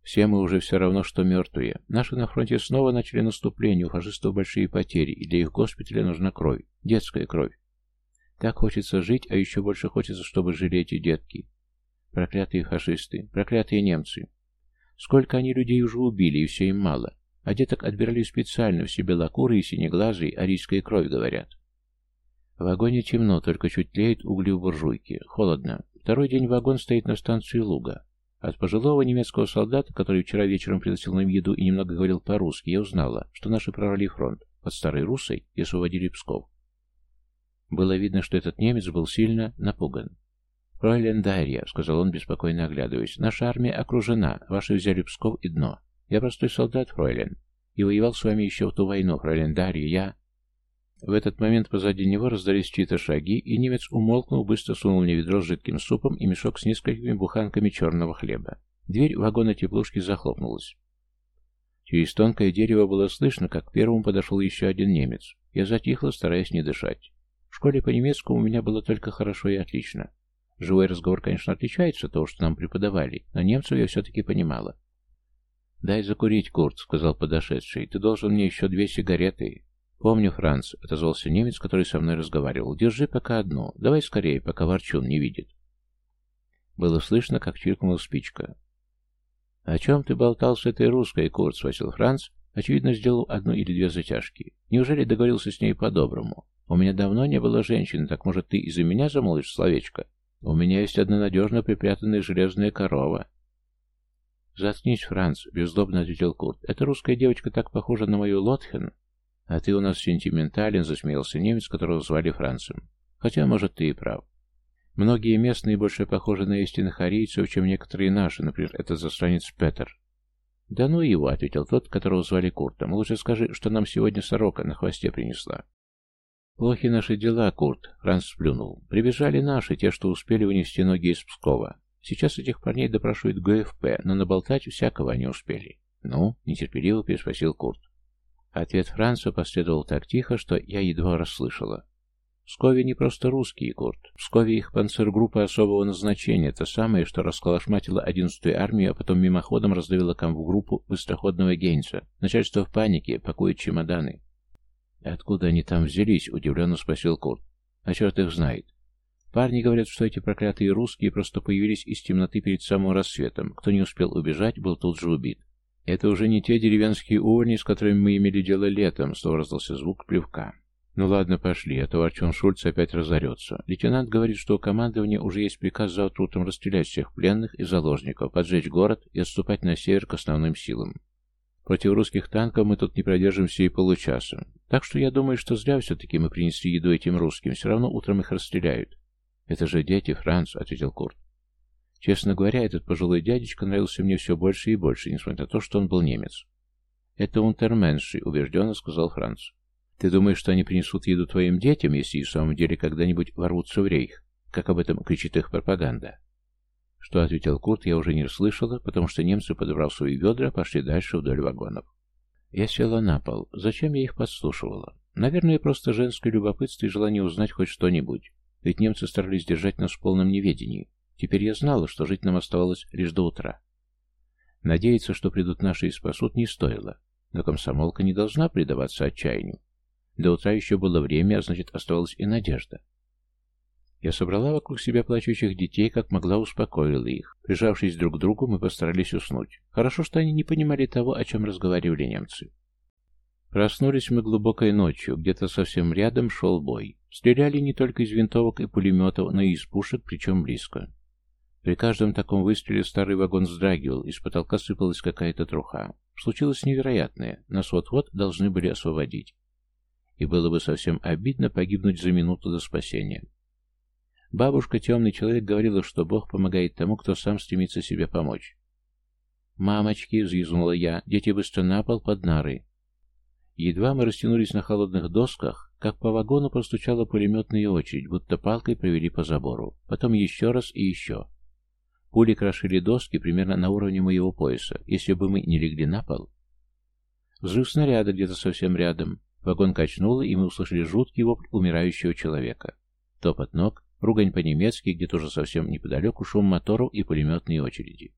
Все мы уже все равно, что мертвые. Наши на фронте снова начали наступление, у фашистов большие потери, и для их госпиталя нужна кровь, детская кровь. Так хочется жить, а еще больше хочется, чтобы жили эти детки. Проклятые фашисты, проклятые немцы. Сколько они людей уже убили, и все им мало. А деток отбирали специально, все белокурые, синеглазые, арийская кровь, говорят. В вагоне темно, только чуть тлеют угли в буржуйке. Холодно. Второй день вагон стоит на станции Луга. От пожилого немецкого солдата, который вчера вечером приносил нам еду и немного говорил по-русски, я узнала, что наши прорвали фронт. под Старой Русой и освободили Псков. Было видно, что этот немец был сильно напуган. «Фройлен Дарья», — сказал он, беспокойно оглядываясь, — «наша армия окружена, ваши взяли Псков и дно. Я простой солдат, Фройлен, и воевал с вами еще в ту войну, Фройлен Дарья, я...» В этот момент позади него раздались чьи-то шаги, и немец, умолкнул, быстро сунул мне ведро с жидким супом и мешок с несколькими буханками черного хлеба. Дверь вагона теплушки захлопнулась. Через тонкое дерево было слышно, как к первому подошел еще один немец. Я затихла, стараясь не дышать. Школе по-немецкому у меня было только хорошо и отлично. Живой разговор, конечно, отличается от того, что нам преподавали, но немцев я все-таки понимала. «Дай закурить, Курт», — сказал подошедший. «Ты должен мне еще две сигареты». «Помню, Франц», — отозвался немец, который со мной разговаривал. «Держи пока одну. Давай скорее, пока Ворчун не видит». Было слышно, как чиркнула спичка. «О чем ты болтал с этой русской, Курт?» — спросил Франц, очевидно, сделал одну или две затяжки. «Неужели договорился с ней по-доброму? У меня давно не было женщины, так, может, ты из-за меня замолвишь словечко? У меня есть одна надежно припрятанная железная корова». «Заткнись, Франц», — беззлобно ответил Курт. «Эта русская девочка так похожа на мою Лотхен». «А ты у нас сентиментален», — засмеялся немец, которого звали Францем. «Хотя, может, ты и прав. Многие местные больше похожи на истинных арийцев, чем некоторые наши, например, этот засранец Петер». «Да ну его», — ответил тот, которого звали Куртом. «Лучше скажи, что нам сегодня сорока на хвосте принесла». «Плохи наши дела, Курт», — Франц сплюнул. «Прибежали наши, те, что успели унести ноги из Пскова. Сейчас этих парней допрашивает ГФП, но наболтать всякого они успели». «Ну?» — нетерпеливо переспросил Курт. Ответ Франца последовал так тихо, что я едва расслышала. Пскове не просто русские, Курт. В Пскове их панцергруппа особого назначения, то самое, что расколошматило 11-ю армию, а потом мимоходом раздавило камву-группу быстроходного гейнца. Начальство в панике, пакует чемоданы. «Откуда они там взялись?» — удивленно спросил Курт. «А черт их знает. Парни говорят, что эти проклятые русские просто появились из темноты перед самым рассветом. Кто не успел убежать, был тут же убит. «Это уже не те деревенские увольни, с которыми мы имели дело летом», — снова раздался звук плевка. «Ну ладно, пошли, а то Артем Шульц опять разорется. Лейтенант говорит, что у командования уже есть приказ завтра утром расстрелять всех пленных и заложников, поджечь город и отступать на север к основным силам. Против русских танков мы тут не продержимся и получаса. Так что я думаю, что зря все-таки мы принесли еду этим русским, все равно утром их расстреляют». «Это же дети, Франц», — ответил Курт. Честно говоря, этот пожилой дядечка нравился мне все больше и больше, несмотря на то, что он был немец. «Это унтерменши», — убежденно сказал Франц. «Ты думаешь, что они принесут еду твоим детям, если и в самом деле когда-нибудь ворвутся в рейх, как об этом кричит их пропаганда?» Что ответил Курт, я уже не расслышала, потому что немцы, подобрав свои ведра, пошли дальше вдоль вагонов. Я села на пол. Зачем я их подслушивала? Наверное, просто женское любопытство и желание узнать хоть что-нибудь. Ведь немцы старались держать нас в полном неведении. Теперь я знала, что жить нам оставалось лишь до утра. Надеяться, что придут наши и спасут, не стоило. Но комсомолка не должна предаваться отчаянию. До утра еще было время, а значит, оставалась и надежда. Я собрала вокруг себя плачущих детей, как могла успокоила их. Прижавшись друг к другу, мы постарались уснуть. Хорошо, что они не понимали того, о чем разговаривали немцы. Проснулись мы глубокой ночью, где-то совсем рядом шел бой. Стреляли не только из винтовок и пулеметов, но и из пушек, причем близко. При каждом таком выстреле старый вагон вздрагивал, из потолка сыпалась какая-то труха. Случилось невероятное, нас вот-вот должны были освободить. И было бы совсем обидно погибнуть за минуту до спасения. Бабушка, темный человек, говорила, что Бог помогает тому, кто сам стремится себе помочь. «Мамочки!» — взвизгнула я. «Дети быстро на пол под нары!» Едва мы растянулись на холодных досках, как по вагону простучала пулеметная очередь, будто палкой провели по забору. Потом еще раз и еще. Пули крошили доски примерно на уровне моего пояса, если бы мы не легли на пол. Взрыв снаряда где-то совсем рядом. Вагон качнуло, и мы услышали жуткий вопль умирающего человека. Топот ног, ругань по-немецки, где тоже совсем неподалеку шум моторов и пулеметные очереди.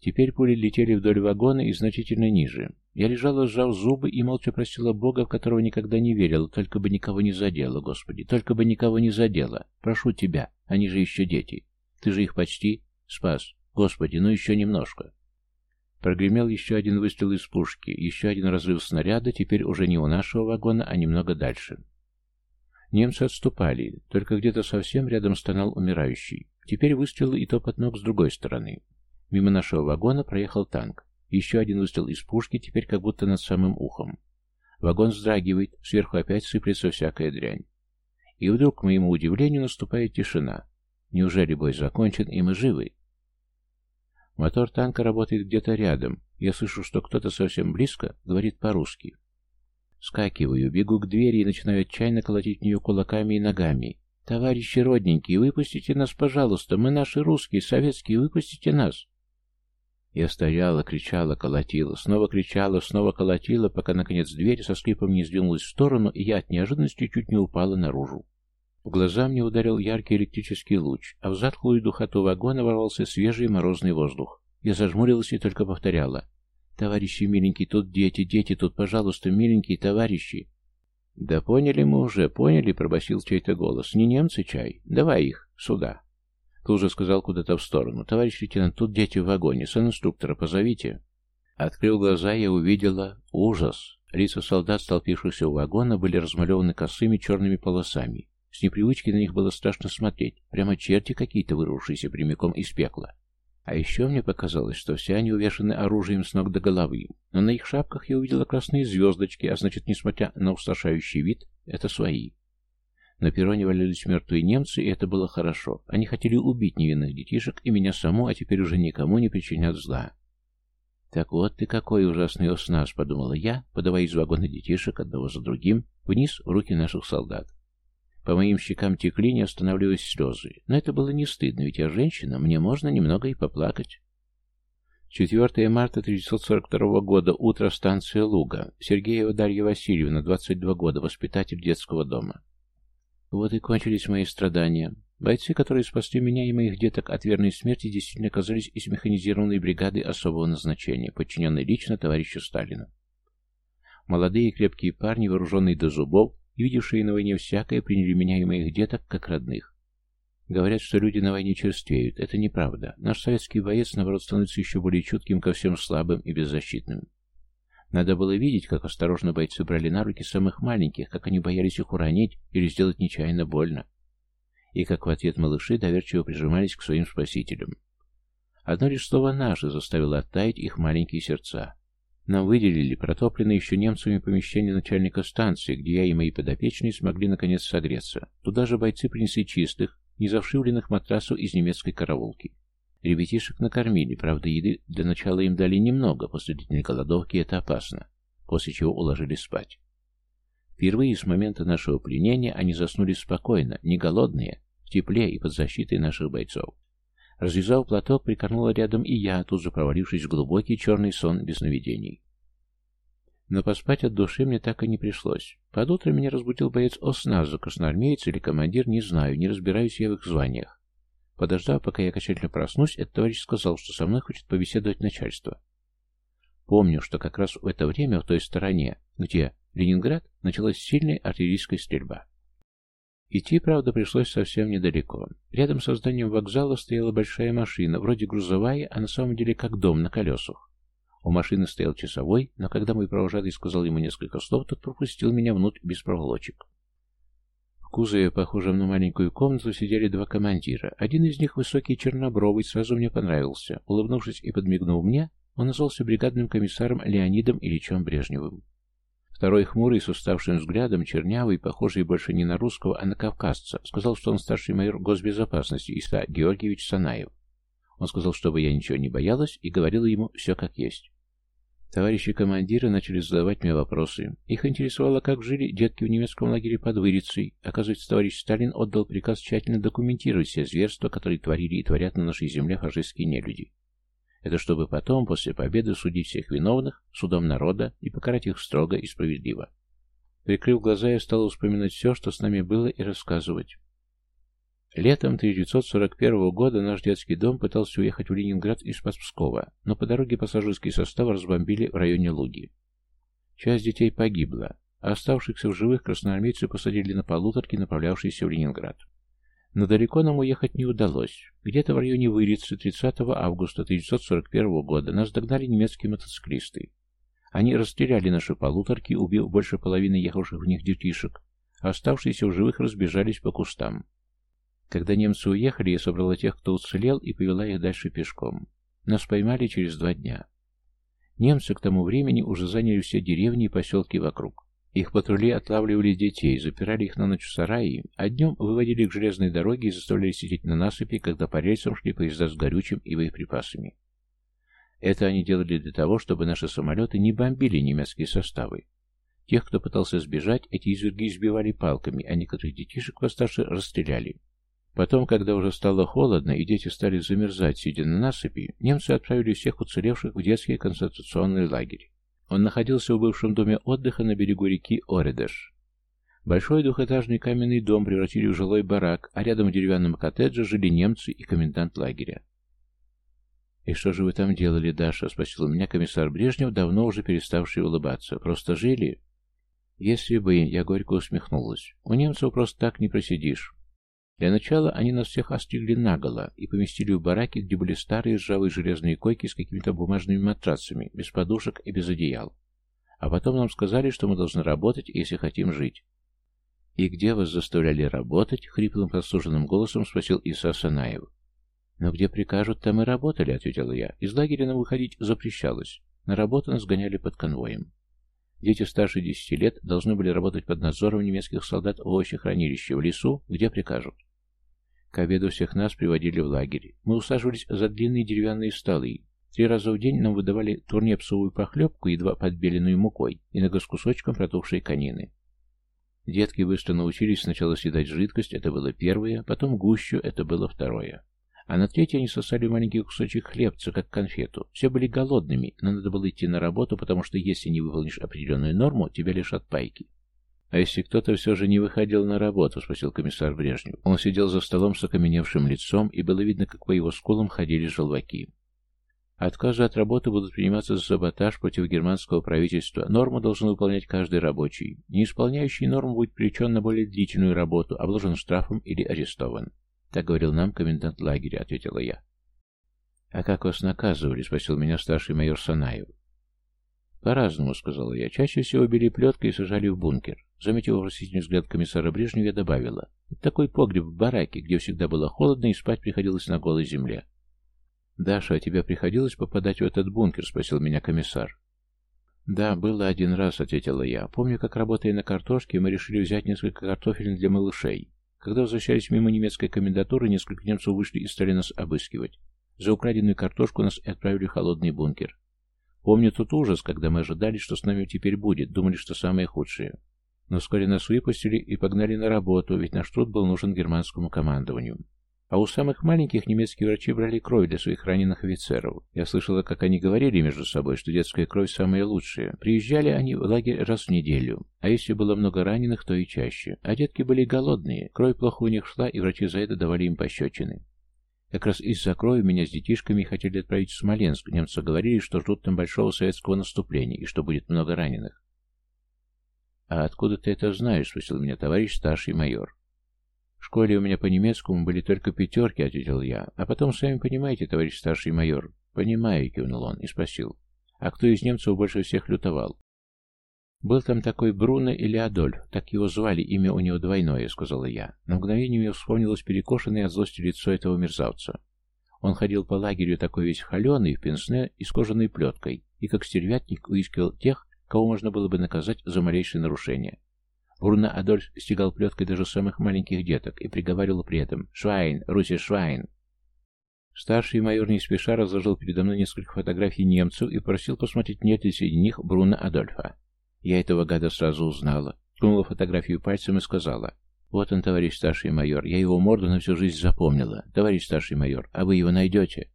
Теперь пули летели вдоль вагона и значительно ниже. Я лежала, сжав зубы, и молча просила Бога, в которого никогда не верила, только бы никого не задело, Господи, только бы никого не задело. Прошу Тебя, они же еще дети. Ты же их почти Спас. Господи, ну еще немножко. Прогремел еще один выстрел из пушки, еще один разрыв снаряда, теперь уже не у нашего вагона, а немного дальше. Немцы отступали, только где-то совсем рядом стонал умирающий. Теперь выстрелы и топот ног с другой стороны. Мимо нашего вагона проехал танк. Еще один выстрел из пушки, теперь как будто над самым ухом. Вагон вздрагивает, сверху опять сыплется всякая дрянь. И вдруг, к моему удивлению, наступает тишина. Неужели бой закончен, и мы живы? Мотор танка работает где-то рядом. Я слышу, что кто-то совсем близко говорит по-русски. Скакиваю, бегу к двери и начинаю отчаянно колотить в нее кулаками и ногами. «Товарищи родненькие, выпустите нас, пожалуйста! Мы наши русские, советские, выпустите нас!» Я стояла, кричала, колотила, снова кричала, снова колотила, пока, наконец, дверь со скрипом не сдвинулась в сторону, и я от неожиданности чуть не упала наружу. В глаза мне ударил яркий электрический луч, а в затхлую духоту вагона ворвался свежий морозный воздух. Я зажмурилась и только повторяла. «Товарищи миленькие, тут дети, дети, тут, пожалуйста, миленькие товарищи!» «Да поняли мы уже, поняли», — пробасил чей-то голос. «Не немцы, чай? Давай их сюда». Тут же сказал куда-то в сторону. «Товарищ лейтенант, тут дети в вагоне. Сан-инструктора позовите». Открыл глаза, я увидела ужас. Лица солдат, столпившихся у вагона, были размалеваны косыми черными полосами. С непривычки на них было страшно смотреть. Прямо черти какие-то, вырвавшиеся прямиком из пекла. А еще мне показалось, что все они увешаны оружием с ног до головы. Но на их шапках я увидела красные звездочки, а значит, несмотря на устрашающий вид, это свои. На перроне валялись мертвые немцы, и это было хорошо. Они хотели убить невинных детишек и меня саму, а теперь уже никому не причинят зла. «Так вот ты какой ужасный оснас», — подумала я, подавая из вагона детишек одного за другим вниз в руки наших солдат. По моим щекам текли, не останавливаясь слезы. Но это было не стыдно, ведь я женщина, мне можно немного и поплакать. 4 марта 1942 года, утро, станция Луга. Сергеева Дарья Васильевна, 22 года, воспитатель детского дома. Вот и кончились мои страдания. Бойцы, которые спасли меня и моих деток от верной смерти, действительно оказались из механизированной бригады особого назначения, подчиненной лично товарищу Сталину. Молодые крепкие парни, вооруженные до зубов, и видевшие на войне всякое, приняли меня и моих деток как родных. Говорят, что люди на войне черствеют. Это неправда. Наш советский боец, наоборот, становится еще более чутким ко всем слабым и беззащитным. Надо было видеть, как осторожно бойцы брали на руки самых маленьких, как они боялись их уронить или сделать нечаянно больно. И как в ответ малыши доверчиво прижимались к своим спасителям. Одно лишь слово «наши» заставило оттаять их маленькие сердца. Нам выделили протопленное еще немцами помещение начальника станции, где я и мои подопечные смогли наконец согреться. Туда же бойцы принесли чистых, незавшивленных матрасов из немецкой караулки. Ребятишек накормили, правда, еды для начала им дали немного, после длительной голодовки это опасно, после чего уложили спать. Впервые с момента нашего пленения они заснули спокойно, не голодные, в тепле и под защитой наших бойцов. Развязав платок, прикорнула рядом и я, тут же провалившись в глубокий черный сон без сновидений. Но поспать от души мне так и не пришлось. Под утро меня разбудил боец ОСНАЗа, красноармеец или командир, не знаю, не разбираюсь я в их званиях. Подождав, пока я окончательно проснусь, этот товарищ сказал, что со мной хочет побеседовать начальство. Помню, что как раз в это время в той стороне, где Ленинград, началась сильная артиллерийская стрельба. Идти, правда, пришлось совсем недалеко. Рядом со зданием вокзала стояла большая машина, вроде грузовая, а на самом деле как дом на колесах. У машины стоял часовой, но когда мой провожатый сказал ему несколько слов, тот пропустил меня внутрь без проволочек кузове, похожем на маленькую комнату, сидели два командира. Один из них, высокий чернобровый, сразу мне понравился. Улыбнувшись и подмигнув мне, он назвался бригадным комиссаром Леонидом Ильичем Брежневым. Второй хмурый, с уставшим взглядом, чернявый, похожий больше не на русского, а на кавказца, сказал, что он старший майор госбезопасности Иса Георгиевич Санаев. Он сказал, чтобы я ничего не боялась, и говорил ему все как есть. Товарищи командиры начали задавать мне вопросы. Их интересовало, как жили детки в немецком лагере под Вырицей. Оказывается, товарищ Сталин отдал приказ тщательно документировать все зверства, которые творили и творят на нашей земле фашистские нелюди. Это чтобы потом, после победы, судить всех виновных судом народа и покарать их строго и справедливо. Прикрыв глаза, я стал вспоминать все, что с нами было, и рассказывать. Летом 1941 года наш детский дом пытался уехать в Ленинград из Пскова, но по дороге пассажирский состав разбомбили в районе Луги. Часть детей погибла, а оставшихся в живых красноармейцы посадили на полуторки, направлявшиеся в Ленинград. Но далеко нам уехать не удалось. Где-то в районе Вырицы 30 августа 1941 года нас догнали немецкие мотоциклисты. Они расстреляли наши полуторки, убив больше половины ехавших в них детишек, а оставшиеся в живых разбежались по кустам. Когда немцы уехали, я собрала тех, кто уцелел, и повела их дальше пешком. Нас поймали через два дня. Немцы к тому времени уже заняли все деревни и поселки вокруг. Их патрули отлавливали детей, запирали их на ночь в сарае, а днем выводили к железной дороге и заставляли сидеть на насыпи, когда по рельсам шли поезда с горючим и боеприпасами. Это они делали для того, чтобы наши самолеты не бомбили немецкие составы. Тех, кто пытался сбежать, эти изверги избивали палками, а некоторых детишек постарше расстреляли. Потом, когда уже стало холодно и дети стали замерзать, сидя на насыпи, немцы отправили всех уцелевших в детский концентрационный лагерь. Он находился в бывшем доме отдыха на берегу реки Оредеш. Большой двухэтажный каменный дом превратили в жилой барак, а рядом в деревянном коттедже жили немцы и комендант лагеря. «И что же вы там делали, Даша?» — спросил меня комиссар Брежнев, давно уже переставший улыбаться. «Просто жили?» «Если бы...» — я горько усмехнулась. «У немцев просто так не просидишь. Для начала они нас всех остригли наголо и поместили в бараки, где были старые ржавые железные койки с какими-то бумажными матрацами, без подушек и без одеял. А потом нам сказали, что мы должны работать, если хотим жить. «И где вас заставляли работать?» — хриплым прослуженным голосом спросил Иса Санаев. «Но где прикажут, там и работали», — ответила я. «Из лагеря нам выходить запрещалось. На работу нас гоняли под конвоем. Дети старше десяти лет должны были работать под надзором немецких солдат в овощехранилище в лесу, где прикажут. К обеду всех нас приводили в лагерь. Мы усаживались за длинные деревянные столы. Три раза в день нам выдавали турнепсовую похлебку, едва подбеленную мукой, и нога с кусочком протухшей конины. Детки быстро научились сначала съедать жидкость, это было первое, потом гущу, это было второе. А на третье они сосали маленький кусочек хлебца, как конфету. Все были голодными, но надо было идти на работу, потому что если не выполнишь определенную норму, тебя лишат пайки. «А если кто-то все же не выходил на работу?» — спросил комиссар Брежнев. Он сидел за столом с окаменевшим лицом, и было видно, как по его скулам ходили желваки. Отказы от работы будут приниматься за саботаж против германского правительства. Норму должен выполнять каждый рабочий. Не исполняющий норму будет привлечен на более длительную работу, обложен штрафом или арестован. Так говорил нам комендант лагеря, ответила я. «А как вас наказывали?» — спросил меня старший майор Санаев. «По-разному», — сказала я. «Чаще всего били плеткой и сажали в бункер. Заметив вопросительный взгляд комиссара Брежнева, я добавила. Это такой погреб в бараке, где всегда было холодно и спать приходилось на голой земле. «Даша, а тебе приходилось попадать в этот бункер?» — спросил меня комиссар. «Да, было один раз», — ответила я. «Помню, как, работая на картошке, мы решили взять несколько картофелин для малышей. Когда возвращались мимо немецкой комендатуры, несколько немцев вышли и стали нас обыскивать. За украденную картошку нас отправили в холодный бункер. Помню тот ужас, когда мы ожидали, что с нами теперь будет, думали, что самое худшее. Но вскоре нас выпустили и погнали на работу, ведь наш труд был нужен германскому командованию. А у самых маленьких немецкие врачи брали кровь для своих раненых офицеров. Я слышала, как они говорили между собой, что детская кровь самая лучшая. Приезжали они в лагерь раз в неделю, а если было много раненых, то и чаще. А детки были голодные, кровь плохо у них шла, и врачи за это давали им пощечины. Как раз из-за крови меня с детишками хотели отправить в Смоленск. Немцы говорили, что ждут там большого советского наступления и что будет много раненых. «А откуда ты это знаешь?» — спросил меня товарищ старший майор. «В школе у меня по немецкому были только пятерки», — ответил я. «А потом, сами понимаете, товарищ старший майор». «Понимаю», — кивнул он и спросил. «А кто из немцев больше всех лютовал?» «Был там такой Бруно или Адольф, так его звали, имя у него двойное», — сказала я. На мгновение мне вспомнилось перекошенное от злости лицо этого мерзавца. Он ходил по лагерю такой весь холеный, в пенсне и с кожаной плеткой, и как стервятник уискивал тех, кого можно было бы наказать за малейшее нарушение. Бруно Адольф стегал плеткой даже самых маленьких деток и приговаривал при этом «Швайн! Руси Швайн!». Старший майор не спеша разложил передо мной несколько фотографий немцев и просил посмотреть, нет ли среди них Бруно Адольфа. Я этого гада сразу узнала, ткнула фотографию пальцем и сказала «Вот он, товарищ старший майор, я его морду на всю жизнь запомнила. Товарищ старший майор, а вы его найдете?»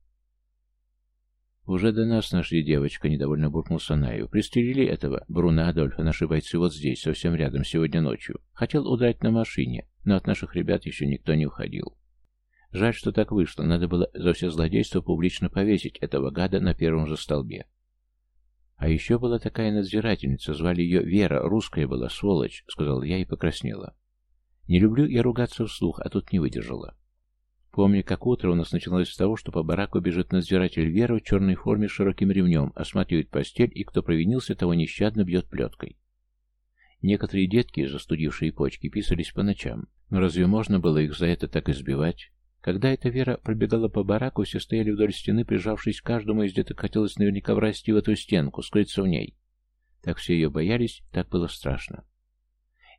«Уже до нас нашли девочка», — недовольно буркнул Санаев. «Пристрелили этого, Бруно Адольфа, наши бойцы вот здесь, совсем рядом, сегодня ночью. Хотел удрать на машине, но от наших ребят еще никто не уходил. Жаль, что так вышло, надо было за все злодейство публично повесить этого гада на первом же столбе. А еще была такая надзирательница, звали ее Вера, русская была, сволочь», — сказал я и покраснела. «Не люблю я ругаться вслух, а тут не выдержала». Помню, как утро у нас начиналось с того, что по бараку бежит надзиратель Вера в черной форме с широким ремнем, осматривает постель и, кто провинился, того нещадно бьет плеткой. Некоторые детки, застудившие почки, писались по ночам. Но разве можно было их за это так избивать? Когда эта Вера пробегала по бараку, все стояли вдоль стены, прижавшись к каждому из деток, хотелось наверняка врасти в эту стенку, скрыться в ней. Так все ее боялись, так было страшно.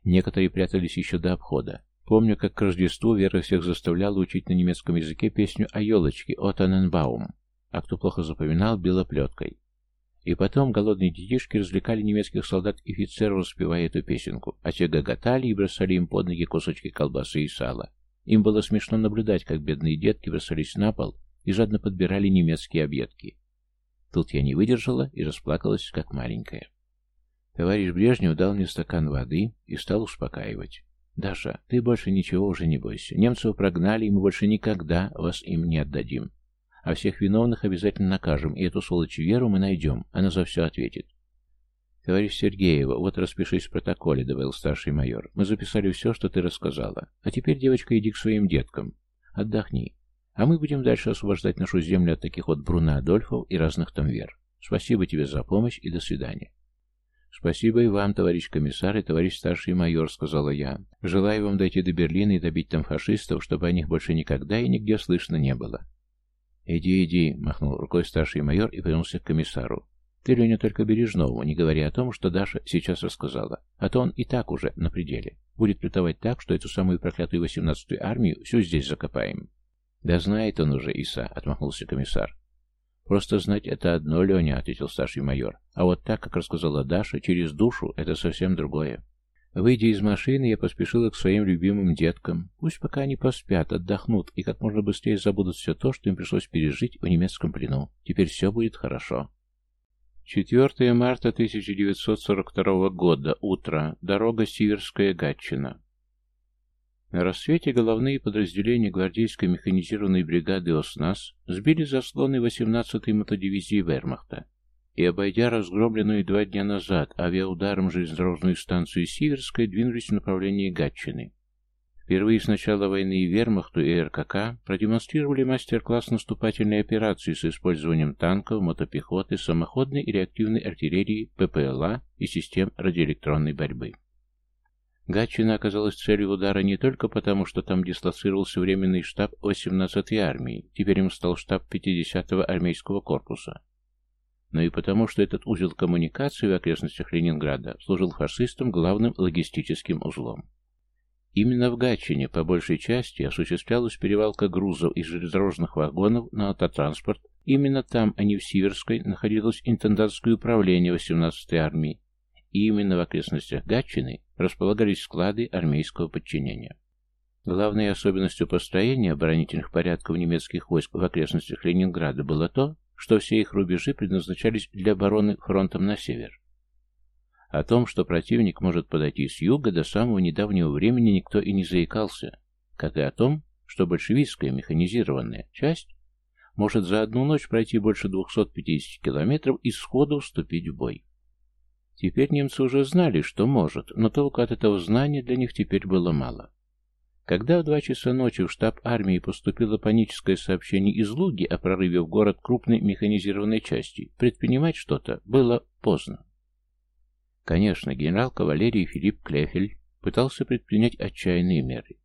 Некоторые прятались еще до обхода. Помню, как к Рождеству Вера всех заставляла учить на немецком языке песню о елочке от Анненбаум, а кто плохо запоминал, била плеткой. И потом голодные детишки развлекали немецких солдат и офицеров, распевая эту песенку, а те гоготали и бросали им под ноги кусочки колбасы и сала. Им было смешно наблюдать, как бедные детки бросались на пол и жадно подбирали немецкие объедки. Тут я не выдержала и расплакалась, как маленькая. Товарищ Брежнев дал мне стакан воды и стал успокаивать. «Даша, ты больше ничего уже не бойся. Немцев прогнали, и мы больше никогда вас им не отдадим. А всех виновных обязательно накажем, и эту сволочь Веру мы найдем. Она за все ответит. «Товарищ Сергеева, вот распишись в протоколе», — добавил старший майор. «Мы записали все, что ты рассказала. А теперь, девочка, иди к своим деткам. Отдохни. А мы будем дальше освобождать нашу землю от таких вот Бруно Адольфов и разных там Вер. Спасибо тебе за помощь и до свидания». «Спасибо и вам, товарищ комиссар и товарищ старший майор», — сказала я. «Желаю вам дойти до Берлина и добить там фашистов, чтобы о них больше никогда и нигде слышно не было». «Иди, иди», — махнул рукой старший майор и повернулся к комиссару. «Ты, Леня, только Бережнову, не говори о том, что Даша сейчас рассказала, а то он и так уже на пределе. Будет плютовать так, что эту самую проклятую 18-ю армию всю здесь закопаем». «Да знает он уже, Иса», — отмахнулся комиссар. «Просто знать это одно, Леня», — ответил старший майор. «А вот так, как рассказала Даша, через душу — это совсем другое». Выйдя из машины, я поспешила к своим любимым деткам. Пусть пока они поспят, отдохнут и как можно быстрее забудут все то, что им пришлось пережить в немецком плену. Теперь все будет хорошо. 4 марта 1942 года. Утро. Дорога Сиверская, Гатчина. На рассвете головные подразделения гвардейской механизированной бригады ОСНАС сбили заслоны 18-й мотодивизии Вермахта и, обойдя разгромленную два дня назад авиаударом железнодорожную станцию Сиверская, двинулись в направлении Гатчины. Впервые с начала войны Вермахту и РКК продемонстрировали мастер-класс наступательной операции с использованием танков, мотопехоты, самоходной и реактивной артиллерии, ППЛА и систем радиоэлектронной борьбы. Гатчина оказалась целью удара не только потому, что там дислоцировался временный штаб 18-й армии, теперь им стал штаб 50-го армейского корпуса, но и потому, что этот узел коммуникации в окрестностях Ленинграда служил фашистам главным логистическим узлом. Именно в Гатчине по большей части осуществлялась перевалка грузов из железнодорожных вагонов на автотранспорт. Именно там, а не в Сиверской, находилось интендантское управление 18-й армии. И именно в окрестностях Гатчины располагались склады армейского подчинения. Главной особенностью построения оборонительных порядков немецких войск в окрестностях Ленинграда было то, что все их рубежи предназначались для обороны фронтом на север. О том, что противник может подойти с юга, до самого недавнего времени никто и не заикался, как и о том, что большевистская механизированная часть может за одну ночь пройти больше 250 километров и сходу вступить в бой. Теперь немцы уже знали, что может, но толку от этого знания для них теперь было мало. Когда в два часа ночи в штаб армии поступило паническое сообщение из Луги о прорыве в город крупной механизированной части, предпринимать что-то было поздно. Конечно, генерал кавалерии Филипп Клефель пытался предпринять отчаянные меры.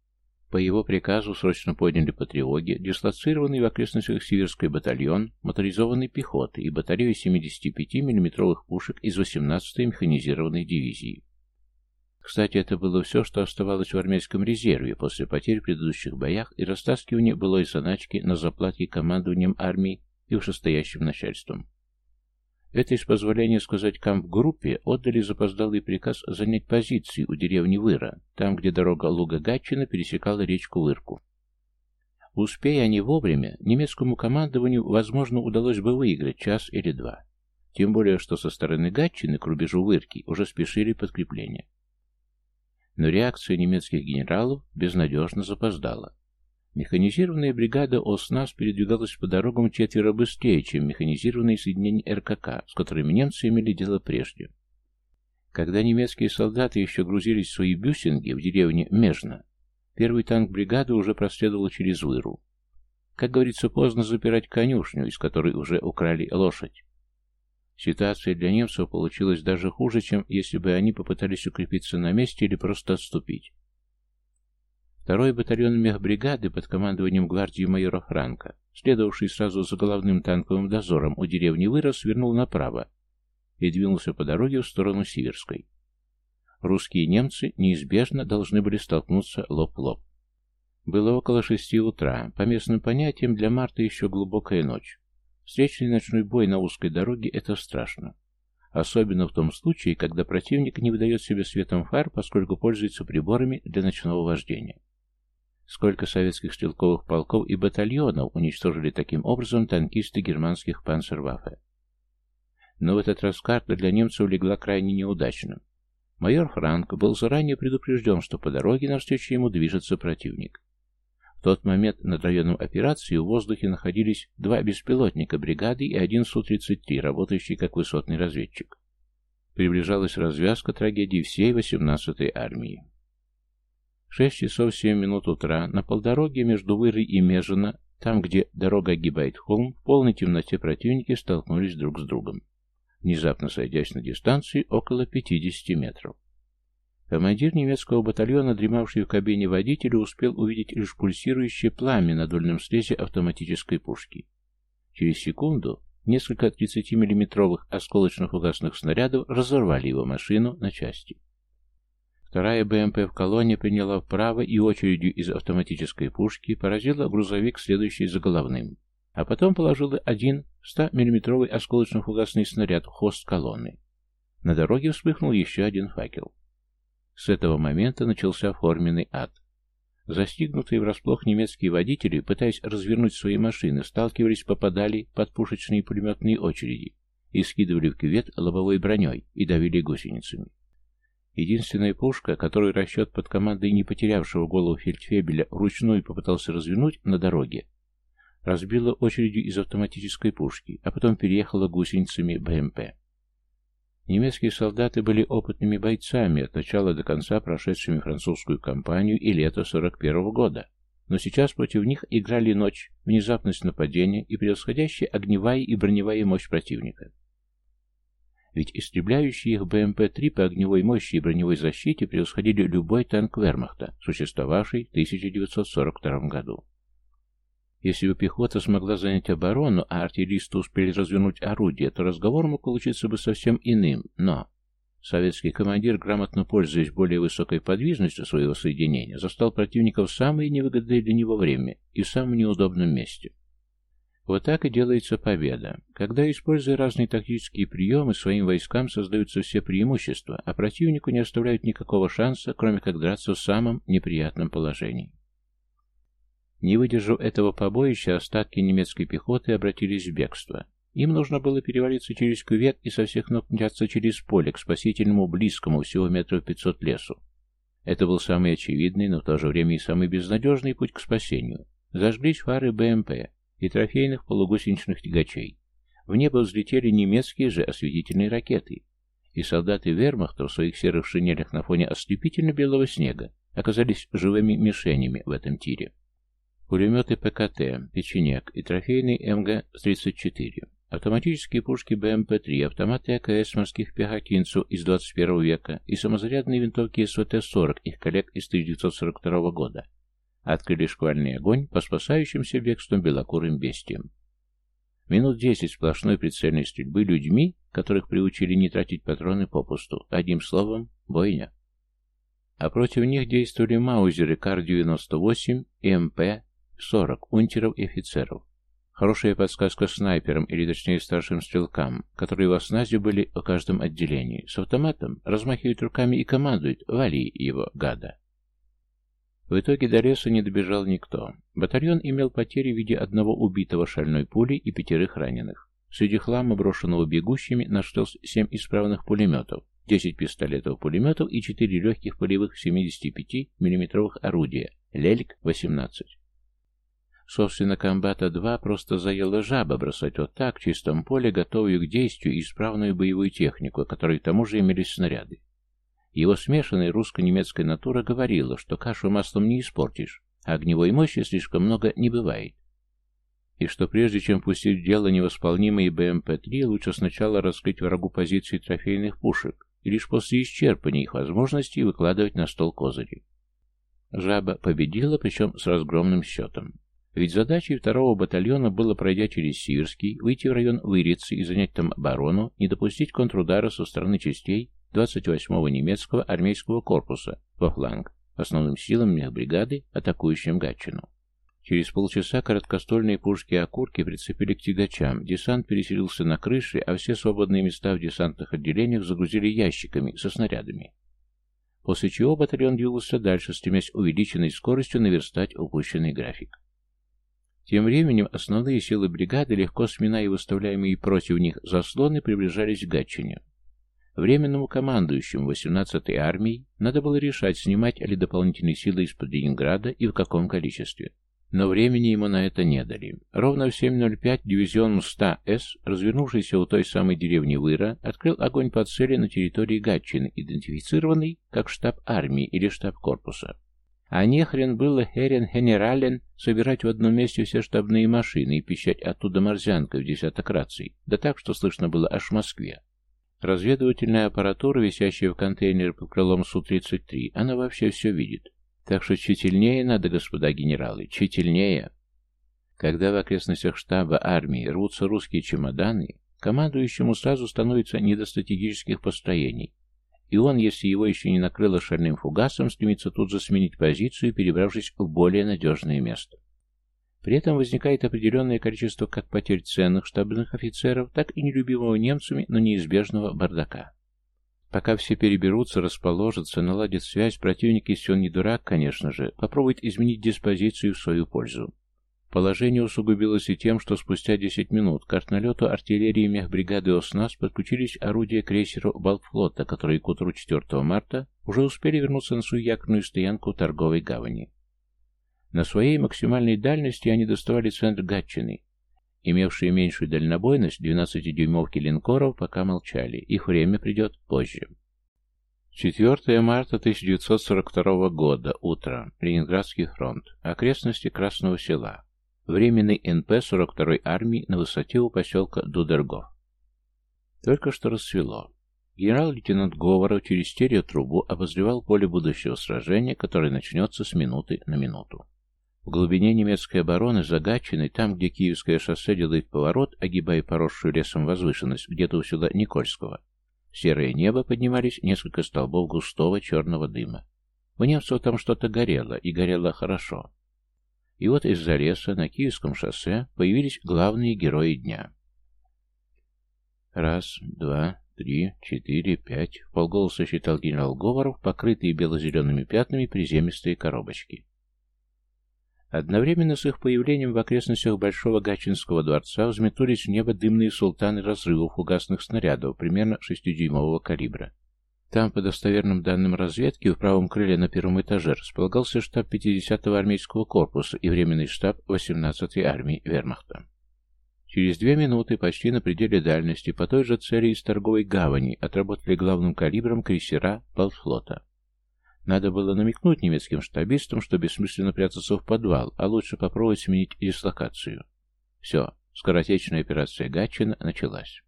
По его приказу срочно подняли по тревоге дислоцированный в окрестностях Сиверской батальон моторизованной пехоты и батарею 75 миллиметровых пушек из 18-й механизированной дивизии. Кстати, это было все, что оставалось в армейском резерве после потерь в предыдущих боях и растаскивания былой заначки на заплатки командованием армии и вышестоящим начальством. Это, из позволения сказать, камп-группе отдали запоздалый приказ занять позиции у деревни Выра, там, где дорога Луга-Гатчина пересекала речку Вырку. Успея они вовремя, немецкому командованию, возможно, удалось бы выиграть час или два. Тем более, что со стороны Гатчины к рубежу Вырки уже спешили подкрепления. Но реакция немецких генералов безнадежно запоздала. Механизированная бригада ОСНАС передвигалась по дорогам четверо быстрее, чем механизированные соединения РКК, с которыми немцы имели дело прежде. Когда немецкие солдаты еще грузились в свои бюсинги в деревне Межно, первый танк бригады уже проследовал через Выру. Как говорится, поздно запирать конюшню, из которой уже украли лошадь. Ситуация для немцев получилась даже хуже, чем если бы они попытались укрепиться на месте или просто отступить. Второй батальон мехбригады под командованием гвардии майора Франка, следовавший сразу за головным танковым дозором у деревни Вырос, свернул направо и двинулся по дороге в сторону Сиверской. Русские и немцы неизбежно должны были столкнуться лоб в лоб. Было около шести утра. По местным понятиям, для марта еще глубокая ночь. Встречный ночной бой на узкой дороге – это страшно. Особенно в том случае, когда противник не выдает себе светом фар, поскольку пользуется приборами для ночного вождения. Сколько советских стрелковых полков и батальонов уничтожили таким образом танкисты германских панцерваффе. Но в этот раз карта для немцев легла крайне неудачно. Майор Франк был заранее предупрежден, что по дороге навстречу ему движется противник. В тот момент над районом операции в воздухе находились два беспилотника бригады и один Су-33, работающий как высотный разведчик. Приближалась развязка трагедии всей 18-й армии. Шесть часов семь минут утра на полдороге между Вырой и Межино, там, где дорога огибает холм, в полной темноте противники столкнулись друг с другом, внезапно сойдясь на дистанции около 50 метров. Командир немецкого батальона, дремавший в кабине водителя, успел увидеть лишь пульсирующее пламя на дульном срезе автоматической пушки. Через секунду несколько 30-миллиметровых осколочно-фугасных снарядов разорвали его машину на части. Вторая БМП в колонне приняла вправо и очередью из автоматической пушки поразила грузовик, следующий за головным, а потом положила один 100-миллиметровый осколочно-фугасный снаряд в хвост колонны. На дороге вспыхнул еще один факел. С этого момента начался форменный ад. Застигнутые врасплох немецкие водители, пытаясь развернуть свои машины, сталкивались, попадали под пушечные пулеметные очереди и скидывали в кювет лобовой броней и давили гусеницами. Единственная пушка, которую расчет под командой не потерявшего голову фельдфебеля вручную попытался развернуть на дороге, разбила очередью из автоматической пушки, а потом переехала гусеницами БМП. Немецкие солдаты были опытными бойцами, от начала до конца прошедшими французскую кампанию и лето 41 -го года. Но сейчас против них играли ночь, внезапность нападения и превосходящая огневая и броневая мощь противника. Ведь истребляющие их БМП-3 по огневой мощи и броневой защите превосходили любой танк Вермахта, существовавший в 1942 году. Если бы пехота смогла занять оборону, а артиллеристы успели развернуть орудие, то разговор мог получиться бы совсем иным, но... Советский командир, грамотно пользуясь более высокой подвижностью своего соединения, застал противника в самое невыгодное для него время и в самом неудобном месте. Вот так и делается победа. Когда, используя разные тактические приемы, своим войскам создаются все преимущества, а противнику не оставляют никакого шанса, кроме как драться в самом неприятном положении. Не выдержав этого побоища, остатки немецкой пехоты обратились в бегство. Им нужно было перевалиться через кювет и со всех ног мчаться через поле к спасительному близкому всего метров пятьсот лесу. Это был самый очевидный, но в то же время и самый безнадежный путь к спасению. Зажглись фары БМП и трофейных полугусеничных тягачей. В небо взлетели немецкие же осветительные ракеты, и солдаты вермахта в своих серых шинелях на фоне ослепительно белого снега оказались живыми мишенями в этом тире. Пулеметы ПКТ, печенек и трофейный МГ-34. Автоматические пушки БМП-3, автоматы АКС морских пехотинцев из 21 века и самозарядные винтовки СВТ-40 их коллег из 1942 года. Открыли шквальный огонь по спасающимся бегством белокурым бестиям. Минут десять сплошной прицельной стрельбы людьми, которых приучили не тратить патроны попусту. Одним словом, бойня. А против них действовали маузеры Кар-98 и МП 40 унтеров и офицеров. Хорошая подсказка снайперам, или точнее старшим стрелкам, которые в осназе были в каждом отделении. С автоматом размахивают руками и командуют «Вали его, гада!». В итоге до леса не добежал никто. Батальон имел потери в виде одного убитого шальной пули и пятерых раненых. Среди хлама, брошенного бегущими, нашлось семь исправных пулеметов, 10 пистолетов-пулеметов и 4 легких полевых 75 миллиметровых орудия, Лельк-18. Собственно, комбата-2 просто заела жаба бросать вот так, в чистом поле, готовую к действию исправную боевую технику, которой к тому же имелись снаряды. Его смешанная русско-немецкая натура говорила, что кашу маслом не испортишь, а огневой мощи слишком много не бывает. И что прежде чем пустить в дело невосполнимые БМП-3, лучше сначала раскрыть врагу позиции трофейных пушек, и лишь после исчерпания их возможностей выкладывать на стол козыри. Жаба победила, причем с разгромным счетом. Ведь задачей второго батальона было, пройдя через Сиверский, выйти в район Вырицы и занять там оборону, не допустить контрудара со стороны частей 28-го немецкого армейского корпуса во фланг, основным силам мехбригады, атакующим Гатчину. Через полчаса короткостольные пушки и окурки прицепили к тягачам, десант переселился на крыши, а все свободные места в десантных отделениях загрузили ящиками со снарядами. После чего батальон двигался дальше, стремясь увеличенной скоростью наверстать упущенный график. Тем временем основные силы бригады, легко сминая выставляемые против них заслоны, приближались к Гатчине. Временному командующему 18-й армией надо было решать, снимать ли дополнительные силы из-под Ленинграда и в каком количестве. Но времени ему на это не дали. Ровно в 7.05 дивизион МСТА-С, развернувшийся у той самой деревни Выра, открыл огонь по цели на территории Гатчины, идентифицированный как штаб армии или штаб корпуса. А нехрен было Херен Генерален собирать в одном месте все штабные машины и пищать оттуда морзянкой в десяток раций, да так, что слышно было аж в Москве. Разведывательная аппаратура, висящая в контейнере под крылом Су-33, она вообще все видит. Так что тщательнее надо, господа генералы, тщательнее. Когда в окрестностях штаба армии рвутся русские чемоданы, командующему сразу становится не до стратегических построений, и он, если его еще не накрыло шальным фугасом, стремится тут же сменить позицию, перебравшись в более надежное место. При этом возникает определенное количество как потерь ценных штабных офицеров, так и нелюбимого немцами, но неизбежного бардака. Пока все переберутся, расположатся, наладят связь, противник, если он не дурак, конечно же, попробует изменить диспозицию в свою пользу. Положение усугубилось и тем, что спустя 10 минут к артналету артиллерии мехбригады ОСНАС подключились орудия крейсера Балтфлота, которые к утру 4 марта уже успели вернуться на свою якорную стоянку торговой гавани. На своей максимальной дальности они доставали центр Гатчины. Имевшие меньшую дальнобойность 12-дюймовки линкоров пока молчали, их время придет позже. 4 марта 1942 года, утро, Ленинградский фронт, окрестности Красного села. Временный НП 42-й армии на высоте у поселка Дудергов. Только что рассвело. Генерал-лейтенант Говоров через стереотрубу обозревал поле будущего сражения, которое начнется с минуты на минуту. В глубине немецкой обороны, загаченной, там, где Киевское шоссе делает поворот, огибая поросшую лесом возвышенность где-то у села Никольского, в серое небо поднимались несколько столбов густого черного дыма. У немцев там что-то горело, и горело хорошо. И вот из-за леса на Киевском шоссе появились главные герои дня. Раз, два, три, четыре, пять. Полголоса считал генерал Говоров, покрытые бело-зелеными пятнами приземистые коробочки. Одновременно с их появлением в окрестностях Большого Гатчинского дворца взметнулись в небо дымные султаны разрывов угасных снарядов примерно 6-дюймового калибра. Там, по достоверным данным разведки, в правом крыле на первом этаже располагался штаб 50-го армейского корпуса и временный штаб 18-й армии вермахта. Через две минуты, почти на пределе дальности, по той же цели из торговой гавани отработали главным калибром крейсера Балтфлота. Надо было намекнуть немецким штабистам, что бессмысленно прятаться в подвал, а лучше попробовать сменить дислокацию. Все, скоротечная операция Гатчина началась.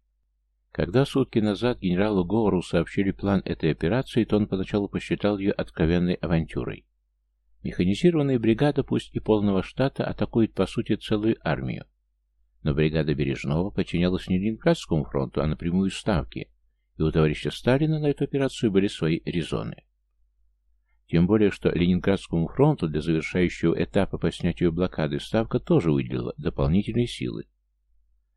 Когда сутки назад генералу Говору сообщили план этой операции, то он поначалу посчитал ее откровенной авантюрой. Механизированная бригада, пусть и полного штата, атакует по сути целую армию. Но бригада Бережного подчинялась не Ленинградскому фронту, а напрямую Ставке, и у товарища Сталина на эту операцию были свои резоны. Тем более, что Ленинградскому фронту для завершающего этапа по снятию блокады Ставка тоже выделила дополнительные силы.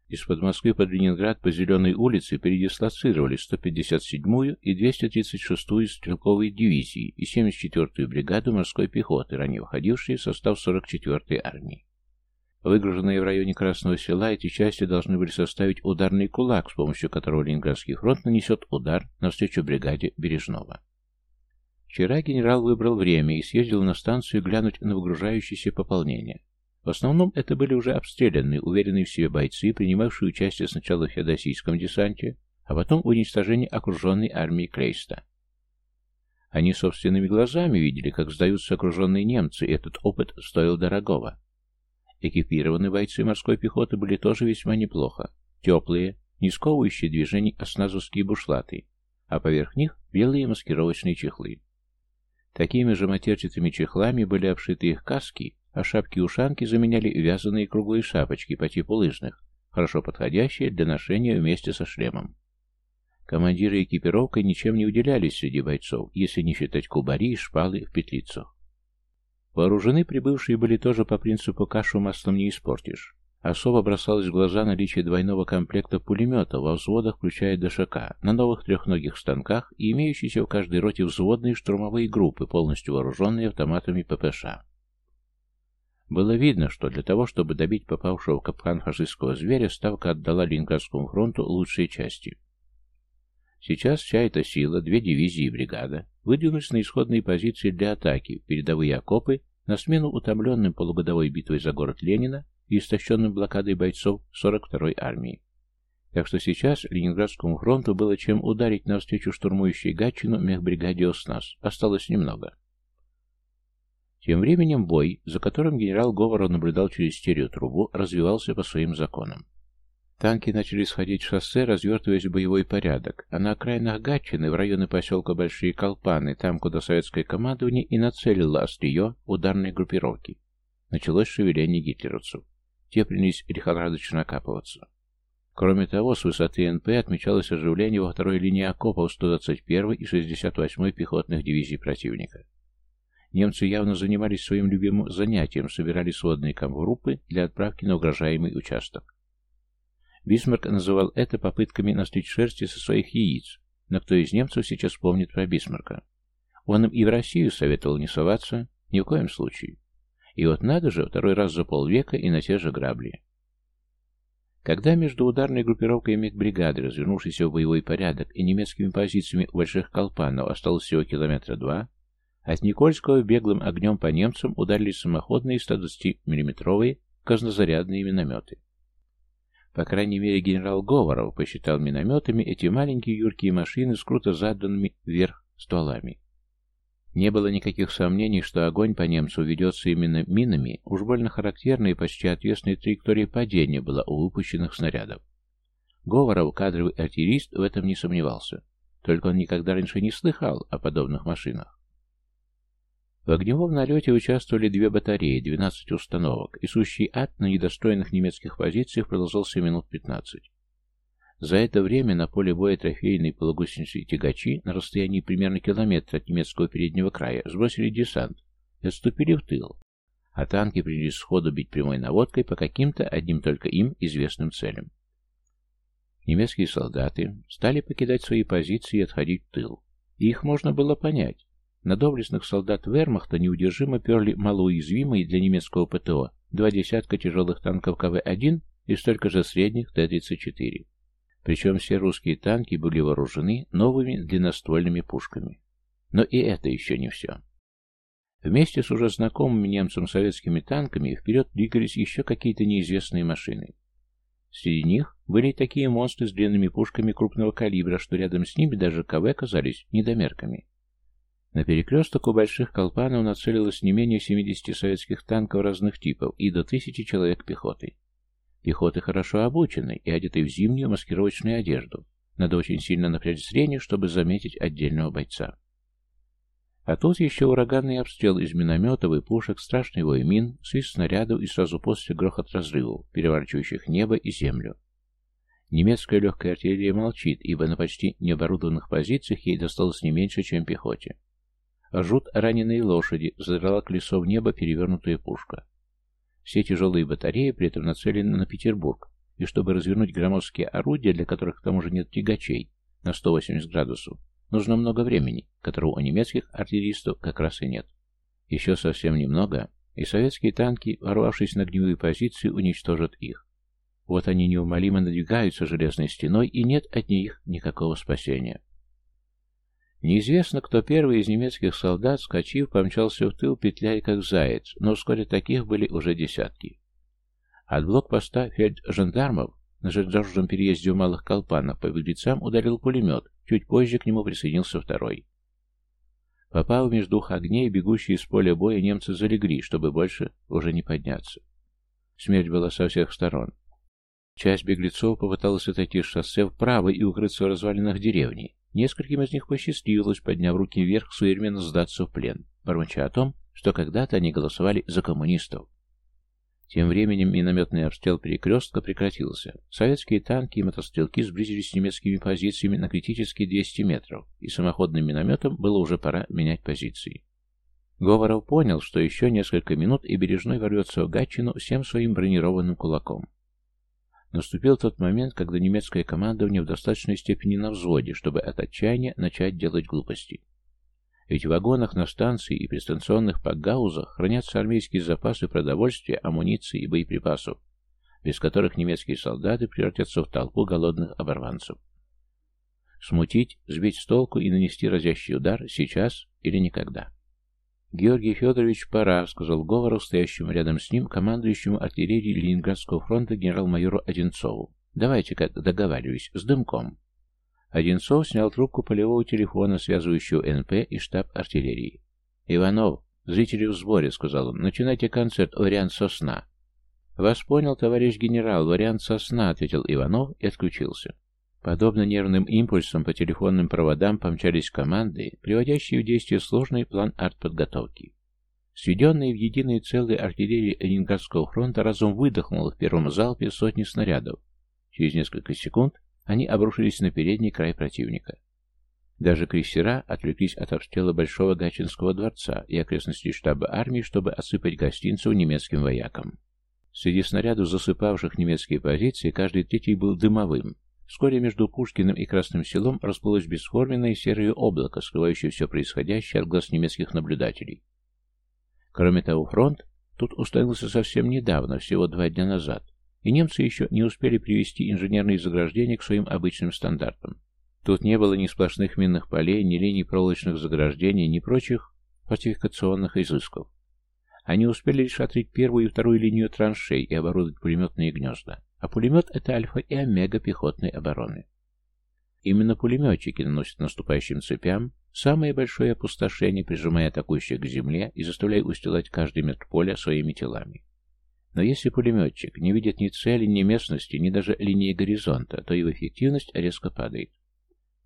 Из-под Москвы под Ленинград по Зеленой улице передислоцировали 157-ю и 236-ю стрелковые дивизии и 74-ю бригаду морской пехоты, ранее входившие в состав 44-й армии. Выгруженные в районе Красного села, эти части должны были составить ударный кулак, с помощью которого Ленинградский фронт нанесет удар навстречу бригаде Бережного. Вчера генерал выбрал время и съездил на станцию глянуть на выгружающееся пополнение. В основном это были уже обстрелянные, уверенные в себе бойцы, принимавшие участие сначала в феодосийском десанте, а потом в уничтожении окруженной армии Клейста. Они собственными глазами видели, как сдаются окруженные немцы, и этот опыт стоил дорогого. Экипированные бойцы морской пехоты были тоже весьма неплохо. Теплые, не сковывающие движений осназовские бушлаты, а поверх них белые маскировочные чехлы. Такими же матерчатыми чехлами были обшиты их каски, а шапки-ушанки заменяли вязаные круглые шапочки по типу лыжных, хорошо подходящие для ношения вместе со шлемом. Командиры экипировкой ничем не уделялись среди бойцов, если не считать кубари и шпалы в петлицах. Вооружены прибывшие были тоже по принципу «кашу маслом не испортишь». Особо бросалось в глаза наличие двойного комплекта пулеметов во взводах, включая ДШК, на новых трехногих станках и имеющиеся в каждой роте взводные штурмовые группы, полностью вооруженные автоматами ППШ. Было видно, что для того, чтобы добить попавшего в капкан фашистского зверя, Ставка отдала Ленинградскому фронту лучшие части. Сейчас вся эта сила, две дивизии и бригада, выдвинулись на исходные позиции для атаки, передовые окопы, на смену утомленным полугодовой битвой за город Ленина и истощенным блокадой бойцов 42-й армии. Так что сейчас Ленинградскому фронту было чем ударить навстречу штурмующей Гатчину мехбригаде ОСНАС. Осталось немного. Тем временем бой, за которым генерал Говоров наблюдал через стереотрубу, развивался по своим законам. Танки начали сходить в шоссе, развертываясь в боевой порядок, а на окраинах Гатчины, в районе поселка Большие Колпаны, там, куда советское командование и нацелило острие ударной группировки, началось шевеление гитлеровцев. Те принялись лихорадочно окапываться. Кроме того, с высоты НП отмечалось оживление во второй линии окопов 121 и 68 пехотных дивизий противника. Немцы явно занимались своим любимым занятием, собирали сводные группы для отправки на угрожаемый участок. Бисмарк называл это попытками настричь шерсти со своих яиц, но кто из немцев сейчас помнит про Бисмарка? Он им и в Россию советовал не соваться, ни в коем случае. И вот надо же, второй раз за полвека и на те же грабли. Когда между ударной группировкой мехбригады, развернувшейся в боевой порядок, и немецкими позициями больших колпанов осталось всего километра два, от Никольского беглым огнем по немцам ударили самоходные 120 миллиметровые казнозарядные минометы. По крайней мере, генерал Говоров посчитал минометами эти маленькие юркие машины с круто заданными вверх стволами. Не было никаких сомнений, что огонь по немцу ведется именно минами, уж больно характерная и почти ответственная траектория падения была у выпущенных снарядов. Говоров, кадровый артиллерист, в этом не сомневался. Только он никогда раньше не слыхал о подобных машинах. В огневом налете участвовали две батареи, 12 установок, и сущий ад на недостроенных немецких позициях продолжался минут 15. За это время на поле боя трофейные полугусеничные тягачи на расстоянии примерно километра от немецкого переднего края сбросили десант и отступили в тыл, а танки принялись сходу бить прямой наводкой по каким-то одним только им известным целям. Немецкие солдаты стали покидать свои позиции и отходить в тыл. И их можно было понять. На доблестных солдат вермахта неудержимо перли малоуязвимые для немецкого ПТО два десятка тяжелых танков КВ-1 и столько же средних Т-34. Причем все русские танки были вооружены новыми длинноствольными пушками. Но и это еще не все. Вместе с уже знакомыми немцам советскими танками вперед двигались еще какие-то неизвестные машины. Среди них были такие монстры с длинными пушками крупного калибра, что рядом с ними даже КВ казались недомерками. На перекресток у больших колпанов нацелилось не менее 70 советских танков разных типов и до тысячи человек пехоты. Пехоты хорошо обучены и одеты в зимнюю маскировочную одежду. Надо очень сильно напрячь зрение, чтобы заметить отдельного бойца. А тут еще ураганный обстрел из минометов и пушек, страшный вой мин, свист снарядов и сразу после грохот разрывов, переворачивающих небо и землю. Немецкая легкая артиллерия молчит, ибо на почти необорудованных позициях ей досталось не меньше, чем пехоте. Жут раненые лошади, задрала колесо в небо перевернутая пушка. Все тяжелые батареи при этом нацелены на Петербург, и чтобы развернуть громоздкие орудия, для которых к тому же нет тягачей, на 180 градусов, нужно много времени, которого у немецких артиллеристов как раз и нет. Еще совсем немного, и советские танки, ворвавшись на огневые позиции, уничтожат их. Вот они неумолимо надвигаются железной стеной, и нет от них никакого спасения. Неизвестно, кто первый из немецких солдат, скачив, помчался в тыл, петляя как заяц, но вскоре таких были уже десятки. От блокпоста фельд-жандармов на железнодорожном переезде у Малых Колпанов по беглецам ударил пулемет, чуть позже к нему присоединился второй. Попав между двух огней, бегущие из поля боя немцы залегли, чтобы больше уже не подняться. Смерть была со всех сторон. Часть беглецов попыталась отойти с шоссе вправо и укрыться в развалинах деревни, Нескольким из них посчастливилось, подняв руки вверх, суверенно сдаться в плен, бормоча о том, что когда-то они голосовали за коммунистов. Тем временем минометный обстрел перекрестка прекратился. Советские танки и мотострелки сблизились с немецкими позициями на критические 200 метров, и самоходным минометом было уже пора менять позиции. Говоров понял, что еще несколько минут и Бережной ворвется в Гатчину всем своим бронированным кулаком. Наступил тот момент, когда немецкая командование в достаточной степени на взводе, чтобы от отчаяния начать делать глупости. Ведь в вагонах на станции и при станционных пакгаузах хранятся армейские запасы продовольствия, амуниции и боеприпасов, без которых немецкие солдаты превратятся в толпу голодных оборванцев. Смутить, сбить с толку и нанести разящий удар сейчас или никогда. «Георгий Федорович, пора», — сказал Говоров, стоящему рядом с ним, командующему артиллерией Ленинградского фронта генерал-майору Одинцову. «Давайте, как договариваюсь, с дымком». Одинцов снял трубку полевого телефона, связывающего НП и штаб артиллерии. «Иванов, зрители в сборе», — сказал он, — «начинайте концерт «Вариант сосна». «Вас понял, товарищ генерал, вариант сосна», — ответил Иванов и отключился. Подобно нервным импульсам по телефонным проводам помчались команды, приводящие в действие сложный план артподготовки. Сведенные в единый целый артиллерии Ленинградского фронта разум выдохнула в первом залпе сотни снарядов. Через несколько секунд они обрушились на передний край противника. Даже крейсера отвлеклись от обстрела Большого Гатчинского дворца и окрестностей штаба армии, чтобы осыпать гостинцев немецким воякам. Среди снарядов, засыпавших немецкие позиции, каждый третий был дымовым. Вскоре между Пушкиным и Красным селом расплылось бесформенное серое облако, скрывающее все происходящее от глаз немецких наблюдателей. Кроме того, фронт тут установился совсем недавно, всего два дня назад, и немцы еще не успели привести инженерные заграждения к своим обычным стандартам. Тут не было ни сплошных минных полей, ни линий проволочных заграждений, ни прочих фортификационных изысков. Они успели лишь отрыть первую и вторую линию траншей и оборудовать пулеметные гнезда. А пулемет — это альфа и омега пехотной обороны. Именно пулеметчики наносят наступающим цепям самое большое опустошение, прижимая атакующих к земле и заставляя устилать каждый метр поля своими телами. Но если пулеметчик не видит ни цели, ни местности, ни даже линии горизонта, то его эффективность резко падает.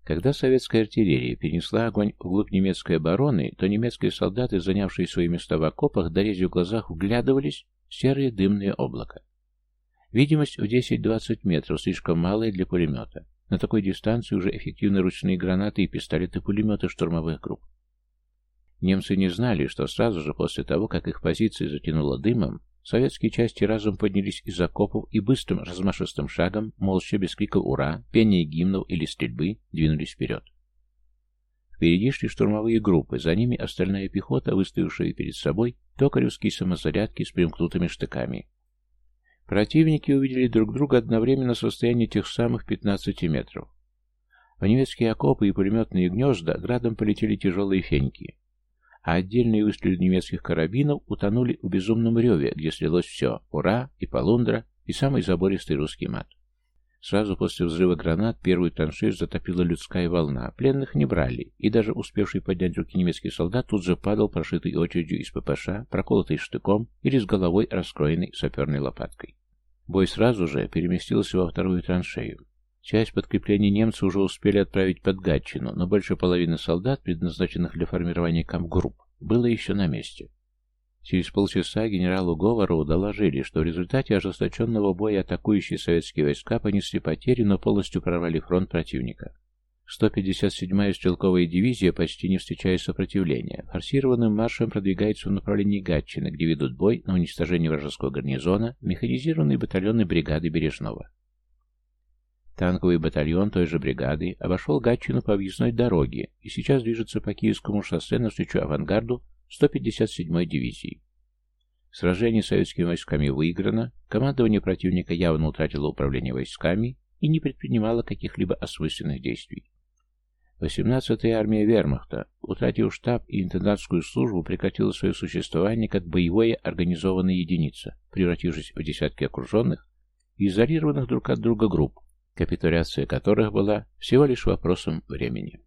Когда советская артиллерия перенесла огонь вглубь немецкой обороны, то немецкие солдаты, занявшие свои места в окопах, дорезив в глазах, вглядывались в серое дымное облако. Видимость в 10-20 метров слишком малая для пулемета. На такой дистанции уже эффективны ручные гранаты и пистолеты-пулеметы штурмовых групп. Немцы не знали, что сразу же после того, как их позиции затянуло дымом, Советские части разом поднялись из окопов и быстрым размашистым шагом, молча без криков «Ура!», пения гимнов или стрельбы, двинулись вперед. Впереди шли штурмовые группы, за ними остальная пехота, выставившая перед собой токаревские самозарядки с примкнутыми штыками. Противники увидели друг друга одновременно в расстоянии тех самых 15 метров. В немецкие окопы и пулеметные гнезда градом полетели тяжелые феньки а отдельные выстрелы немецких карабинов утонули в безумном реве, где слилось все — «Ура!» и «Полундра!» и самый забористый русский мат. Сразу после взрыва гранат первую траншею затопила людская волна. Пленных не брали, и даже успевший поднять руки немецкий солдат тут же падал прошитой очередью из ППШ, проколотый штыком или с головой раскроенной саперной лопаткой. Бой сразу же переместился во вторую траншею. Часть подкреплений немцы уже успели отправить под Гатчину, но больше половины солдат, предназначенных для формирования кампгрупп, было еще на месте. Через полчаса генералу Говорову доложили, что в результате ожесточенного боя атакующие советские войска понесли потери, но полностью прорвали фронт противника. 157-я стрелковая дивизия, почти не встречая сопротивления, форсированным маршем продвигается в направлении Гатчины, где ведут бой на уничтожение вражеского гарнизона механизированные батальоны бригады Бережного. Танковый батальон той же бригады обошел Гатчину по объездной дороге и сейчас движется по Киевскому шоссе навстречу авангарду 157-й дивизии. Сражение советскими войсками выиграно, командование противника явно утратило управление войсками и не предпринимало каких-либо осмысленных действий. 18-я армия вермахта, утратив штаб и интендантскую службу, прекратила свое существование как боевая организованная единица, превратившись в десятки окруженных и изолированных друг от друга групп, капитуляция которых была всего лишь вопросом времени.